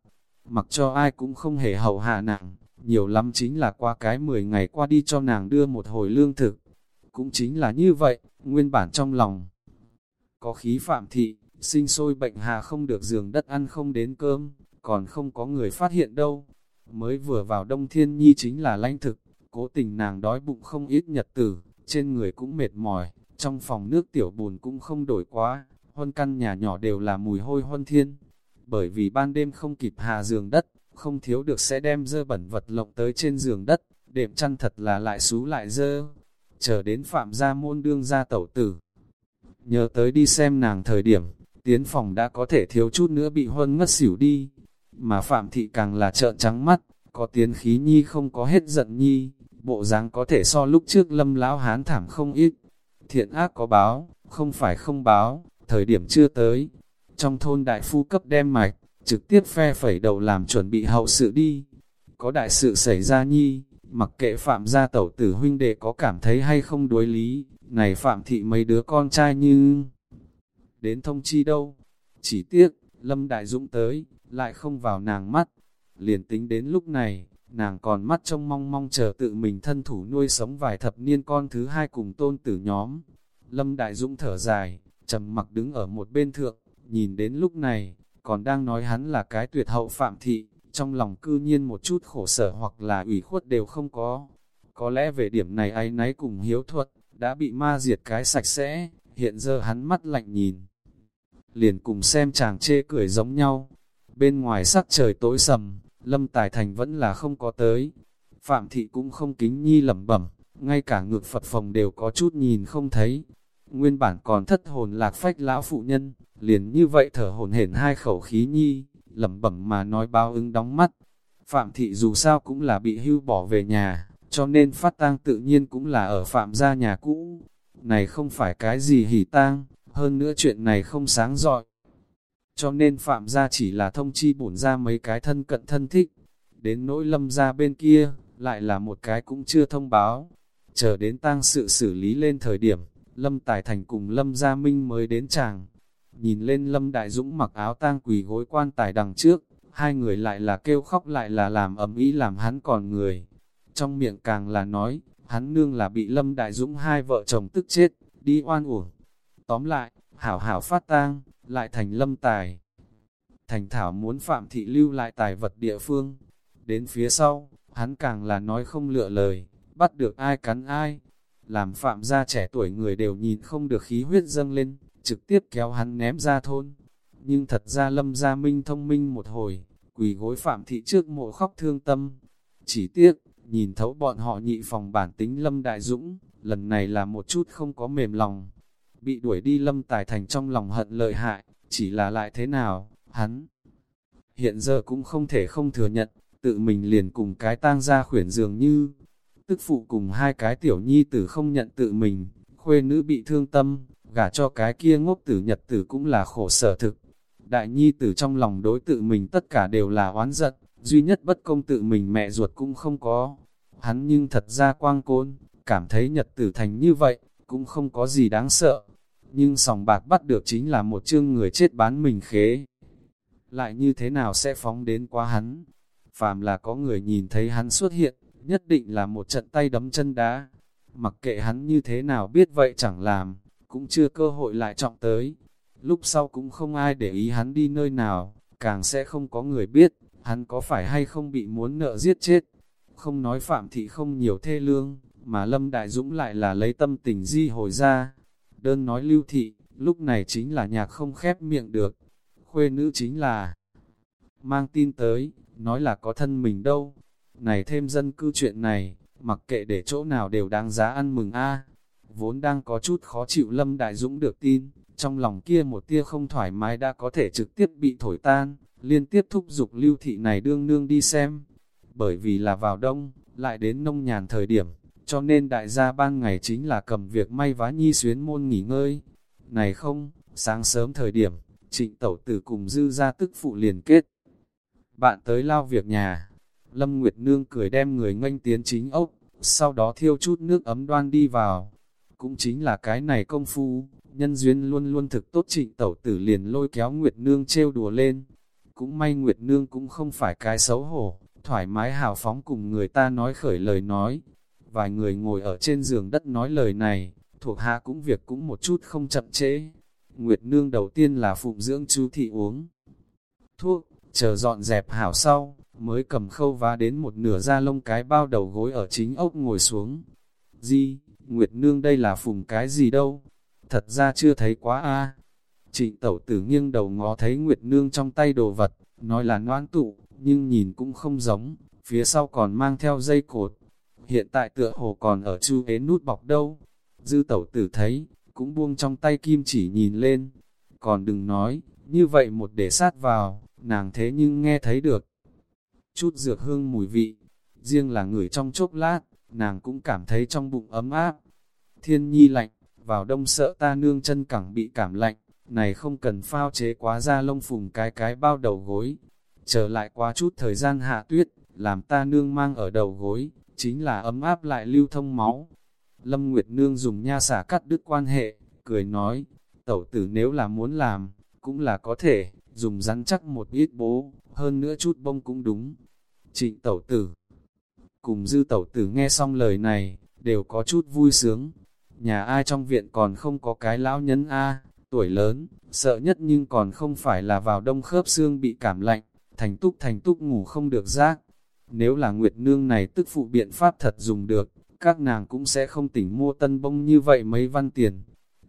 Mặc cho ai cũng không hề hậu hạ nàng, nhiều lắm chính là qua cái 10 ngày qua đi cho nàng đưa một hồi lương thực. Cũng chính là như vậy, nguyên bản trong lòng. Có khí phạm thị, sinh sôi bệnh hà không được giường đất ăn không đến cơm, còn không có người phát hiện đâu. Mới vừa vào đông thiên nhi chính là lanh thực, cố tình nàng đói bụng không ít nhật tử, trên người cũng mệt mỏi, trong phòng nước tiểu bùn cũng không đổi quá, huân căn nhà nhỏ đều là mùi hôi huân thiên. Bởi vì ban đêm không kịp hà giường đất, không thiếu được sẽ đem dơ bẩn vật lộng tới trên giường đất, đệm chăn thật là lại xú lại dơ. Chờ đến phạm gia môn đương gia tẩu tử. Nhớ tới đi xem nàng thời điểm, tiến phòng đã có thể thiếu chút nữa bị huân ngất xỉu đi. Mà phạm thị càng là trợn trắng mắt, có tiến khí nhi không có hết giận nhi, bộ dáng có thể so lúc trước lâm lão hán thảm không ít. Thiện ác có báo, không phải không báo, thời điểm chưa tới. Trong thôn đại phu cấp đem mạch, trực tiếp phe phẩy đầu làm chuẩn bị hậu sự đi. Có đại sự xảy ra nhi, mặc kệ phạm gia tẩu tử huynh đệ có cảm thấy hay không đối lý, này phạm thị mấy đứa con trai như... Đến thông chi đâu? Chỉ tiếc, Lâm Đại Dũng tới, lại không vào nàng mắt. Liền tính đến lúc này, nàng còn mắt trông mong mong chờ tự mình thân thủ nuôi sống vài thập niên con thứ hai cùng tôn tử nhóm. Lâm Đại Dũng thở dài, trầm mặc đứng ở một bên thượng, nhìn đến lúc này, còn đang nói hắn là cái tuyệt hậu phạm thị, trong lòng cư nhiên một chút khổ sở hoặc là ủy khuất đều không có. Có lẽ về điểm này ai nấy cùng hiếu thuật, đã bị ma diệt cái sạch sẽ, hiện giờ hắn mắt lạnh nhìn. Liền cùng xem chàng chê cười giống nhau, bên ngoài sắc trời tối sầm, Lâm Tài Thành vẫn là không có tới. Phạm Thị cũng không kính nhi lẩm bẩm, ngay cả ngược Phật phòng đều có chút nhìn không thấy. Nguyên bản còn thất hồn lạc phách lão phụ nhân, liền như vậy thở hồn hển hai khẩu khí nhi, lẩm bẩm mà nói bao ứng đóng mắt. Phạm Thị dù sao cũng là bị hưu bỏ về nhà, cho nên phát tang tự nhiên cũng là ở Phạm gia nhà cũ. Này không phải cái gì hỉ tang, hơn nữa chuyện này không sáng rọi, cho nên Phạm gia chỉ là thông chi bổn ra mấy cái thân cận thân thích. Đến nỗi lâm gia bên kia, lại là một cái cũng chưa thông báo. Chờ đến tang sự xử lý lên thời điểm, Lâm Tài Thành cùng Lâm Gia Minh mới đến chàng. Nhìn lên Lâm Đại Dũng mặc áo tang quỳ gối quan tài đằng trước, hai người lại là kêu khóc lại là làm ấm ý làm hắn còn người. Trong miệng càng là nói, hắn nương là bị Lâm Đại Dũng hai vợ chồng tức chết, đi oan uổng. Tóm lại, hảo hảo phát tang, lại thành lâm tài. Thành thảo muốn phạm thị lưu lại tài vật địa phương. Đến phía sau, hắn càng là nói không lựa lời, bắt được ai cắn ai. Làm phạm gia trẻ tuổi người đều nhìn không được khí huyết dâng lên, trực tiếp kéo hắn ném ra thôn. Nhưng thật ra lâm gia minh thông minh một hồi, quỳ gối phạm thị trước mộ khóc thương tâm. Chỉ tiếc, nhìn thấu bọn họ nhị phòng bản tính lâm đại dũng, lần này là một chút không có mềm lòng bị đuổi đi lâm tài thành trong lòng hận lợi hại, chỉ là lại thế nào, hắn hiện giờ cũng không thể không thừa nhận, tự mình liền cùng cái tang ra khuyển dường như, tức phụ cùng hai cái tiểu nhi tử không nhận tự mình, khuê nữ bị thương tâm, gả cho cái kia ngốc tử nhật tử cũng là khổ sở thực. Đại nhi tử trong lòng đối tự mình tất cả đều là oán giận, duy nhất bất công tự mình mẹ ruột cũng không có. Hắn nhưng thật ra quang côn, cảm thấy nhật tử thành như vậy, cũng không có gì đáng sợ nhưng sòng bạc bắt được chính là một chương người chết bán mình khế. Lại như thế nào sẽ phóng đến qua hắn? Phàm là có người nhìn thấy hắn xuất hiện, nhất định là một trận tay đấm chân đá. Mặc kệ hắn như thế nào biết vậy chẳng làm, cũng chưa cơ hội lại trọng tới. Lúc sau cũng không ai để ý hắn đi nơi nào, càng sẽ không có người biết, hắn có phải hay không bị muốn nợ giết chết. Không nói Phạm Thị không nhiều thê lương, mà Lâm Đại Dũng lại là lấy tâm tình di hồi ra. Đơn nói Lưu Thị, lúc này chính là nhạc không khép miệng được. Khuê nữ chính là mang tin tới, nói là có thân mình đâu. Này thêm dân cư chuyện này, mặc kệ để chỗ nào đều đáng giá ăn mừng a Vốn đang có chút khó chịu Lâm Đại Dũng được tin, trong lòng kia một tia không thoải mái đã có thể trực tiếp bị thổi tan, liên tiếp thúc giục lưu thị này đương nương đi xem. Bởi vì là vào đông, lại đến nông nhàn thời điểm, cho nên đại gia ban ngày chính là cầm việc may vá nhi xuyến môn nghỉ ngơi. Này không, sáng sớm thời điểm, trịnh tẩu tử cùng dư ra tức phụ liền kết. Bạn tới lao việc nhà, Lâm Nguyệt Nương cười đem người nganh tiến chính ốc, sau đó thiêu chút nước ấm đoan đi vào. Cũng chính là cái này công phu, nhân duyên luôn luôn thực tốt trịnh tẩu tử liền lôi kéo Nguyệt Nương trêu đùa lên. Cũng may Nguyệt Nương cũng không phải cái xấu hổ, thoải mái hào phóng cùng người ta nói khởi lời nói. Vài người ngồi ở trên giường đất nói lời này, thuộc hạ cũng việc cũng một chút không chậm trễ. Nguyệt Nương đầu tiên là phụng dưỡng chú thị uống thuốc, chờ dọn dẹp hảo sau, mới cầm khâu vá đến một nửa da lông cái bao đầu gối ở chính ốc ngồi xuống. Di, Nguyệt Nương đây là phùng cái gì đâu? Thật ra chưa thấy quá a. Trịnh tẩu tử nghiêng đầu ngó thấy Nguyệt Nương trong tay đồ vật, nói là noan tụ, nhưng nhìn cũng không giống, phía sau còn mang theo dây cột. Hiện tại tựa hồ còn ở chu ế nút bọc đâu. Dư tẩu tử thấy, cũng buông trong tay kim chỉ nhìn lên. Còn đừng nói, như vậy một để sát vào, nàng thế nhưng nghe thấy được. Chút dược hương mùi vị, riêng là người trong chốc lát, nàng cũng cảm thấy trong bụng ấm áp. Thiên nhi lạnh, vào đông sợ ta nương chân cẳng bị cảm lạnh, này không cần phao chế quá ra lông phùng cái cái bao đầu gối. Trở lại quá chút thời gian hạ tuyết, làm ta nương mang ở đầu gối, chính là ấm áp lại lưu thông máu. Lâm Nguyệt Nương dùng nha xả cắt đứt quan hệ, cười nói, tẩu tử nếu là muốn làm, cũng là có thể, dùng rắn chắc một ít bố, hơn nữa chút bông cũng đúng. Trịnh tẩu tử, cùng dư tẩu tử nghe xong lời này, đều có chút vui sướng. Nhà ai trong viện còn không có cái lão nhân A, tuổi lớn, sợ nhất nhưng còn không phải là vào đông khớp xương bị cảm lạnh, thành túc thành túc ngủ không được giác. Nếu là Nguyệt Nương này tức phụ biện pháp thật dùng được, các nàng cũng sẽ không tỉnh mua tân bông như vậy mấy văn tiền.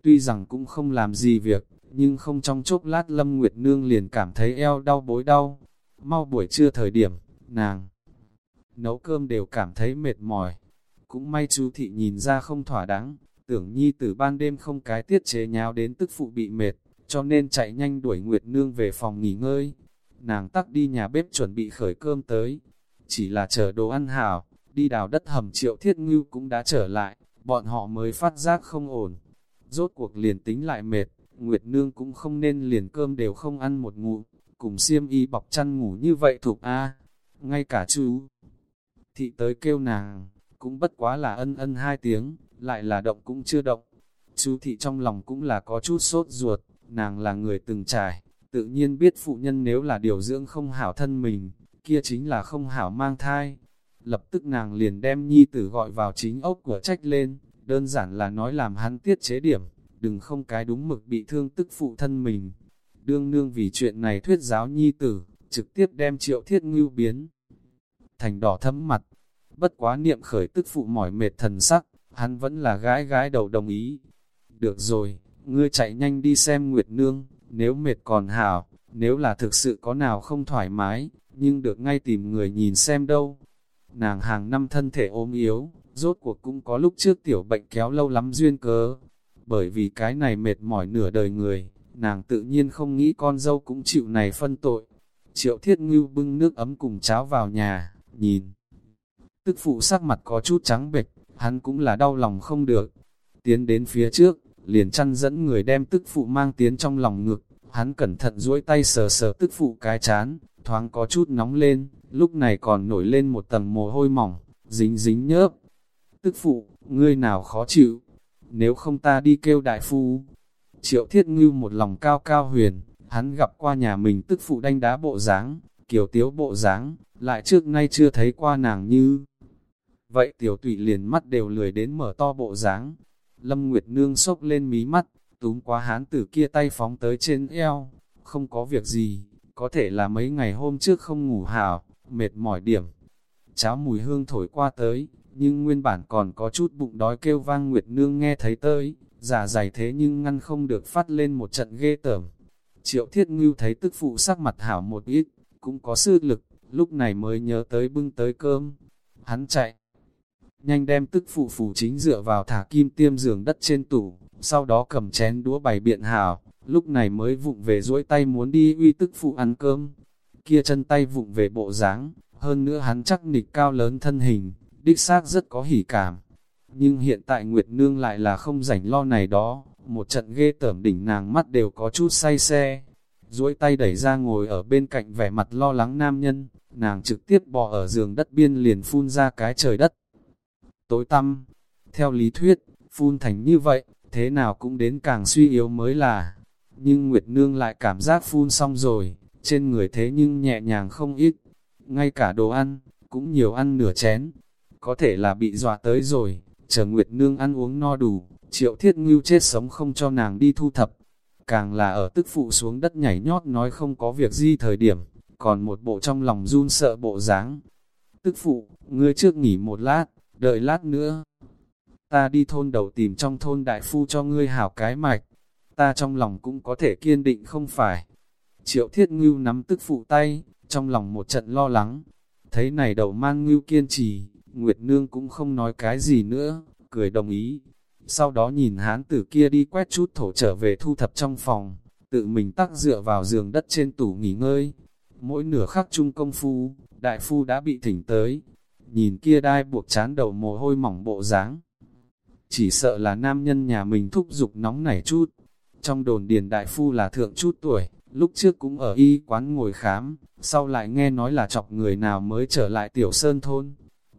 Tuy rằng cũng không làm gì việc, nhưng không trong chốc lát Lâm Nguyệt Nương liền cảm thấy eo đau bối đau. Mau buổi trưa thời điểm, nàng nấu cơm đều cảm thấy mệt mỏi. Cũng may chú thị nhìn ra không thỏa đáng, tưởng nhi từ ban đêm không cái tiết chế nháo đến tức phụ bị mệt, cho nên chạy nhanh đuổi Nguyệt Nương về phòng nghỉ ngơi. Nàng tắc đi nhà bếp chuẩn bị khởi cơm tới, chỉ là chờ đồ ăn hảo, đi đào đất hầm triệu thiết ngưu cũng đã trở lại, bọn họ mới phát giác không ổn. Rốt cuộc liền tính lại mệt, Nguyệt Nương cũng không nên liền cơm đều không ăn một ngụ, cùng xiêm y bọc chăn ngủ như vậy thuộc A. Ngay cả chú thị tới kêu nàng, cũng bất quá là ân ân hai tiếng, lại là động cũng chưa động. Chú thị trong lòng cũng là có chút sốt ruột, nàng là người từng trải, tự nhiên biết phụ nhân nếu là điều dưỡng không hảo thân mình, kia chính là không hảo mang thai. Lập tức nàng liền đem nhi tử gọi vào chính ốc của trách lên, đơn giản là nói làm hắn tiết chế điểm, đừng không cái đúng mực bị thương tức phụ thân mình. Đương nương vì chuyện này thuyết giáo nhi tử, trực tiếp đem triệu thiết ngưu biến. Thành đỏ thấm mặt, bất quá niệm khởi tức phụ mỏi mệt thần sắc, hắn vẫn là gái gái đầu đồng ý. Được rồi, ngươi chạy nhanh đi xem Nguyệt Nương, nếu mệt còn hảo, nếu là thực sự có nào không thoải mái, nhưng được ngay tìm người nhìn xem đâu. Nàng hàng năm thân thể ốm yếu, rốt cuộc cũng có lúc trước tiểu bệnh kéo lâu lắm duyên cớ. Bởi vì cái này mệt mỏi nửa đời người, nàng tự nhiên không nghĩ con dâu cũng chịu này phân tội. Triệu thiết ngưu bưng nước ấm cùng cháo vào nhà, nhìn. Tức phụ sắc mặt có chút trắng bệch, hắn cũng là đau lòng không được. Tiến đến phía trước, liền chăn dẫn người đem tức phụ mang tiến trong lòng ngực, hắn cẩn thận duỗi tay sờ sờ tức phụ cái chán, thoáng có chút nóng lên, lúc này còn nổi lên một tầng mồ hôi mỏng, dính dính nhớp. Tức phụ, ngươi nào khó chịu, nếu không ta đi kêu đại phu. Triệu thiết ngưu một lòng cao cao huyền, hắn gặp qua nhà mình tức phụ đanh đá bộ dáng, kiều tiếu bộ dáng, lại trước nay chưa thấy qua nàng như. Vậy tiểu tụy liền mắt đều lười đến mở to bộ dáng. Lâm Nguyệt Nương sốc lên mí mắt, túm quá hán tử kia tay phóng tới trên eo, không có việc gì, có thể là mấy ngày hôm trước không ngủ hảo, mệt mỏi điểm. cháo mùi hương thổi qua tới, nhưng nguyên bản còn có chút bụng đói kêu vang Nguyệt Nương nghe thấy tới, giả dày thế nhưng ngăn không được phát lên một trận ghê tởm. Triệu Thiết Ngưu thấy tức phụ sắc mặt hảo một ít, cũng có sư lực, lúc này mới nhớ tới bưng tới cơm. Hắn chạy, nhanh đem tức phụ phủ chính dựa vào thả kim tiêm giường đất trên tủ, sau đó cầm chén đũa bày biện hảo, lúc này mới vụng về duỗi tay muốn đi uy tức phụ ăn cơm. Kia chân tay vụng về bộ dáng, hơn nữa hắn chắc nịch cao lớn thân hình, đích xác rất có hỉ cảm. Nhưng hiện tại Nguyệt Nương lại là không rảnh lo này đó, một trận ghê tởm đỉnh nàng mắt đều có chút say xe. duỗi tay đẩy ra ngồi ở bên cạnh vẻ mặt lo lắng nam nhân, nàng trực tiếp bò ở giường đất biên liền phun ra cái trời đất. Tối tăm, theo lý thuyết, phun thành như vậy, thế nào cũng đến càng suy yếu mới là. Nhưng Nguyệt Nương lại cảm giác phun xong rồi, trên người thế nhưng nhẹ nhàng không ít. Ngay cả đồ ăn, cũng nhiều ăn nửa chén. Có thể là bị dọa tới rồi, chờ Nguyệt Nương ăn uống no đủ, triệu thiết ngưu chết sống không cho nàng đi thu thập. Càng là ở tức phụ xuống đất nhảy nhót nói không có việc gì thời điểm, còn một bộ trong lòng run sợ bộ dáng. Tức phụ, ngươi trước nghỉ một lát, đợi lát nữa. Ta đi thôn đầu tìm trong thôn đại phu cho ngươi hảo cái mạch, ta trong lòng cũng có thể kiên định không phải. Triệu thiết ngưu nắm tức phụ tay, trong lòng một trận lo lắng. Thấy này đầu mang ngưu kiên trì, Nguyệt Nương cũng không nói cái gì nữa, cười đồng ý. Sau đó nhìn hán tử kia đi quét chút thổ trở về thu thập trong phòng, tự mình tắc dựa vào giường đất trên tủ nghỉ ngơi. Mỗi nửa khắc chung công phu, đại phu đã bị thỉnh tới. Nhìn kia đai buộc chán đầu mồ hôi mỏng bộ dáng Chỉ sợ là nam nhân nhà mình thúc giục nóng nảy chút. Trong đồn điền đại phu là thượng chút tuổi, lúc trước cũng ở y quán ngồi khám, sau lại nghe nói là chọc người nào mới trở lại tiểu sơn thôn.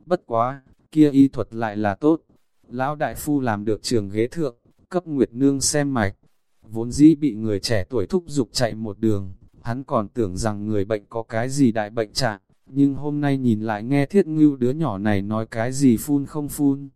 Bất quá, kia y thuật lại là tốt. Lão đại phu làm được trường ghế thượng, cấp Nguyệt Nương xem mạch. Vốn dĩ bị người trẻ tuổi thúc giục chạy một đường, hắn còn tưởng rằng người bệnh có cái gì đại bệnh trạng, nhưng hôm nay nhìn lại nghe thiết ngưu đứa nhỏ này nói cái gì phun không phun.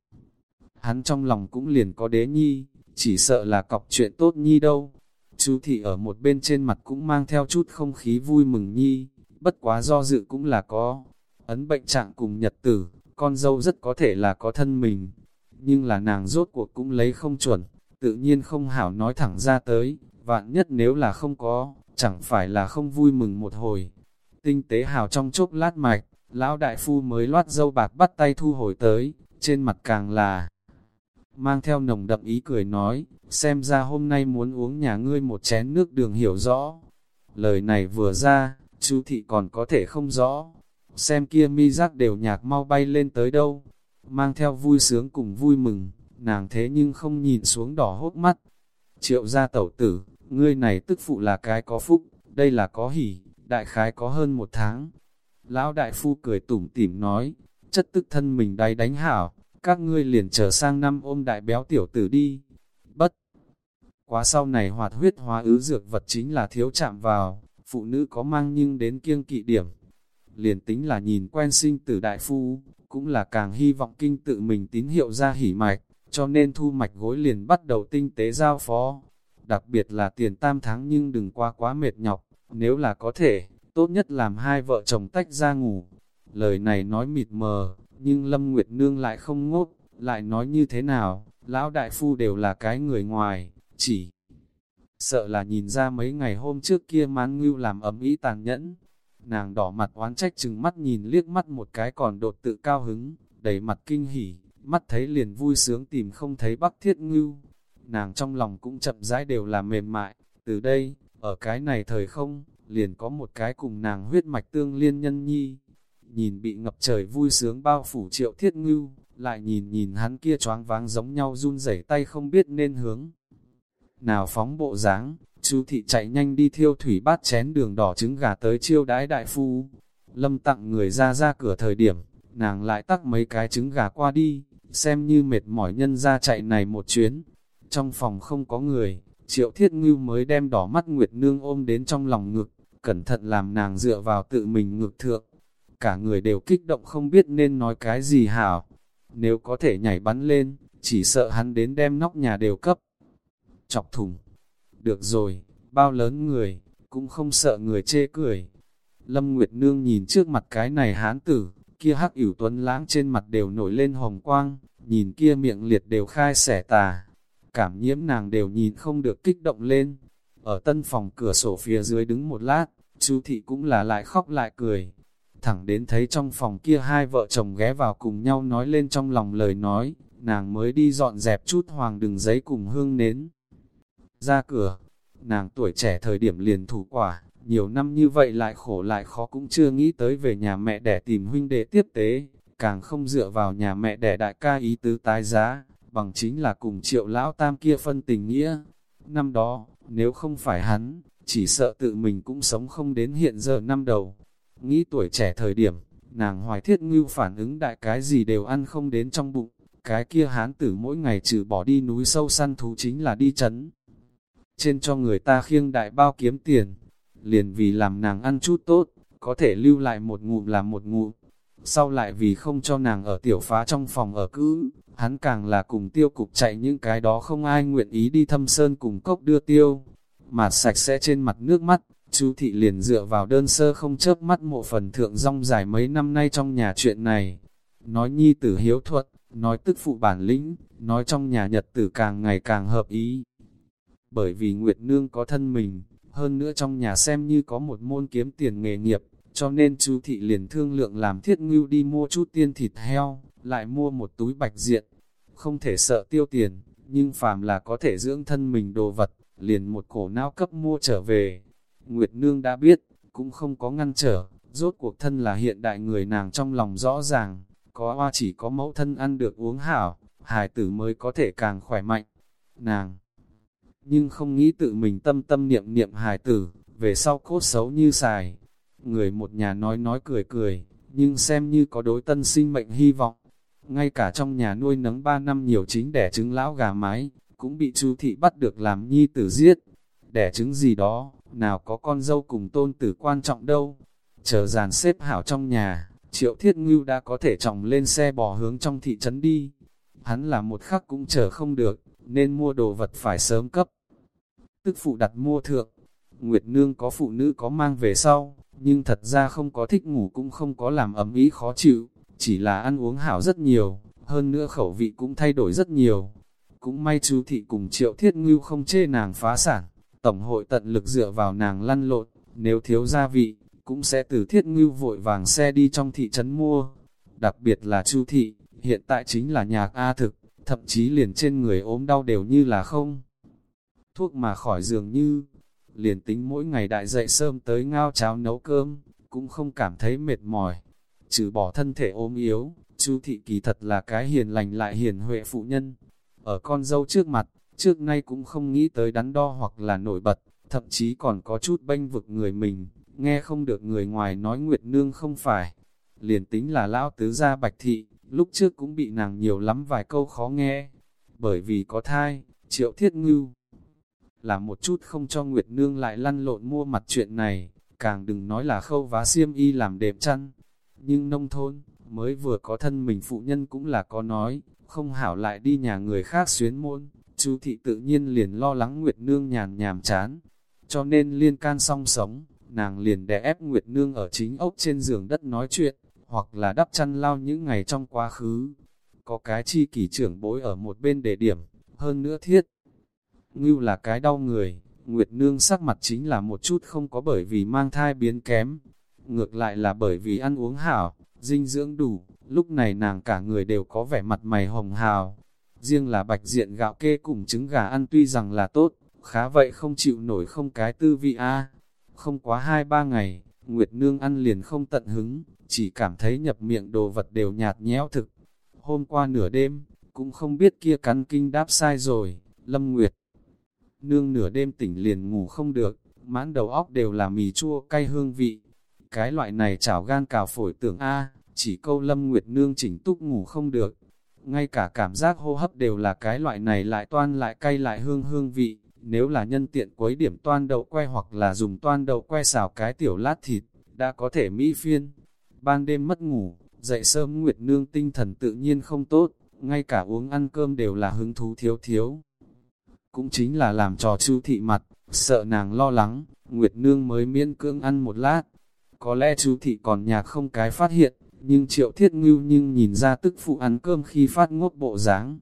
Hắn trong lòng cũng liền có đế nhi, chỉ sợ là cọc chuyện tốt nhi đâu. Chú thị ở một bên trên mặt cũng mang theo chút không khí vui mừng nhi, bất quá do dự cũng là có. Ấn bệnh trạng cùng nhật tử, con dâu rất có thể là có thân mình, nhưng là nàng rốt cuộc cũng lấy không chuẩn, tự nhiên không hảo nói thẳng ra tới, vạn nhất nếu là không có, chẳng phải là không vui mừng một hồi. Tinh tế hào trong chốc lát mạch, lão đại phu mới loát dâu bạc bắt tay thu hồi tới, trên mặt càng là mang theo nồng đậm ý cười nói, xem ra hôm nay muốn uống nhà ngươi một chén nước đường hiểu rõ. Lời này vừa ra, chú thị còn có thể không rõ, xem kia mi giác đều nhạc mau bay lên tới đâu, mang theo vui sướng cùng vui mừng, nàng thế nhưng không nhìn xuống đỏ hốt mắt. Triệu gia tẩu tử, ngươi này tức phụ là cái có phúc, đây là có hỉ, đại khái có hơn một tháng. Lão đại phu cười tủm tỉm nói, chất tức thân mình đáy đánh hảo, các ngươi liền chờ sang năm ôm đại béo tiểu tử đi. Bất! Quá sau này hoạt huyết hóa ứ dược vật chính là thiếu chạm vào, phụ nữ có mang nhưng đến kiêng kỵ điểm. Liền tính là nhìn quen sinh tử đại phu, cũng là càng hy vọng kinh tự mình tín hiệu ra hỉ mạch, cho nên thu mạch gối liền bắt đầu tinh tế giao phó. Đặc biệt là tiền tam tháng nhưng đừng qua quá mệt nhọc, nếu là có thể, tốt nhất làm hai vợ chồng tách ra ngủ. Lời này nói mịt mờ, nhưng Lâm Nguyệt Nương lại không ngốc, lại nói như thế nào, lão đại phu đều là cái người ngoài, chỉ sợ là nhìn ra mấy ngày hôm trước kia mán ngưu làm ấm ý tàn nhẫn. Nàng đỏ mặt oán trách chừng mắt nhìn liếc mắt một cái còn đột tự cao hứng, đầy mặt kinh hỉ, mắt thấy liền vui sướng tìm không thấy bắc thiết ngưu. Nàng trong lòng cũng chậm rãi đều là mềm mại, từ đây, ở cái này thời không, liền có một cái cùng nàng huyết mạch tương liên nhân nhi. Nhìn bị ngập trời vui sướng bao phủ triệu thiết ngưu, lại nhìn nhìn hắn kia choáng váng giống nhau run rẩy tay không biết nên hướng. Nào phóng bộ dáng chú thị chạy nhanh đi thiêu thủy bát chén đường đỏ trứng gà tới chiêu đái đại phu. Lâm tặng người ra ra cửa thời điểm, nàng lại tắc mấy cái trứng gà qua đi, xem như mệt mỏi nhân ra chạy này một chuyến. Trong phòng không có người, triệu thiết ngưu mới đem đỏ mắt Nguyệt Nương ôm đến trong lòng ngực, cẩn thận làm nàng dựa vào tự mình ngực thượng. Cả người đều kích động không biết nên nói cái gì hảo. Nếu có thể nhảy bắn lên, chỉ sợ hắn đến đem nóc nhà đều cấp. Chọc thùng. Được rồi, bao lớn người, cũng không sợ người chê cười. Lâm Nguyệt Nương nhìn trước mặt cái này hán tử, kia hắc ỉu tuấn lãng trên mặt đều nổi lên hồng quang, nhìn kia miệng liệt đều khai sẻ tà. Cảm nhiễm nàng đều nhìn không được kích động lên. Ở tân phòng cửa sổ phía dưới đứng một lát, chú thị cũng là lại khóc lại cười. Thẳng đến thấy trong phòng kia hai vợ chồng ghé vào cùng nhau nói lên trong lòng lời nói, nàng mới đi dọn dẹp chút hoàng đừng giấy cùng hương nến. Ra cửa, nàng tuổi trẻ thời điểm liền thủ quả, nhiều năm như vậy lại khổ lại khó cũng chưa nghĩ tới về nhà mẹ đẻ tìm huynh đệ tiếp tế, càng không dựa vào nhà mẹ đẻ đại ca ý tứ tái giá, bằng chính là cùng triệu lão tam kia phân tình nghĩa. Năm đó, nếu không phải hắn, chỉ sợ tự mình cũng sống không đến hiện giờ năm đầu. Nghĩ tuổi trẻ thời điểm, nàng hoài thiết ngưu phản ứng đại cái gì đều ăn không đến trong bụng, cái kia hán tử mỗi ngày trừ bỏ đi núi sâu săn thú chính là đi chấn. Trên cho người ta khiêng đại bao kiếm tiền, liền vì làm nàng ăn chút tốt, có thể lưu lại một ngụm là một ngụm. Sau lại vì không cho nàng ở tiểu phá trong phòng ở cứ, hắn càng là cùng tiêu cục chạy những cái đó không ai nguyện ý đi thâm sơn cùng cốc đưa tiêu. Mà sạch sẽ trên mặt nước mắt, chú thị liền dựa vào đơn sơ không chớp mắt mộ phần thượng rong dài mấy năm nay trong nhà chuyện này. Nói nhi tử hiếu thuật, nói tức phụ bản lĩnh, nói trong nhà nhật tử càng ngày càng hợp ý. Bởi vì Nguyệt Nương có thân mình, hơn nữa trong nhà xem như có một môn kiếm tiền nghề nghiệp, cho nên chú thị liền thương lượng làm thiết ngưu đi mua chút tiên thịt heo, lại mua một túi bạch diện. Không thể sợ tiêu tiền, nhưng phàm là có thể dưỡng thân mình đồ vật, liền một cổ não cấp mua trở về. Nguyệt Nương đã biết, cũng không có ngăn trở, rốt cuộc thân là hiện đại người nàng trong lòng rõ ràng, có hoa chỉ có mẫu thân ăn được uống hảo, hài tử mới có thể càng khỏe mạnh. Nàng nhưng không nghĩ tự mình tâm tâm niệm niệm hài tử, về sau cốt xấu như xài. Người một nhà nói nói cười cười, nhưng xem như có đối tân sinh mệnh hy vọng. Ngay cả trong nhà nuôi nấng ba năm nhiều chính đẻ trứng lão gà mái, cũng bị chú thị bắt được làm nhi tử giết. Đẻ trứng gì đó, nào có con dâu cùng tôn tử quan trọng đâu. Chờ dàn xếp hảo trong nhà, triệu thiết ngưu đã có thể trọng lên xe bò hướng trong thị trấn đi. Hắn là một khắc cũng chờ không được, nên mua đồ vật phải sớm cấp tức phụ đặt mua thượng. Nguyệt Nương có phụ nữ có mang về sau, nhưng thật ra không có thích ngủ cũng không có làm ấm ý khó chịu, chỉ là ăn uống hảo rất nhiều, hơn nữa khẩu vị cũng thay đổi rất nhiều. Cũng may chú thị cùng triệu thiết ngưu không chê nàng phá sản, tổng hội tận lực dựa vào nàng lăn lộn, nếu thiếu gia vị, cũng sẽ từ thiết ngưu vội vàng xe đi trong thị trấn mua. Đặc biệt là chu thị, hiện tại chính là nhạc A thực, thậm chí liền trên người ốm đau đều như là không thuốc mà khỏi dường như, liền tính mỗi ngày đại dậy sớm tới ngao cháo nấu cơm, cũng không cảm thấy mệt mỏi. Trừ bỏ thân thể ốm yếu, chu thị kỳ thật là cái hiền lành lại hiền huệ phụ nhân. Ở con dâu trước mặt, trước nay cũng không nghĩ tới đắn đo hoặc là nổi bật, thậm chí còn có chút bênh vực người mình, nghe không được người ngoài nói Nguyệt Nương không phải. Liền tính là lão tứ gia bạch thị, lúc trước cũng bị nàng nhiều lắm vài câu khó nghe. Bởi vì có thai, triệu thiết ngưu, là một chút không cho Nguyệt Nương lại lăn lộn mua mặt chuyện này, càng đừng nói là khâu vá xiêm y làm đẹp chăn. Nhưng nông thôn, mới vừa có thân mình phụ nhân cũng là có nói, không hảo lại đi nhà người khác xuyến môn, chú thị tự nhiên liền lo lắng Nguyệt Nương nhàn nhàm chán. Cho nên liên can song sống, nàng liền đè ép Nguyệt Nương ở chính ốc trên giường đất nói chuyện, hoặc là đắp chăn lao những ngày trong quá khứ. Có cái chi kỷ trưởng bối ở một bên để điểm, hơn nữa thiết ngưu là cái đau người, Nguyệt Nương sắc mặt chính là một chút không có bởi vì mang thai biến kém, ngược lại là bởi vì ăn uống hảo, dinh dưỡng đủ, lúc này nàng cả người đều có vẻ mặt mày hồng hào. Riêng là bạch diện gạo kê cùng trứng gà ăn tuy rằng là tốt, khá vậy không chịu nổi không cái tư vị a Không quá hai ba ngày, Nguyệt Nương ăn liền không tận hứng, chỉ cảm thấy nhập miệng đồ vật đều nhạt nhẽo thực. Hôm qua nửa đêm, cũng không biết kia cắn kinh đáp sai rồi, Lâm Nguyệt nương nửa đêm tỉnh liền ngủ không được, mãn đầu óc đều là mì chua cay hương vị. Cái loại này chảo gan cào phổi tưởng A, chỉ câu lâm nguyệt nương chỉnh túc ngủ không được. Ngay cả cảm giác hô hấp đều là cái loại này lại toan lại cay lại hương hương vị. Nếu là nhân tiện quấy điểm toan đậu que hoặc là dùng toan đậu que xào cái tiểu lát thịt, đã có thể mỹ phiên. Ban đêm mất ngủ, dậy sớm nguyệt nương tinh thần tự nhiên không tốt, ngay cả uống ăn cơm đều là hứng thú thiếu thiếu cũng chính là làm trò chu thị mặt, sợ nàng lo lắng, Nguyệt Nương mới miễn cưỡng ăn một lát. Có lẽ chú thị còn nhạc không cái phát hiện, nhưng triệu thiết ngưu nhưng nhìn ra tức phụ ăn cơm khi phát ngốc bộ dáng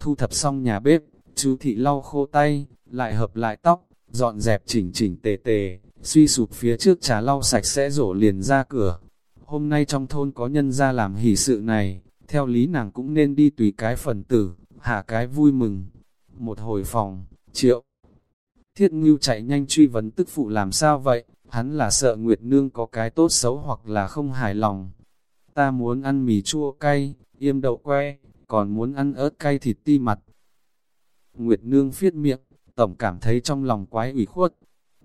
Thu thập xong nhà bếp, chú thị lau khô tay, lại hợp lại tóc, dọn dẹp chỉnh chỉnh tề tề, suy sụp phía trước trà lau sạch sẽ rổ liền ra cửa. Hôm nay trong thôn có nhân ra làm hỷ sự này, theo lý nàng cũng nên đi tùy cái phần tử, hạ cái vui mừng. Một hồi phòng, triệu. Thiết ngưu chạy nhanh truy vấn tức phụ làm sao vậy, hắn là sợ Nguyệt Nương có cái tốt xấu hoặc là không hài lòng. Ta muốn ăn mì chua cay, yêm đậu que, còn muốn ăn ớt cay thịt ti mặt. Nguyệt Nương phiết miệng, tổng cảm thấy trong lòng quái ủy khuất.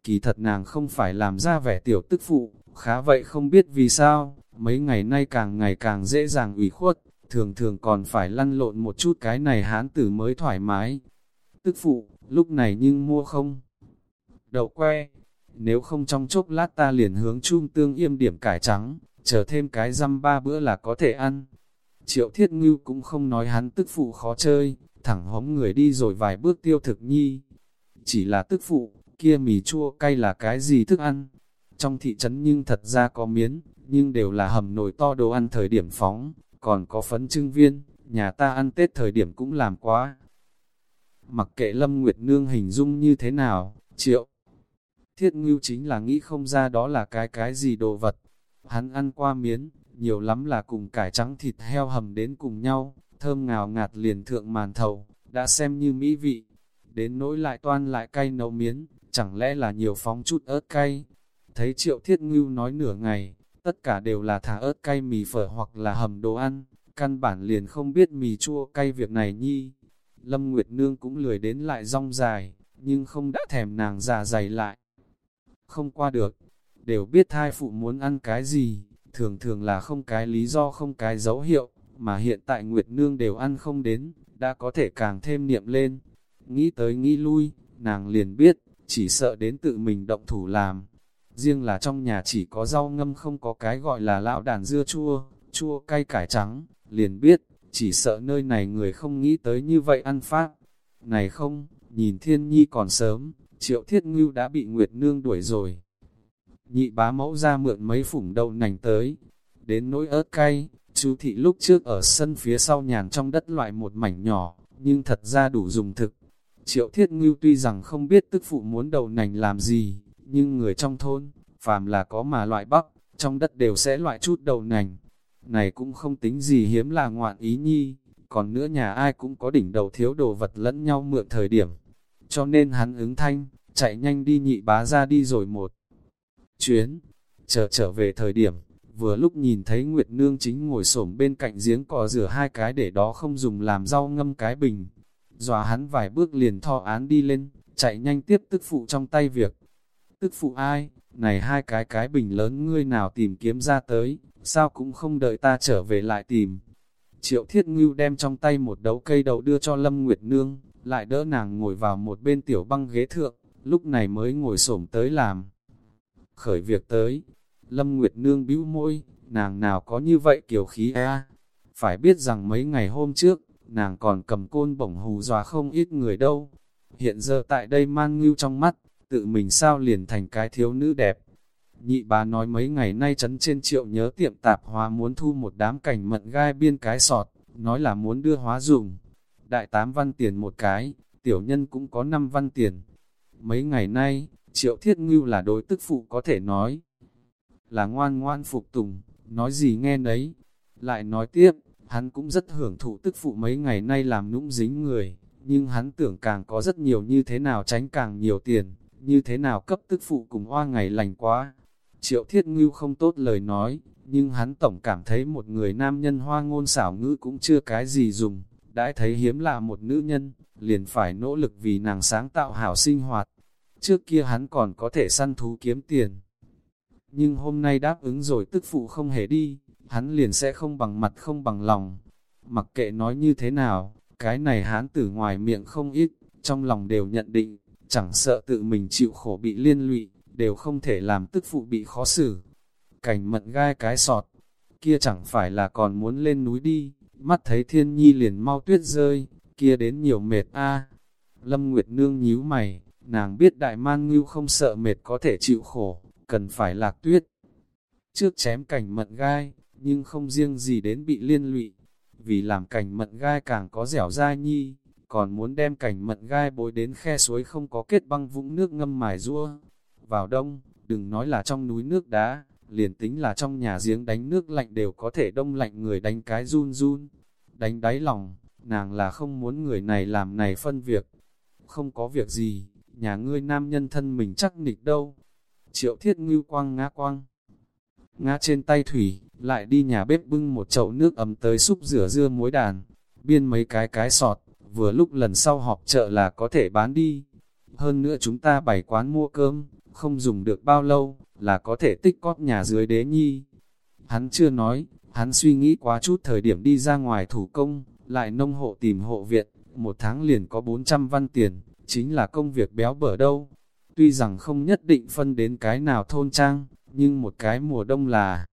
Kỳ thật nàng không phải làm ra vẻ tiểu tức phụ, khá vậy không biết vì sao, mấy ngày nay càng ngày càng dễ dàng ủy khuất, thường thường còn phải lăn lộn một chút cái này hán tử mới thoải mái. Tức phụ, lúc này nhưng mua không? Đậu que, nếu không trong chốc lát ta liền hướng chung tương yêm điểm cải trắng, chờ thêm cái răm ba bữa là có thể ăn. Triệu thiết ngưu cũng không nói hắn tức phụ khó chơi, thẳng hống người đi rồi vài bước tiêu thực nhi. Chỉ là tức phụ, kia mì chua cay là cái gì thức ăn? Trong thị trấn nhưng thật ra có miến, nhưng đều là hầm nồi to đồ ăn thời điểm phóng, còn có phấn trưng viên, nhà ta ăn Tết thời điểm cũng làm quá. Mặc kệ Lâm Nguyệt Nương hình dung như thế nào, triệu. Thiết ngưu chính là nghĩ không ra đó là cái cái gì đồ vật. Hắn ăn qua miến, nhiều lắm là cùng cải trắng thịt heo hầm đến cùng nhau, thơm ngào ngạt liền thượng màn thầu, đã xem như mỹ vị. Đến nỗi lại toan lại cay nấu miến, chẳng lẽ là nhiều phóng chút ớt cay. Thấy triệu thiết ngưu nói nửa ngày, tất cả đều là thả ớt cay mì phở hoặc là hầm đồ ăn, căn bản liền không biết mì chua cay việc này nhi. Lâm Nguyệt Nương cũng lười đến lại rong dài, nhưng không đã thèm nàng già dày lại. Không qua được, đều biết thai phụ muốn ăn cái gì, thường thường là không cái lý do không cái dấu hiệu, mà hiện tại Nguyệt Nương đều ăn không đến, đã có thể càng thêm niệm lên. Nghĩ tới nghĩ lui, nàng liền biết, chỉ sợ đến tự mình động thủ làm. Riêng là trong nhà chỉ có rau ngâm không có cái gọi là lão đàn dưa chua, chua cay cải trắng, liền biết, chỉ sợ nơi này người không nghĩ tới như vậy ăn phát. Này không, nhìn thiên nhi còn sớm, triệu thiết ngưu đã bị Nguyệt Nương đuổi rồi nhị bá mẫu ra mượn mấy phủng đậu nành tới. Đến nỗi ớt cay, chú thị lúc trước ở sân phía sau nhàn trong đất loại một mảnh nhỏ, nhưng thật ra đủ dùng thực. Triệu thiết ngưu tuy rằng không biết tức phụ muốn đậu nành làm gì, nhưng người trong thôn, phàm là có mà loại bắp, trong đất đều sẽ loại chút đậu nành. Này cũng không tính gì hiếm là ngoạn ý nhi, còn nữa nhà ai cũng có đỉnh đầu thiếu đồ vật lẫn nhau mượn thời điểm. Cho nên hắn ứng thanh, chạy nhanh đi nhị bá ra đi rồi một chuyến. Chờ trở về thời điểm, vừa lúc nhìn thấy Nguyệt Nương chính ngồi xổm bên cạnh giếng cò rửa hai cái để đó không dùng làm rau ngâm cái bình. Dòa hắn vài bước liền thò án đi lên, chạy nhanh tiếp tức phụ trong tay việc. Tức phụ ai, này hai cái cái bình lớn ngươi nào tìm kiếm ra tới, sao cũng không đợi ta trở về lại tìm. Triệu Thiết Ngưu đem trong tay một đấu cây đậu đưa cho Lâm Nguyệt Nương, lại đỡ nàng ngồi vào một bên tiểu băng ghế thượng, lúc này mới ngồi xổm tới làm khởi việc tới. Lâm Nguyệt Nương bĩu môi, nàng nào có như vậy kiểu khí a Phải biết rằng mấy ngày hôm trước, nàng còn cầm côn bổng hù dọa không ít người đâu. Hiện giờ tại đây man ngưu trong mắt, tự mình sao liền thành cái thiếu nữ đẹp. Nhị bà nói mấy ngày nay chấn trên triệu nhớ tiệm tạp hóa muốn thu một đám cảnh mận gai biên cái sọt, nói là muốn đưa hóa dùng. Đại tám văn tiền một cái, tiểu nhân cũng có năm văn tiền. Mấy ngày nay, Triệu Thiết Ngưu là đối tức phụ có thể nói, là ngoan ngoan phục tùng, nói gì nghe nấy. Lại nói tiếp, hắn cũng rất hưởng thụ tức phụ mấy ngày nay làm nũng dính người, nhưng hắn tưởng càng có rất nhiều như thế nào tránh càng nhiều tiền, như thế nào cấp tức phụ cùng hoa ngày lành quá. Triệu Thiết Ngưu không tốt lời nói, nhưng hắn tổng cảm thấy một người nam nhân hoa ngôn xảo ngữ cũng chưa cái gì dùng, đã thấy hiếm là một nữ nhân, liền phải nỗ lực vì nàng sáng tạo hảo sinh hoạt. Trước kia hắn còn có thể săn thú kiếm tiền. Nhưng hôm nay đáp ứng rồi tức phụ không hề đi, hắn liền sẽ không bằng mặt không bằng lòng. Mặc kệ nói như thế nào, cái này hắn từ ngoài miệng không ít, trong lòng đều nhận định, chẳng sợ tự mình chịu khổ bị liên lụy, đều không thể làm tức phụ bị khó xử. Cảnh mận gai cái sọt, kia chẳng phải là còn muốn lên núi đi, mắt thấy thiên nhi liền mau tuyết rơi, kia đến nhiều mệt a Lâm Nguyệt Nương nhíu mày, Nàng biết đại man ngưu không sợ mệt có thể chịu khổ, cần phải lạc tuyết. Trước chém cảnh mận gai, nhưng không riêng gì đến bị liên lụy, vì làm cảnh mận gai càng có dẻo dai nhi, còn muốn đem cảnh mận gai bối đến khe suối không có kết băng vũng nước ngâm mài rua. Vào đông, đừng nói là trong núi nước đá, liền tính là trong nhà giếng đánh nước lạnh đều có thể đông lạnh người đánh cái run run. Đánh đáy lòng, nàng là không muốn người này làm này phân việc. Không có việc gì, nhà ngươi nam nhân thân mình chắc nịch đâu. Triệu thiết ngưu quang ngã quang. Ngã trên tay thủy, lại đi nhà bếp bưng một chậu nước ấm tới xúc rửa dưa muối đàn, biên mấy cái cái sọt, vừa lúc lần sau họp chợ là có thể bán đi. Hơn nữa chúng ta bày quán mua cơm, không dùng được bao lâu, là có thể tích cóp nhà dưới đế nhi. Hắn chưa nói, hắn suy nghĩ quá chút thời điểm đi ra ngoài thủ công, lại nông hộ tìm hộ viện, một tháng liền có 400 văn tiền, chính là công việc béo bở đâu. Tuy rằng không nhất định phân đến cái nào thôn trang, nhưng một cái mùa đông là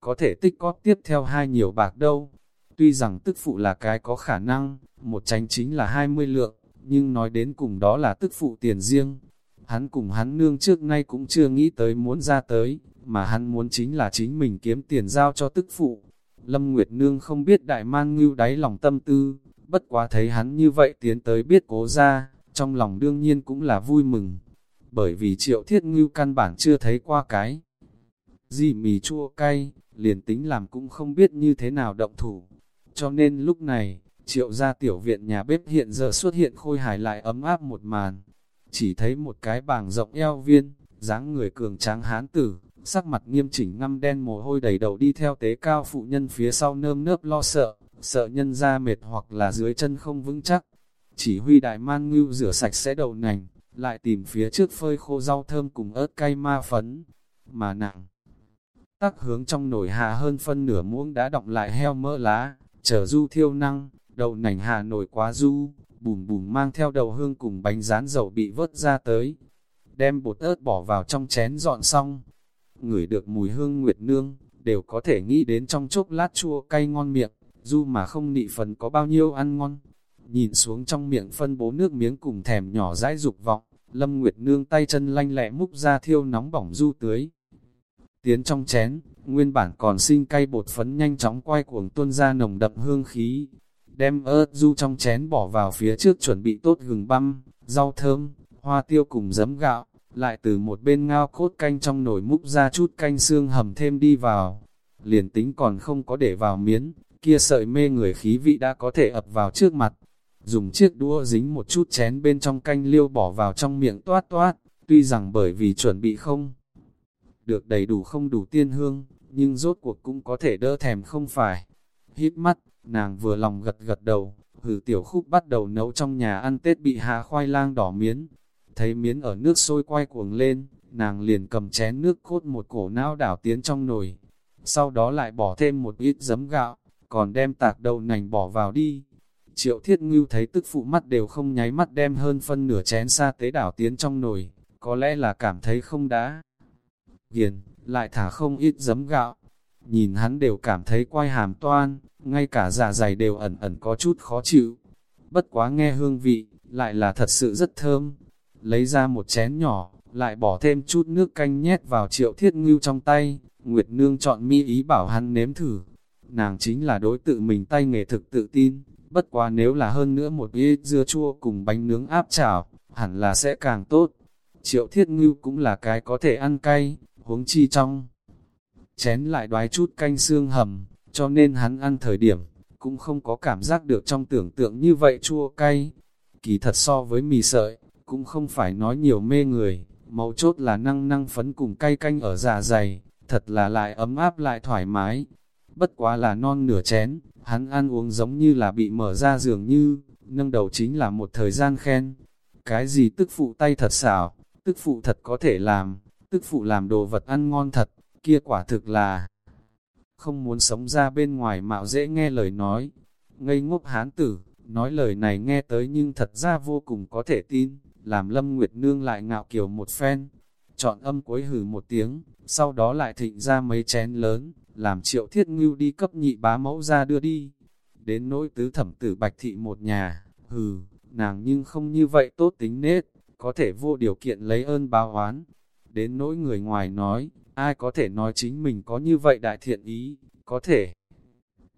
có thể tích cóp tiếp theo hai nhiều bạc đâu. Tuy rằng tức phụ là cái có khả năng, một tránh chính là 20 lượng, nhưng nói đến cùng đó là tức phụ tiền riêng. Hắn cùng hắn nương trước nay cũng chưa nghĩ tới muốn ra tới, mà hắn muốn chính là chính mình kiếm tiền giao cho tức phụ. Lâm Nguyệt Nương không biết đại man ngưu đáy lòng tâm tư, bất quá thấy hắn như vậy tiến tới biết cố ra, trong lòng đương nhiên cũng là vui mừng. Bởi vì triệu thiết ngưu căn bản chưa thấy qua cái. Gì mì chua cay, liền tính làm cũng không biết như thế nào động thủ. Cho nên lúc này, triệu gia tiểu viện nhà bếp hiện giờ xuất hiện khôi hài lại ấm áp một màn. Chỉ thấy một cái bảng rộng eo viên, dáng người cường tráng hán tử, sắc mặt nghiêm chỉnh ngăm đen mồ hôi đầy đầu đi theo tế cao phụ nhân phía sau nơm nớp lo sợ, sợ nhân ra mệt hoặc là dưới chân không vững chắc. Chỉ huy đại man ngưu rửa sạch sẽ đầu nành, lại tìm phía trước phơi khô rau thơm cùng ớt cay ma phấn, mà nặng. Tắc hướng trong nồi hạ hơn phân nửa muỗng đã đọng lại heo mỡ lá, chờ du thiêu năng, đầu nành hạ nồi quá du, bùm bùm mang theo đầu hương cùng bánh rán dầu bị vớt ra tới. Đem bột ớt bỏ vào trong chén dọn xong, ngửi được mùi hương nguyệt nương, đều có thể nghĩ đến trong chốc lát chua cay ngon miệng, du mà không nị phần có bao nhiêu ăn ngon. Nhìn xuống trong miệng phân bố nước miếng cùng thèm nhỏ dãi dục vọng, Lâm Nguyệt Nương tay chân lanh lẹ múc ra thiêu nóng bỏng du tưới. Tiến trong chén, nguyên bản còn sinh cay bột phấn nhanh chóng quay cuồng tuôn ra nồng đậm hương khí. Đem ớt du trong chén bỏ vào phía trước chuẩn bị tốt gừng băm, rau thơm, hoa tiêu cùng giấm gạo, lại từ một bên ngao cốt canh trong nồi múc ra chút canh xương hầm thêm đi vào. Liền tính còn không có để vào miến, kia sợi mê người khí vị đã có thể ập vào trước mặt. Dùng chiếc đũa dính một chút chén bên trong canh liêu bỏ vào trong miệng toát toát, tuy rằng bởi vì chuẩn bị không được đầy đủ không đủ tiên hương, nhưng rốt cuộc cũng có thể đỡ thèm không phải. hít mắt, nàng vừa lòng gật gật đầu, hử tiểu khúc bắt đầu nấu trong nhà ăn Tết bị hạ khoai lang đỏ miến. Thấy miến ở nước sôi quay cuồng lên, nàng liền cầm chén nước cốt một cổ não đảo tiến trong nồi. Sau đó lại bỏ thêm một ít giấm gạo, còn đem tạc đầu nành bỏ vào đi. Triệu thiết ngưu thấy tức phụ mắt đều không nháy mắt đem hơn phân nửa chén sa tế đảo tiến trong nồi, có lẽ là cảm thấy không đã. Hiền, lại thả không ít giấm gạo. Nhìn hắn đều cảm thấy quay hàm toan, ngay cả dạ dày đều ẩn ẩn có chút khó chịu. Bất quá nghe hương vị, lại là thật sự rất thơm. Lấy ra một chén nhỏ, lại bỏ thêm chút nước canh nhét vào triệu thiết ngưu trong tay. Nguyệt Nương chọn mi ý bảo hắn nếm thử. Nàng chính là đối tự mình tay nghề thực tự tin, bất quá nếu là hơn nữa một ít dưa chua cùng bánh nướng áp chảo, hẳn là sẽ càng tốt. Triệu thiết ngưu cũng là cái có thể ăn cay, huống chi trong. Chén lại đoái chút canh xương hầm, cho nên hắn ăn thời điểm, cũng không có cảm giác được trong tưởng tượng như vậy chua cay. Kỳ thật so với mì sợi, cũng không phải nói nhiều mê người, mấu chốt là năng năng phấn cùng cay canh ở dạ dày, thật là lại ấm áp lại thoải mái. Bất quá là non nửa chén, hắn ăn uống giống như là bị mở ra dường như, nâng đầu chính là một thời gian khen. Cái gì tức phụ tay thật xảo, tức phụ thật có thể làm, tức phụ làm đồ vật ăn ngon thật, kia quả thực là không muốn sống ra bên ngoài mạo dễ nghe lời nói. Ngây ngốc hán tử, nói lời này nghe tới nhưng thật ra vô cùng có thể tin, làm Lâm Nguyệt Nương lại ngạo kiều một phen. Chọn âm cuối hử một tiếng, sau đó lại thịnh ra mấy chén lớn, làm triệu thiết ngưu đi cấp nhị bá mẫu ra đưa đi. Đến nỗi tứ thẩm tử bạch thị một nhà, hừ, nàng nhưng không như vậy tốt tính nết, có thể vô điều kiện lấy ơn báo oán. Đến nỗi người ngoài nói, ai có thể nói chính mình có như vậy đại thiện ý, có thể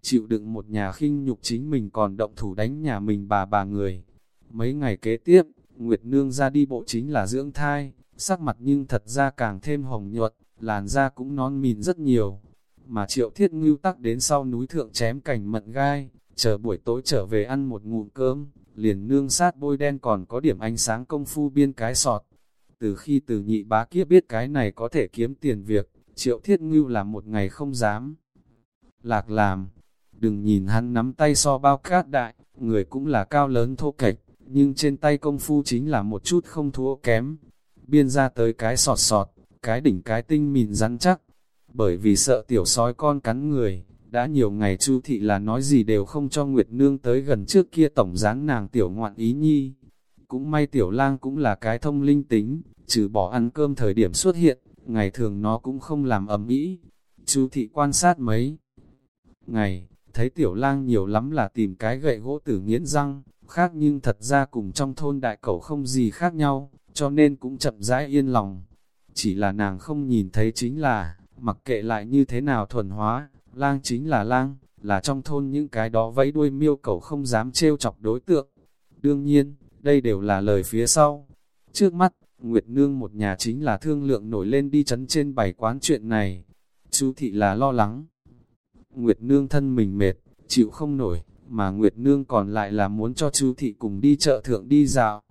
chịu đựng một nhà khinh nhục chính mình còn động thủ đánh nhà mình bà bà người. Mấy ngày kế tiếp, Nguyệt Nương ra đi bộ chính là dưỡng thai, sắc mặt nhưng thật ra càng thêm hồng nhuận, làn da cũng non mịn rất nhiều. Mà triệu thiết ngưu tắc đến sau núi thượng chém cành mận gai, chờ buổi tối trở về ăn một ngụm cơm, liền nương sát bôi đen còn có điểm ánh sáng công phu biên cái sọt. Từ khi từ nhị bá kia biết cái này có thể kiếm tiền việc, triệu thiết ngưu là một ngày không dám. Lạc làm, đừng nhìn hắn nắm tay so bao cát đại, người cũng là cao lớn thô kệch, nhưng trên tay công phu chính là một chút không thua kém. Biên ra tới cái sọt sọt, cái đỉnh cái tinh mịn rắn chắc, bởi vì sợ tiểu sói con cắn người, đã nhiều ngày Chu thị là nói gì đều không cho Nguyệt Nương tới gần trước kia tổng dáng nàng tiểu ngoạn ý nhi. Cũng may tiểu lang cũng là cái thông linh tính, trừ bỏ ăn cơm thời điểm xuất hiện, ngày thường nó cũng không làm ầm ĩ. Chu thị quan sát mấy ngày, thấy tiểu lang nhiều lắm là tìm cái gậy gỗ tử nghiến răng, khác nhưng thật ra cùng trong thôn đại cẩu không gì khác nhau, cho nên cũng chậm rãi yên lòng. Chỉ là nàng không nhìn thấy chính là, mặc kệ lại như thế nào thuần hóa, lang chính là lang, là trong thôn những cái đó vẫy đuôi miêu cầu không dám trêu chọc đối tượng. Đương nhiên, đây đều là lời phía sau. Trước mắt, Nguyệt Nương một nhà chính là thương lượng nổi lên đi chấn trên bảy quán chuyện này. Chú thị là lo lắng. Nguyệt Nương thân mình mệt, chịu không nổi, mà Nguyệt Nương còn lại là muốn cho chú thị cùng đi chợ thượng đi dạo.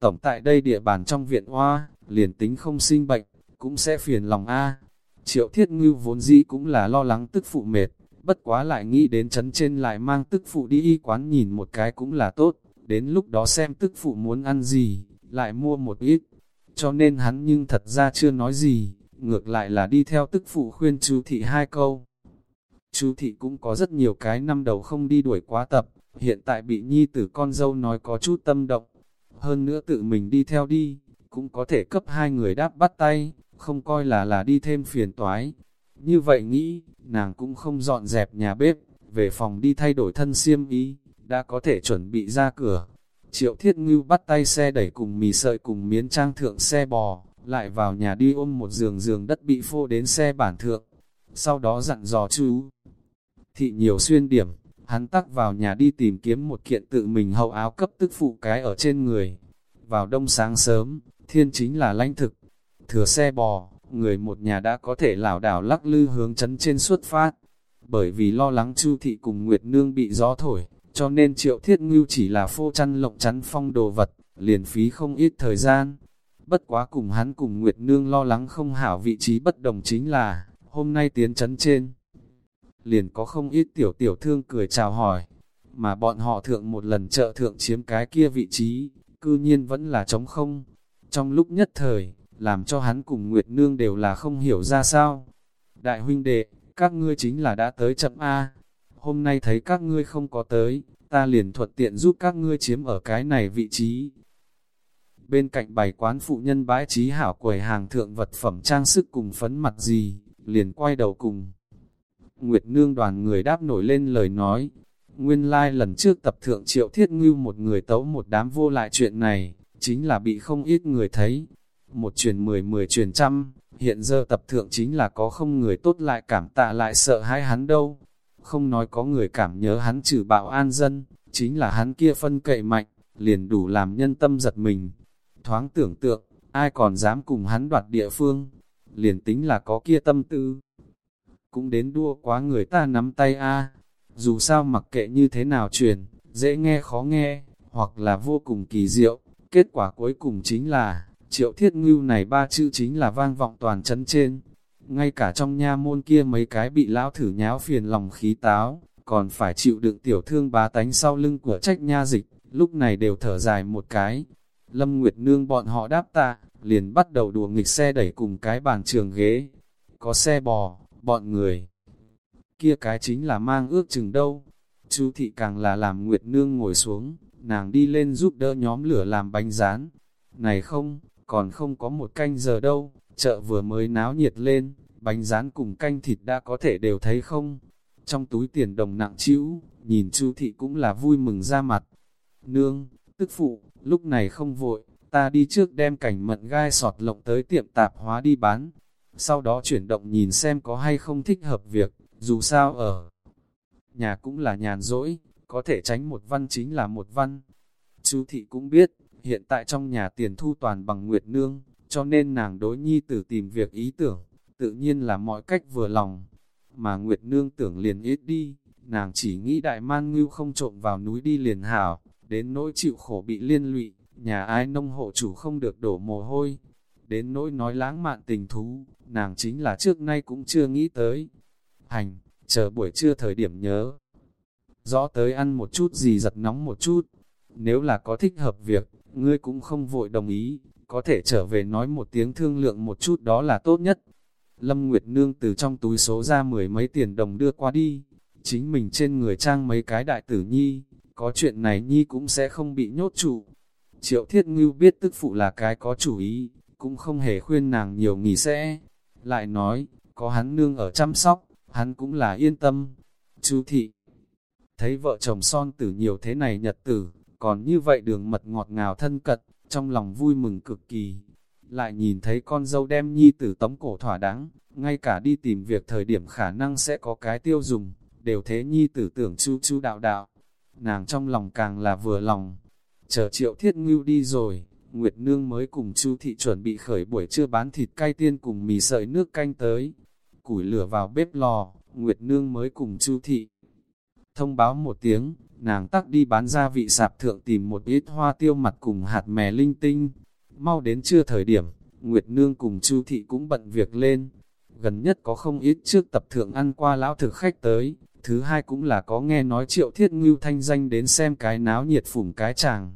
Tổng tại đây địa bàn trong viện hoa, liền tính không sinh bệnh, cũng sẽ phiền lòng A. Triệu thiết ngưu vốn dĩ cũng là lo lắng tức phụ mệt, bất quá lại nghĩ đến chấn trên lại mang tức phụ đi y quán nhìn một cái cũng là tốt, đến lúc đó xem tức phụ muốn ăn gì, lại mua một ít. Cho nên hắn nhưng thật ra chưa nói gì, ngược lại là đi theo tức phụ khuyên chú thị hai câu. Chú thị cũng có rất nhiều cái năm đầu không đi đuổi quá tập, hiện tại bị nhi tử con dâu nói có chút tâm động. Hơn nữa tự mình đi theo đi, cũng có thể cấp hai người đáp bắt tay, không coi là là đi thêm phiền toái. Như vậy nghĩ, nàng cũng không dọn dẹp nhà bếp, về phòng đi thay đổi thân xiêm ý, đã có thể chuẩn bị ra cửa. Triệu Thiết Ngưu bắt tay xe đẩy cùng mì sợi cùng miến trang thượng xe bò, lại vào nhà đi ôm một giường giường đất bị phô đến xe bản thượng. Sau đó dặn dò chú. Thị nhiều xuyên điểm, hắn tắc vào nhà đi tìm kiếm một kiện tự mình hậu áo cấp tức phụ cái ở trên người. Vào đông sáng sớm, thiên chính là lãnh thực, thừa xe bò, người một nhà đã có thể lảo đảo lắc lư hướng chấn trên xuất phát. Bởi vì lo lắng Chu thị cùng Nguyệt Nương bị gió thổi, cho nên triệu thiết ngưu chỉ là phô chăn lộng chắn phong đồ vật, liền phí không ít thời gian. Bất quá cùng hắn cùng Nguyệt Nương lo lắng không hảo vị trí bất đồng chính là, hôm nay tiến chấn trên. Liền có không ít tiểu tiểu thương cười chào hỏi, mà bọn họ thượng một lần trợ thượng chiếm cái kia vị trí, cư nhiên vẫn là trống không. Trong lúc nhất thời, làm cho hắn cùng Nguyệt Nương đều là không hiểu ra sao. Đại huynh đệ, các ngươi chính là đã tới chậm A. Hôm nay thấy các ngươi không có tới, ta liền thuận tiện giúp các ngươi chiếm ở cái này vị trí. Bên cạnh bày quán phụ nhân bãi trí hảo quầy hàng thượng vật phẩm trang sức cùng phấn mặt gì, liền quay đầu cùng. Nguyệt Nương đoàn người đáp nổi lên lời nói, nguyên lai like lần trước tập thượng triệu thiết ngưu một người tấu một đám vô lại chuyện này, chính là bị không ít người thấy, một truyền mười mười truyền trăm, hiện giờ tập thượng chính là có không người tốt lại cảm tạ lại sợ hãi hắn đâu. Không nói có người cảm nhớ hắn trừ bạo an dân, chính là hắn kia phân cậy mạnh, liền đủ làm nhân tâm giật mình. Thoáng tưởng tượng, ai còn dám cùng hắn đoạt địa phương, liền tính là có kia tâm tư. Cũng đến đua quá người ta nắm tay a dù sao mặc kệ như thế nào truyền, dễ nghe khó nghe, hoặc là vô cùng kỳ diệu, kết quả cuối cùng chính là, Triệu thiết ngưu này ba chữ chính là vang vọng toàn chấn trên. Ngay cả trong nha môn kia mấy cái bị lão thử nháo phiền lòng khí táo, còn phải chịu đựng tiểu thương bá tánh sau lưng của trách nha dịch, lúc này đều thở dài một cái. Lâm Nguyệt Nương bọn họ đáp tạ, liền bắt đầu đùa nghịch xe đẩy cùng cái bàn trường ghế. Có xe bò, bọn người. Kia cái chính là mang ước chừng đâu. Chú thị càng là làm Nguyệt Nương ngồi xuống, nàng đi lên giúp đỡ nhóm lửa làm bánh rán. Này không, còn không có một canh giờ đâu, chợ vừa mới náo nhiệt lên, bánh rán cùng canh thịt đã có thể đều thấy không. Trong túi tiền đồng nặng chịu, nhìn chu thị cũng là vui mừng ra mặt. Nương, tức phụ, lúc này không vội, ta đi trước đem cảnh mận gai sọt lộng tới tiệm tạp hóa đi bán. Sau đó chuyển động nhìn xem có hay không thích hợp việc, dù sao ở nhà cũng là nhàn rỗi, có thể tránh một văn chính là một văn. Chú thị cũng biết, hiện tại trong nhà tiền thu toàn bằng Nguyệt Nương, cho nên nàng đối nhi tử tìm việc ý tưởng, tự nhiên là mọi cách vừa lòng. Mà Nguyệt Nương tưởng liền ít đi, nàng chỉ nghĩ đại man ngưu không trộm vào núi đi liền hảo, đến nỗi chịu khổ bị liên lụy, nhà ai nông hộ chủ không được đổ mồ hôi. Đến nỗi nói lãng mạn tình thú, nàng chính là trước nay cũng chưa nghĩ tới. Hành, chờ buổi trưa thời điểm nhớ. Rõ tới ăn một chút gì giật nóng một chút. Nếu là có thích hợp việc, ngươi cũng không vội đồng ý, có thể trở về nói một tiếng thương lượng một chút đó là tốt nhất. Lâm Nguyệt Nương từ trong túi số ra mười mấy tiền đồng đưa qua đi, chính mình trên người trang mấy cái đại tử nhi, có chuyện này nhi cũng sẽ không bị nhốt trụ. Triệu Thiết Ngưu biết tức phụ là cái có chủ ý, cũng không hề khuyên nàng nhiều nghỉ sẽ. Lại nói, có hắn nương ở chăm sóc, hắn cũng là yên tâm. Chú thị, thấy vợ chồng son tử nhiều thế này nhật tử, còn như vậy đường mật ngọt ngào thân cật, trong lòng vui mừng cực kỳ. Lại nhìn thấy con dâu đem nhi tử tống cổ thỏa đáng, ngay cả đi tìm việc thời điểm khả năng sẽ có cái tiêu dùng, đều thế nhi tử tưởng chu chu đạo đạo. Nàng trong lòng càng là vừa lòng. Chờ triệu thiết ngưu đi rồi, Nguyệt Nương mới cùng chu thị chuẩn bị khởi buổi trưa bán thịt cay tiên cùng mì sợi nước canh tới. Củi lửa vào bếp lò, Nguyệt Nương mới cùng chu thị. Thông báo một tiếng, nàng tắc đi bán gia vị sạp thượng tìm một ít hoa tiêu mặt cùng hạt mè linh tinh. Mau đến trưa thời điểm, Nguyệt Nương cùng Chu Thị cũng bận việc lên. Gần nhất có không ít trước tập thượng ăn qua lão thực khách tới, thứ hai cũng là có nghe nói triệu thiết ngưu thanh danh đến xem cái náo nhiệt phủng cái chàng.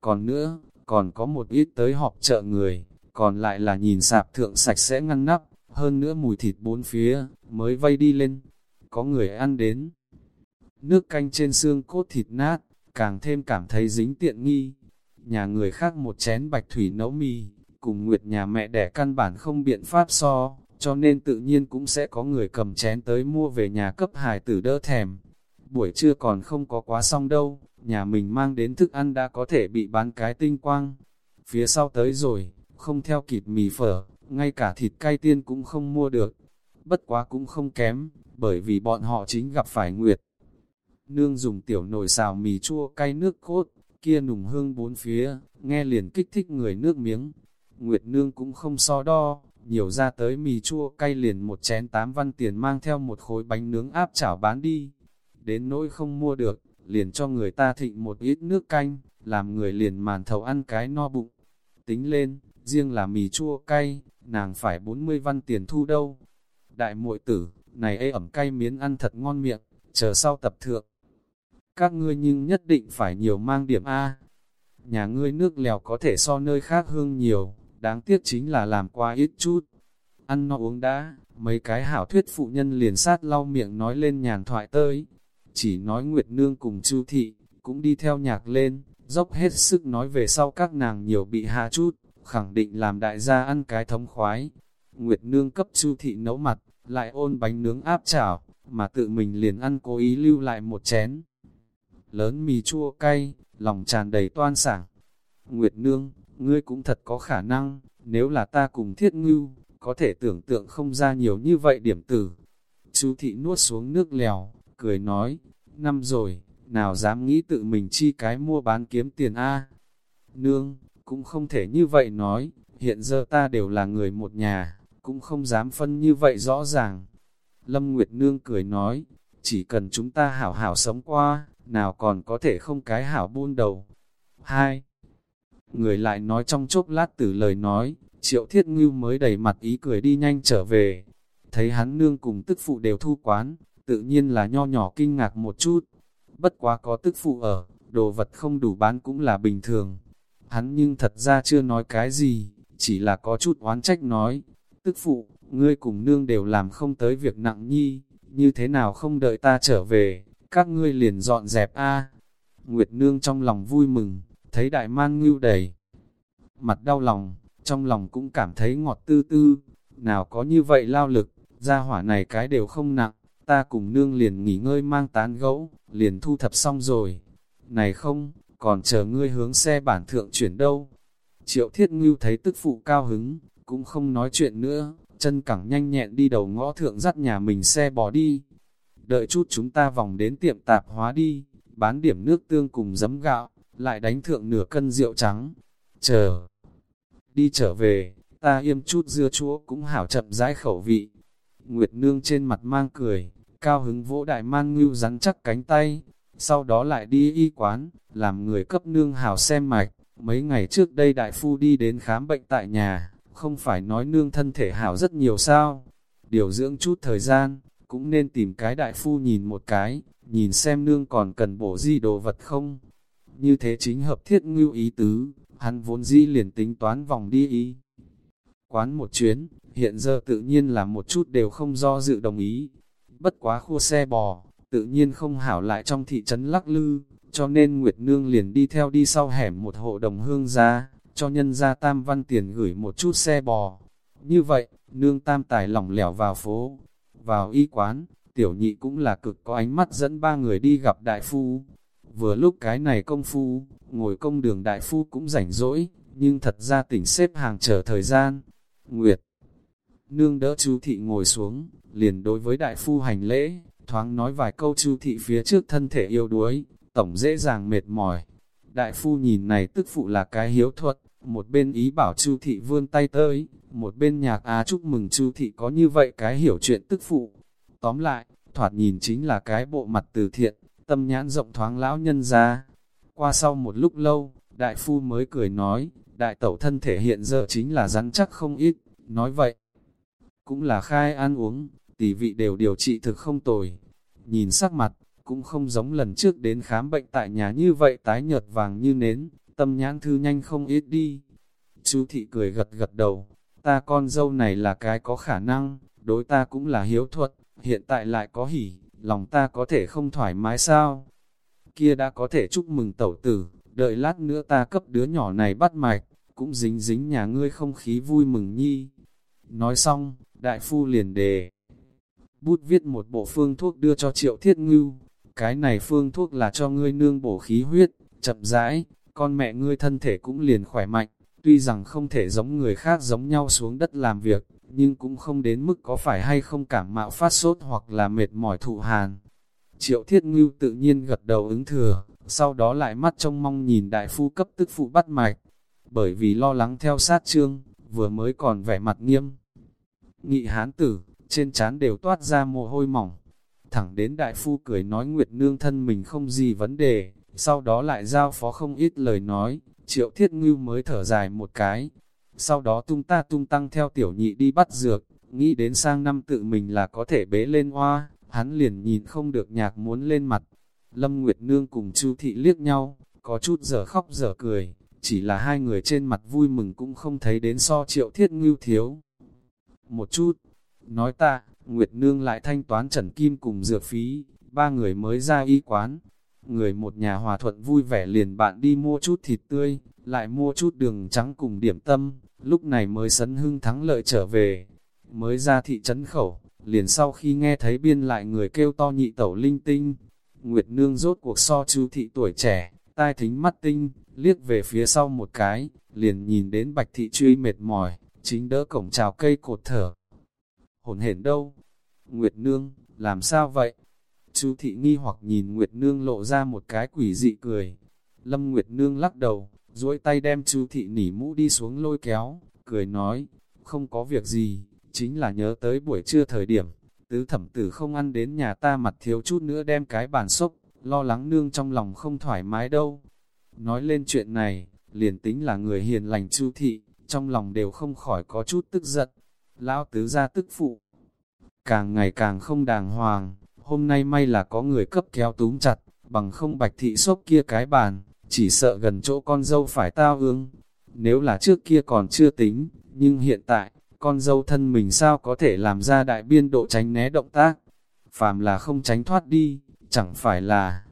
Còn nữa, còn có một ít tới họp chợ người, còn lại là nhìn sạp thượng sạch sẽ ngăn nắp, hơn nữa mùi thịt bốn phía, mới vây đi lên. Có người ăn đến, nước canh trên xương cốt thịt nát, càng thêm cảm thấy dính tiện nghi. Nhà người khác một chén bạch thủy nấu mì, cùng nguyệt nhà mẹ đẻ căn bản không biện pháp so, cho nên tự nhiên cũng sẽ có người cầm chén tới mua về nhà cấp hài tử đỡ thèm. Buổi trưa còn không có quá xong đâu, nhà mình mang đến thức ăn đã có thể bị bán cái tinh quang. Phía sau tới rồi, không theo kịp mì phở, ngay cả thịt cay tiên cũng không mua được. Bất quá cũng không kém, bởi vì bọn họ chính gặp phải nguyệt. Nương dùng tiểu nồi xào mì chua cay nước cốt, kia nùng hương bốn phía, nghe liền kích thích người nước miếng. Nguyệt nương cũng không so đo, nhiều ra tới mì chua cay liền một chén tám văn tiền mang theo một khối bánh nướng áp chảo bán đi. Đến nỗi không mua được, liền cho người ta thịnh một ít nước canh, làm người liền màn thầu ăn cái no bụng. Tính lên, riêng là mì chua cay, nàng phải 40 văn tiền thu đâu. Đại muội tử, này ê ẩm cay miến ăn thật ngon miệng, chờ sau tập thượng. Các ngươi nhưng nhất định phải nhiều mang điểm A. Nhà ngươi nước lèo có thể so nơi khác hương nhiều, đáng tiếc chính là làm qua ít chút. Ăn no uống đã, mấy cái hảo thuyết phụ nhân liền sát lau miệng nói lên nhàn thoại tới. Chỉ nói Nguyệt Nương cùng Chu Thị, cũng đi theo nhạc lên, dốc hết sức nói về sau các nàng nhiều bị hạ chút, khẳng định làm đại gia ăn cái thống khoái. Nguyệt Nương cấp Chu Thị nấu mặt, lại ôn bánh nướng áp chảo, mà tự mình liền ăn cố ý lưu lại một chén. Lớn mì chua cay, lòng tràn đầy toan sảng. Nguyệt Nương, ngươi cũng thật có khả năng, nếu là ta cùng thiết ngưu, có thể tưởng tượng không ra nhiều như vậy điểm tử. Chú thị nuốt xuống nước lèo, cười nói, năm rồi, nào dám nghĩ tự mình chi cái mua bán kiếm tiền A. Nương, cũng không thể như vậy nói, hiện giờ ta đều là người một nhà, cũng không dám phân như vậy rõ ràng. Lâm Nguyệt Nương cười nói, chỉ cần chúng ta hảo hảo sống qua, nào còn có thể không cái hảo buôn đầu. Hai, Người lại nói trong chốc lát từ lời nói, triệu thiết ngưu mới đầy mặt ý cười đi nhanh trở về. Thấy hắn nương cùng tức phụ đều thu quán, tự nhiên là nho nhỏ kinh ngạc một chút. Bất quá có tức phụ ở, đồ vật không đủ bán cũng là bình thường. Hắn nhưng thật ra chưa nói cái gì, chỉ là có chút oán trách nói. Tức phụ, ngươi cùng nương đều làm không tới việc nặng nhi, như thế nào không đợi ta trở về, các ngươi liền dọn dẹp a Nguyệt nương trong lòng vui mừng, thấy đại man ngưu đầy. Mặt đau lòng, trong lòng cũng cảm thấy ngọt tư tư, nào có như vậy lao lực, ra hỏa này cái đều không nặng, ta cùng nương liền nghỉ ngơi mang tán gẫu, liền thu thập xong rồi. Này không, còn chờ ngươi hướng xe bản thượng chuyển đâu. Triệu thiết ngưu thấy tức phụ cao hứng, cũng không nói chuyện nữa, chân cẳng nhanh nhẹn đi đầu ngõ thượng dắt nhà mình xe bỏ đi đợi chút chúng ta vòng đến tiệm tạp hóa đi, bán điểm nước tương cùng giấm gạo, lại đánh thượng nửa cân rượu trắng. Chờ, đi trở về, ta yêm chút dưa chúa cũng hảo chậm rãi khẩu vị. Nguyệt Nương trên mặt mang cười, cao hứng vỗ đại man ngưu rắn chắc cánh tay, sau đó lại đi y quán, làm người cấp nương hảo xem mạch. Mấy ngày trước đây đại phu đi đến khám bệnh tại nhà, không phải nói nương thân thể hảo rất nhiều sao. Điều dưỡng chút thời gian, cũng nên tìm cái đại phu nhìn một cái, nhìn xem nương còn cần bổ gì đồ vật không. Như thế chính hợp thiết ngưu ý tứ, hắn vốn dĩ liền tính toán vòng đi ý. Quán một chuyến, hiện giờ tự nhiên là một chút đều không do dự đồng ý. Bất quá khua xe bò, tự nhiên không hảo lại trong thị trấn lắc lư, cho nên Nguyệt Nương liền đi theo đi sau hẻm một hộ đồng hương ra, cho nhân ra tam văn tiền gửi một chút xe bò. Như vậy, Nương tam tài lỏng lẻo vào phố, vào y quán, tiểu nhị cũng là cực có ánh mắt dẫn ba người đi gặp đại phu. Vừa lúc cái này công phu, ngồi công đường đại phu cũng rảnh rỗi, nhưng thật ra tỉnh xếp hàng chờ thời gian. Nguyệt Nương đỡ chú thị ngồi xuống, liền đối với đại phu hành lễ, thoáng nói vài câu chú thị phía trước thân thể yêu đuối, tổng dễ dàng mệt mỏi. Đại phu nhìn này tức phụ là cái hiếu thuật, một bên ý bảo Chu thị vươn tay tới, một bên nhạc á chúc mừng Chu thị có như vậy cái hiểu chuyện tức phụ. Tóm lại, thoạt nhìn chính là cái bộ mặt từ thiện, tâm nhãn rộng thoáng lão nhân ra. Qua sau một lúc lâu, đại phu mới cười nói, đại tẩu thân thể hiện giờ chính là rắn chắc không ít, nói vậy. Cũng là khai ăn uống, tỷ vị đều điều trị thực không tồi. Nhìn sắc mặt, cũng không giống lần trước đến khám bệnh tại nhà như vậy tái nhợt vàng như nến, tâm nhãn thư nhanh không ít đi. Chú thị cười gật gật đầu, ta con dâu này là cái có khả năng, đối ta cũng là hiếu thuật, hiện tại lại có hỉ, lòng ta có thể không thoải mái sao? Kia đã có thể chúc mừng tẩu tử, đợi lát nữa ta cấp đứa nhỏ này bắt mạch, cũng dính dính nhà ngươi không khí vui mừng nhi. Nói xong, đại phu liền đề. Bút viết một bộ phương thuốc đưa cho triệu thiết ngưu, cái này phương thuốc là cho ngươi nương bổ khí huyết, chậm rãi, con mẹ ngươi thân thể cũng liền khỏe mạnh, tuy rằng không thể giống người khác giống nhau xuống đất làm việc, nhưng cũng không đến mức có phải hay không cảm mạo phát sốt hoặc là mệt mỏi thụ hàn. Triệu Thiết Ngưu tự nhiên gật đầu ứng thừa, sau đó lại mắt trông mong nhìn đại phu cấp tức phụ bắt mạch, bởi vì lo lắng theo sát trương, vừa mới còn vẻ mặt nghiêm. Nghị hán tử, trên trán đều toát ra mồ hôi mỏng, thẳng đến đại phu cười nói Nguyệt Nương thân mình không gì vấn đề, sau đó lại giao phó không ít lời nói, triệu thiết ngưu mới thở dài một cái, sau đó tung ta tung tăng theo tiểu nhị đi bắt dược, nghĩ đến sang năm tự mình là có thể bế lên hoa, hắn liền nhìn không được nhạc muốn lên mặt. Lâm Nguyệt Nương cùng Chu Thị liếc nhau, có chút giờ khóc giờ cười, chỉ là hai người trên mặt vui mừng cũng không thấy đến so triệu thiết ngưu thiếu. Một chút, nói ta, Nguyệt Nương lại thanh toán trần kim cùng dược phí, ba người mới ra y quán. Người một nhà hòa thuận vui vẻ liền bạn đi mua chút thịt tươi, lại mua chút đường trắng cùng điểm tâm, lúc này mới sấn hưng thắng lợi trở về. Mới ra thị trấn khẩu, liền sau khi nghe thấy biên lại người kêu to nhị tẩu linh tinh. Nguyệt Nương rốt cuộc so chú thị tuổi trẻ, tai thính mắt tinh, liếc về phía sau một cái, liền nhìn đến bạch thị truy mệt mỏi, chính đỡ cổng trào cây cột thở. Hồn hển đâu, Nguyệt Nương, làm sao vậy? Chú thị nghi hoặc nhìn Nguyệt Nương lộ ra một cái quỷ dị cười. Lâm Nguyệt Nương lắc đầu, duỗi tay đem chú thị nỉ mũ đi xuống lôi kéo, cười nói, không có việc gì, chính là nhớ tới buổi trưa thời điểm, tứ thẩm tử không ăn đến nhà ta mặt thiếu chút nữa đem cái bàn sốc, lo lắng nương trong lòng không thoải mái đâu. Nói lên chuyện này, liền tính là người hiền lành chu thị, trong lòng đều không khỏi có chút tức giận. Lão tứ ra tức phụ, càng ngày càng không đàng hoàng, hôm nay may là có người cấp kéo túm chặt, bằng không bạch thị xốp kia cái bàn, chỉ sợ gần chỗ con dâu phải tao ương. Nếu là trước kia còn chưa tính, nhưng hiện tại, con dâu thân mình sao có thể làm ra đại biên độ tránh né động tác. Phàm là không tránh thoát đi, chẳng phải là...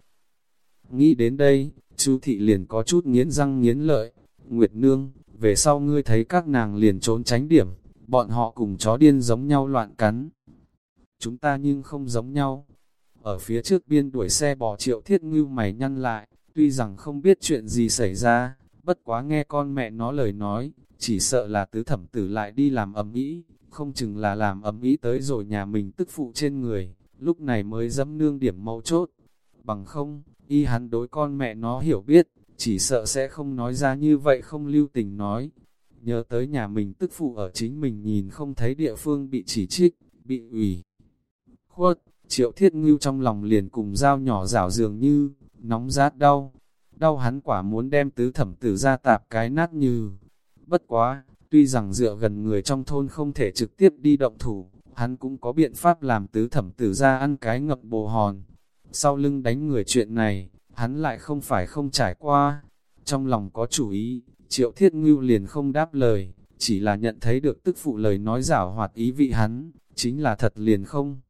Nghĩ đến đây, chú thị liền có chút nghiến răng nghiến lợi. Nguyệt nương, về sau ngươi thấy các nàng liền trốn tránh điểm, bọn họ cùng chó điên giống nhau loạn cắn chúng ta nhưng không giống nhau. Ở phía trước biên đuổi xe bò triệu thiết ngưu mày nhăn lại, tuy rằng không biết chuyện gì xảy ra, bất quá nghe con mẹ nó lời nói, chỉ sợ là tứ thẩm tử lại đi làm ấm ý, không chừng là làm ấm ý tới rồi nhà mình tức phụ trên người, lúc này mới dẫm nương điểm mâu chốt. Bằng không, y hắn đối con mẹ nó hiểu biết, chỉ sợ sẽ không nói ra như vậy không lưu tình nói. Nhớ tới nhà mình tức phụ ở chính mình nhìn không thấy địa phương bị chỉ trích, bị ủy. Khuất, triệu thiết ngưu trong lòng liền cùng dao nhỏ rảo dường như, nóng rát đau. Đau hắn quả muốn đem tứ thẩm tử ra tạp cái nát như. Bất quá, tuy rằng dựa gần người trong thôn không thể trực tiếp đi động thủ, hắn cũng có biện pháp làm tứ thẩm tử ra ăn cái ngập bồ hòn. Sau lưng đánh người chuyện này, hắn lại không phải không trải qua. Trong lòng có chủ ý, triệu thiết ngưu liền không đáp lời, chỉ là nhận thấy được tức phụ lời nói giảo hoạt ý vị hắn, chính là thật liền không.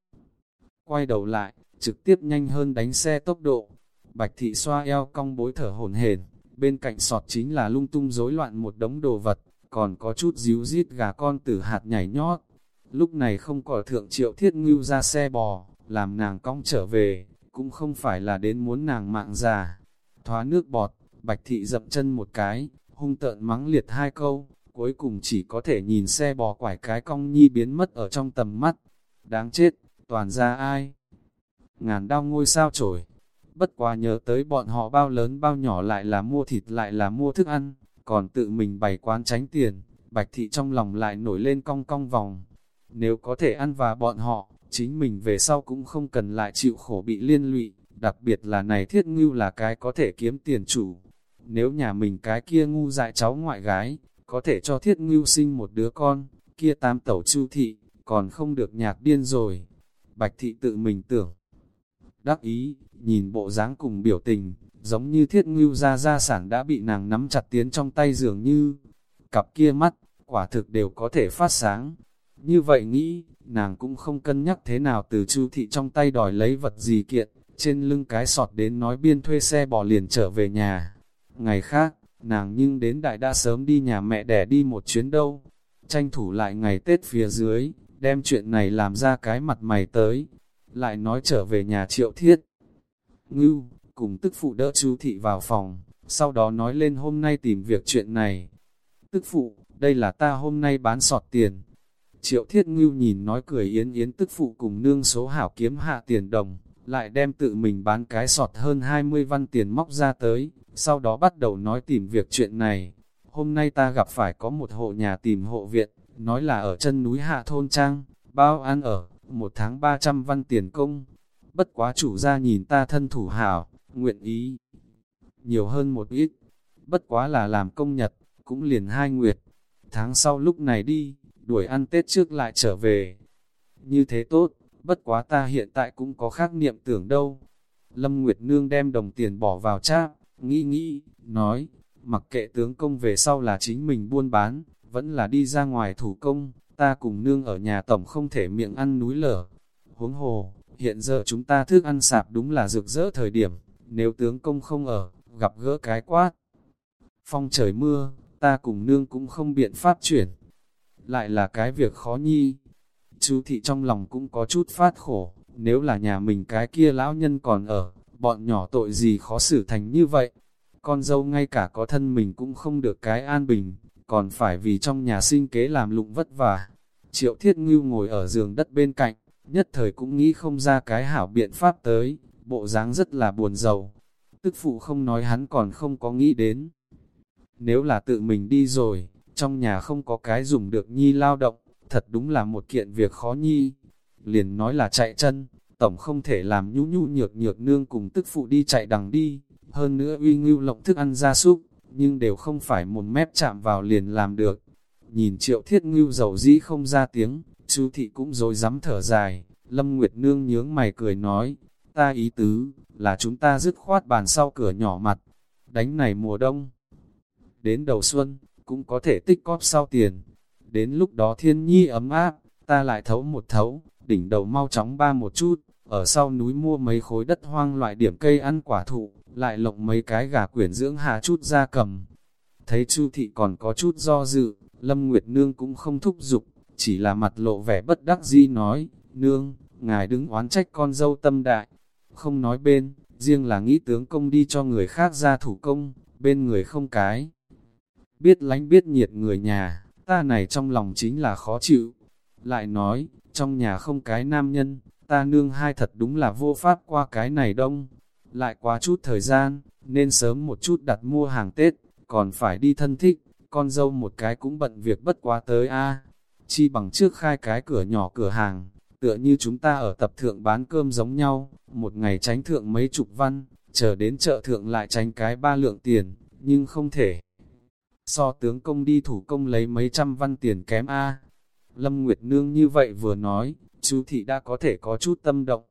Quay đầu lại, trực tiếp nhanh hơn đánh xe tốc độ. Bạch thị xoa eo cong bối thở hồn hển, bên cạnh sọt chính là lung tung rối loạn một đống đồ vật, còn có chút díu rít gà con tử hạt nhảy nhót. Lúc này không có thượng triệu thiết ngưu ra xe bò, làm nàng cong trở về, cũng không phải là đến muốn nàng mạng già. Thoá nước bọt, bạch thị dậm chân một cái, hung tợn mắng liệt hai câu, cuối cùng chỉ có thể nhìn xe bò quải cái cong nhi biến mất ở trong tầm mắt. Đáng chết, toàn ra ai? Ngàn đau ngôi sao trổi. Bất quá nhớ tới bọn họ bao lớn bao nhỏ lại là mua thịt lại là mua thức ăn, còn tự mình bày quán tránh tiền, bạch thị trong lòng lại nổi lên cong cong vòng. Nếu có thể ăn và bọn họ, chính mình về sau cũng không cần lại chịu khổ bị liên lụy, đặc biệt là này thiết ngưu là cái có thể kiếm tiền chủ. Nếu nhà mình cái kia ngu dại cháu ngoại gái, có thể cho thiết ngưu sinh một đứa con, kia tam tẩu chu thị, còn không được nhạc điên rồi. Bạch thị tự mình tưởng. Đắc ý, nhìn bộ dáng cùng biểu tình, giống như thiết ngưu ra gia sản đã bị nàng nắm chặt tiến trong tay dường như. Cặp kia mắt, quả thực đều có thể phát sáng. Như vậy nghĩ, nàng cũng không cân nhắc thế nào từ chu thị trong tay đòi lấy vật gì kiện, trên lưng cái sọt đến nói biên thuê xe bỏ liền trở về nhà. Ngày khác, nàng nhưng đến đại đa sớm đi nhà mẹ đẻ đi một chuyến đâu, tranh thủ lại ngày Tết phía dưới, đem chuyện này làm ra cái mặt mày tới, lại nói trở về nhà triệu thiết. Ngưu, cùng tức phụ đỡ chú thị vào phòng, sau đó nói lên hôm nay tìm việc chuyện này. Tức phụ, đây là ta hôm nay bán sọt tiền. Triệu thiết ngưu nhìn nói cười yến yến tức phụ cùng nương số hảo kiếm hạ tiền đồng, lại đem tự mình bán cái sọt hơn 20 văn tiền móc ra tới, sau đó bắt đầu nói tìm việc chuyện này. Hôm nay ta gặp phải có một hộ nhà tìm hộ viện, nói là ở chân núi Hạ Thôn Trang, bao ăn ở, một tháng 300 văn tiền công. Bất quá chủ gia nhìn ta thân thủ hảo, nguyện ý. Nhiều hơn một ít, bất quá là làm công nhật, cũng liền hai nguyệt. Tháng sau lúc này đi, đuổi ăn Tết trước lại trở về. Như thế tốt, bất quá ta hiện tại cũng có khác niệm tưởng đâu. Lâm Nguyệt Nương đem đồng tiền bỏ vào cháp, nghĩ nghĩ, nói, mặc kệ tướng công về sau là chính mình buôn bán, vẫn là đi ra ngoài thủ công, ta cùng nương ở nhà tổng không thể miệng ăn núi lở. Huống hồ, hiện giờ chúng ta thức ăn sạp đúng là rực rỡ thời điểm, nếu tướng công không ở, gặp gỡ cái quát. Phong trời mưa, ta cùng nương cũng không biện pháp chuyển. Lại là cái việc khó nhi. Chú thị trong lòng cũng có chút phát khổ, nếu là nhà mình cái kia lão nhân còn ở, bọn nhỏ tội gì khó xử thành như vậy. Con dâu ngay cả có thân mình cũng không được cái an bình, còn phải vì trong nhà sinh kế làm lụng vất vả. Triệu Thiết Ngưu ngồi ở giường đất bên cạnh, nhất thời cũng nghĩ không ra cái hảo biện pháp tới, bộ dáng rất là buồn giàu. Tức phụ không nói hắn còn không có nghĩ đến. Nếu là tự mình đi rồi, trong nhà không có cái dùng được nhi lao động, thật đúng là một kiện việc khó nhi. Liền nói là chạy chân, tổng không thể làm nhu nhu nhược nhược nương cùng tức phụ đi chạy đằng đi, hơn nữa uy ngưu lộng thức ăn ra súc, nhưng đều không phải một mép chạm vào liền làm được. Nhìn triệu thiết ngưu dầu dĩ không ra tiếng, chú thị cũng rồi dám thở dài, Lâm Nguyệt Nương nhướng mày cười nói, ta ý tứ, là chúng ta dứt khoát bàn sau cửa nhỏ mặt, đánh này mùa đông. Đến đầu xuân, cũng có thể tích cóp sau tiền. Đến lúc đó thiên nhi ấm áp, ta lại thấu một thấu, đỉnh đầu mau chóng ba một chút, ở sau núi mua mấy khối đất hoang loại điểm cây ăn quả thụ, lại lộng mấy cái gà quyển dưỡng hạ chút ra cầm. Thấy Chu thị còn có chút do dự, Lâm Nguyệt Nương cũng không thúc giục, chỉ là mặt lộ vẻ bất đắc dĩ nói, Nương, ngài đứng oán trách con dâu tâm đại, không nói bên, riêng là nghĩ tướng công đi cho người khác ra thủ công, bên người không cái. Biết lánh biết nhiệt người nhà, ta này trong lòng chính là khó chịu. Lại nói, trong nhà không cái nam nhân, ta nương hai thật đúng là vô pháp qua cái này đông. Lại quá chút thời gian, nên sớm một chút đặt mua hàng Tết, còn phải đi thân thích, con dâu một cái cũng bận việc bất quá tới a Chi bằng trước khai cái cửa nhỏ cửa hàng, tựa như chúng ta ở tập thượng bán cơm giống nhau, một ngày tránh thượng mấy chục văn, chờ đến chợ thượng lại tránh cái ba lượng tiền, nhưng không thể. So tướng công đi thủ công lấy mấy trăm văn tiền kém A. Lâm Nguyệt Nương như vậy vừa nói, chú thị đã có thể có chút tâm động.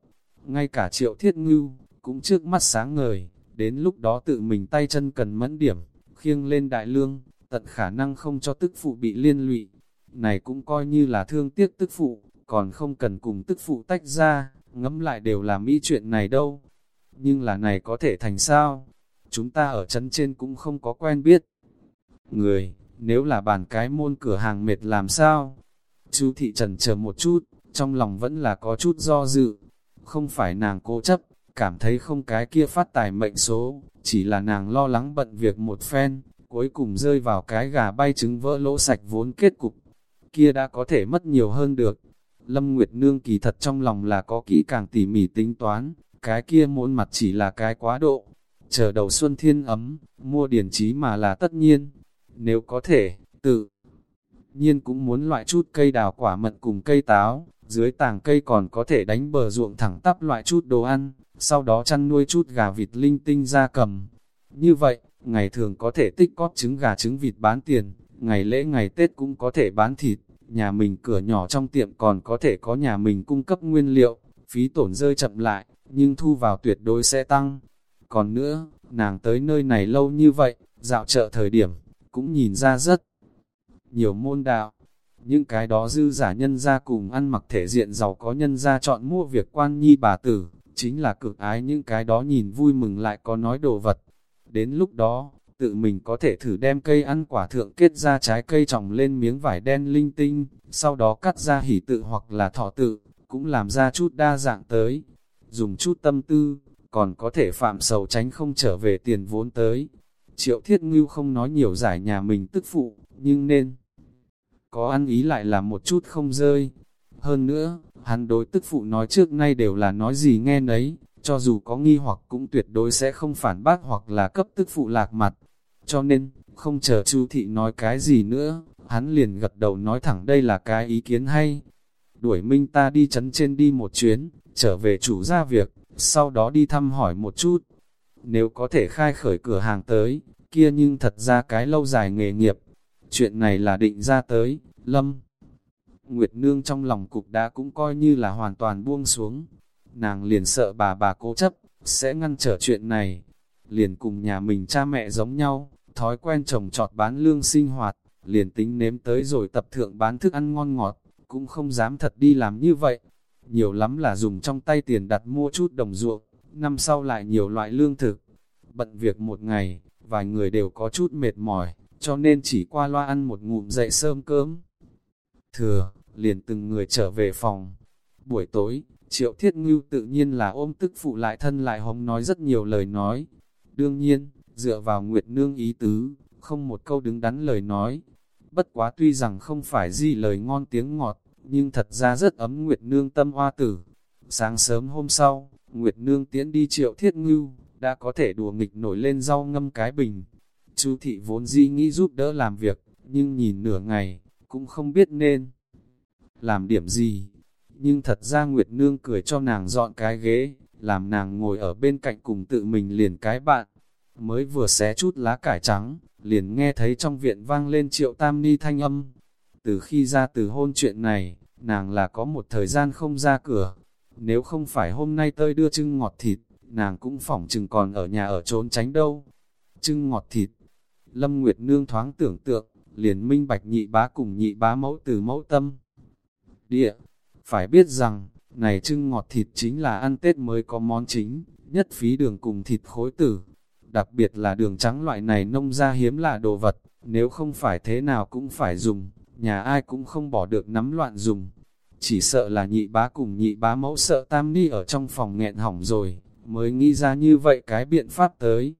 Ngay cả triệu thiết ngưu, cũng trước mắt sáng ngời, đến lúc đó tự mình tay chân cần mẫn điểm, khiêng lên đại lương, tận khả năng không cho tức phụ bị liên lụy. Này cũng coi như là thương tiếc tức phụ, còn không cần cùng tức phụ tách ra, ngẫm lại đều là mỹ chuyện này đâu. Nhưng là này có thể thành sao? Chúng ta ở chân trên cũng không có quen biết. Người, nếu là bàn cái môn cửa hàng mệt làm sao? Chú thị trần chờ một chút, trong lòng vẫn là có chút do dự. Không phải nàng cố chấp, cảm thấy không cái kia phát tài mệnh số, chỉ là nàng lo lắng bận việc một phen, cuối cùng rơi vào cái gà bay trứng vỡ lỗ sạch vốn kết cục. Kia đã có thể mất nhiều hơn được. Lâm Nguyệt Nương kỳ thật trong lòng là có kỹ càng tỉ mỉ tính toán, cái kia muốn mặt chỉ là cái quá độ. Chờ đầu xuân thiên ấm, mua điển trí mà là tất nhiên. Nếu có thể, tự nhiên cũng muốn loại chút cây đào quả mận cùng cây táo, dưới tàng cây còn có thể đánh bờ ruộng thẳng tắp loại chút đồ ăn, sau đó chăn nuôi chút gà vịt linh tinh ra cầm. Như vậy, ngày thường có thể tích cóp trứng gà trứng vịt bán tiền, ngày lễ ngày Tết cũng có thể bán thịt, nhà mình cửa nhỏ trong tiệm còn có thể có nhà mình cung cấp nguyên liệu, phí tổn rơi chậm lại, nhưng thu vào tuyệt đối sẽ tăng. Còn nữa, nàng tới nơi này lâu như vậy, dạo chợ thời điểm, cũng nhìn ra rất nhiều môn đạo. Những cái đó dư giả nhân ra cùng ăn mặc thể diện giàu có nhân ra chọn mua việc quan nhi bà tử, chính là cực ái những cái đó nhìn vui mừng lại có nói đồ vật. Đến lúc đó, tự mình có thể thử đem cây ăn quả thượng kết ra trái cây trồng lên miếng vải đen linh tinh, sau đó cắt ra hỉ tự hoặc là thọ tự, cũng làm ra chút đa dạng tới. Dùng chút tâm tư, còn có thể phạm sầu tránh không trở về tiền vốn tới. Triệu Thiết Ngưu không nói nhiều giải nhà mình tức phụ, nhưng nên có ăn ý lại là một chút không rơi. Hơn nữa, hắn đối tức phụ nói trước nay đều là nói gì nghe nấy, cho dù có nghi hoặc cũng tuyệt đối sẽ không phản bác hoặc là cấp tức phụ lạc mặt. Cho nên, không chờ chú thị nói cái gì nữa, hắn liền gật đầu nói thẳng đây là cái ý kiến hay. Đuổi Minh ta đi chấn trên đi một chuyến, trở về chủ ra việc, sau đó đi thăm hỏi một chút. Nếu có thể khai khởi cửa hàng tới, kia nhưng thật ra cái lâu dài nghề nghiệp. Chuyện này là định ra tới, Lâm. Nguyệt Nương trong lòng cục đã cũng coi như là hoàn toàn buông xuống. Nàng liền sợ bà bà cố chấp, sẽ ngăn trở chuyện này. Liền cùng nhà mình cha mẹ giống nhau, thói quen trồng trọt bán lương sinh hoạt, liền tính nếm tới rồi tập thượng bán thức ăn ngon ngọt, cũng không dám thật đi làm như vậy. Nhiều lắm là dùng trong tay tiền đặt mua chút đồng ruộng, năm sau lại nhiều loại lương thực. Bận việc một ngày, vài người đều có chút mệt mỏi, cho nên chỉ qua loa ăn một ngụm dậy sơm cơm. Thừa, liền từng người trở về phòng. Buổi tối, Triệu Thiết Ngưu tự nhiên là ôm tức phụ lại thân lại hống nói rất nhiều lời nói. Đương nhiên, dựa vào Nguyệt Nương ý tứ, không một câu đứng đắn lời nói. Bất quá tuy rằng không phải gì lời ngon tiếng ngọt, nhưng thật ra rất ấm Nguyệt Nương tâm hoa tử. Sáng sớm hôm sau, Nguyệt Nương tiễn đi Triệu Thiết Ngưu, đã có thể đùa nghịch nổi lên rau ngâm cái bình. Chú thị vốn di nghĩ giúp đỡ làm việc, nhưng nhìn nửa ngày, cũng không biết nên làm điểm gì. Nhưng thật ra Nguyệt Nương cười cho nàng dọn cái ghế, làm nàng ngồi ở bên cạnh cùng tự mình liền cái bạn. Mới vừa xé chút lá cải trắng, liền nghe thấy trong viện vang lên triệu tam ni thanh âm. Từ khi ra từ hôn chuyện này, nàng là có một thời gian không ra cửa. Nếu không phải hôm nay tơi đưa trưng ngọt thịt, nàng cũng phỏng chừng còn ở nhà ở trốn tránh đâu. Trưng ngọt thịt, Lâm Nguyệt Nương thoáng tưởng tượng, liền minh bạch nhị bá cùng nhị bá mẫu từ mẫu tâm. Địa, phải biết rằng, này trưng ngọt thịt chính là ăn Tết mới có món chính, nhất phí đường cùng thịt khối tử. Đặc biệt là đường trắng loại này nông ra hiếm là đồ vật, nếu không phải thế nào cũng phải dùng, nhà ai cũng không bỏ được nắm loạn dùng. Chỉ sợ là nhị bá cùng nhị bá mẫu sợ tam ni ở trong phòng nghẹn hỏng rồi, mới nghĩ ra như vậy cái biện pháp tới.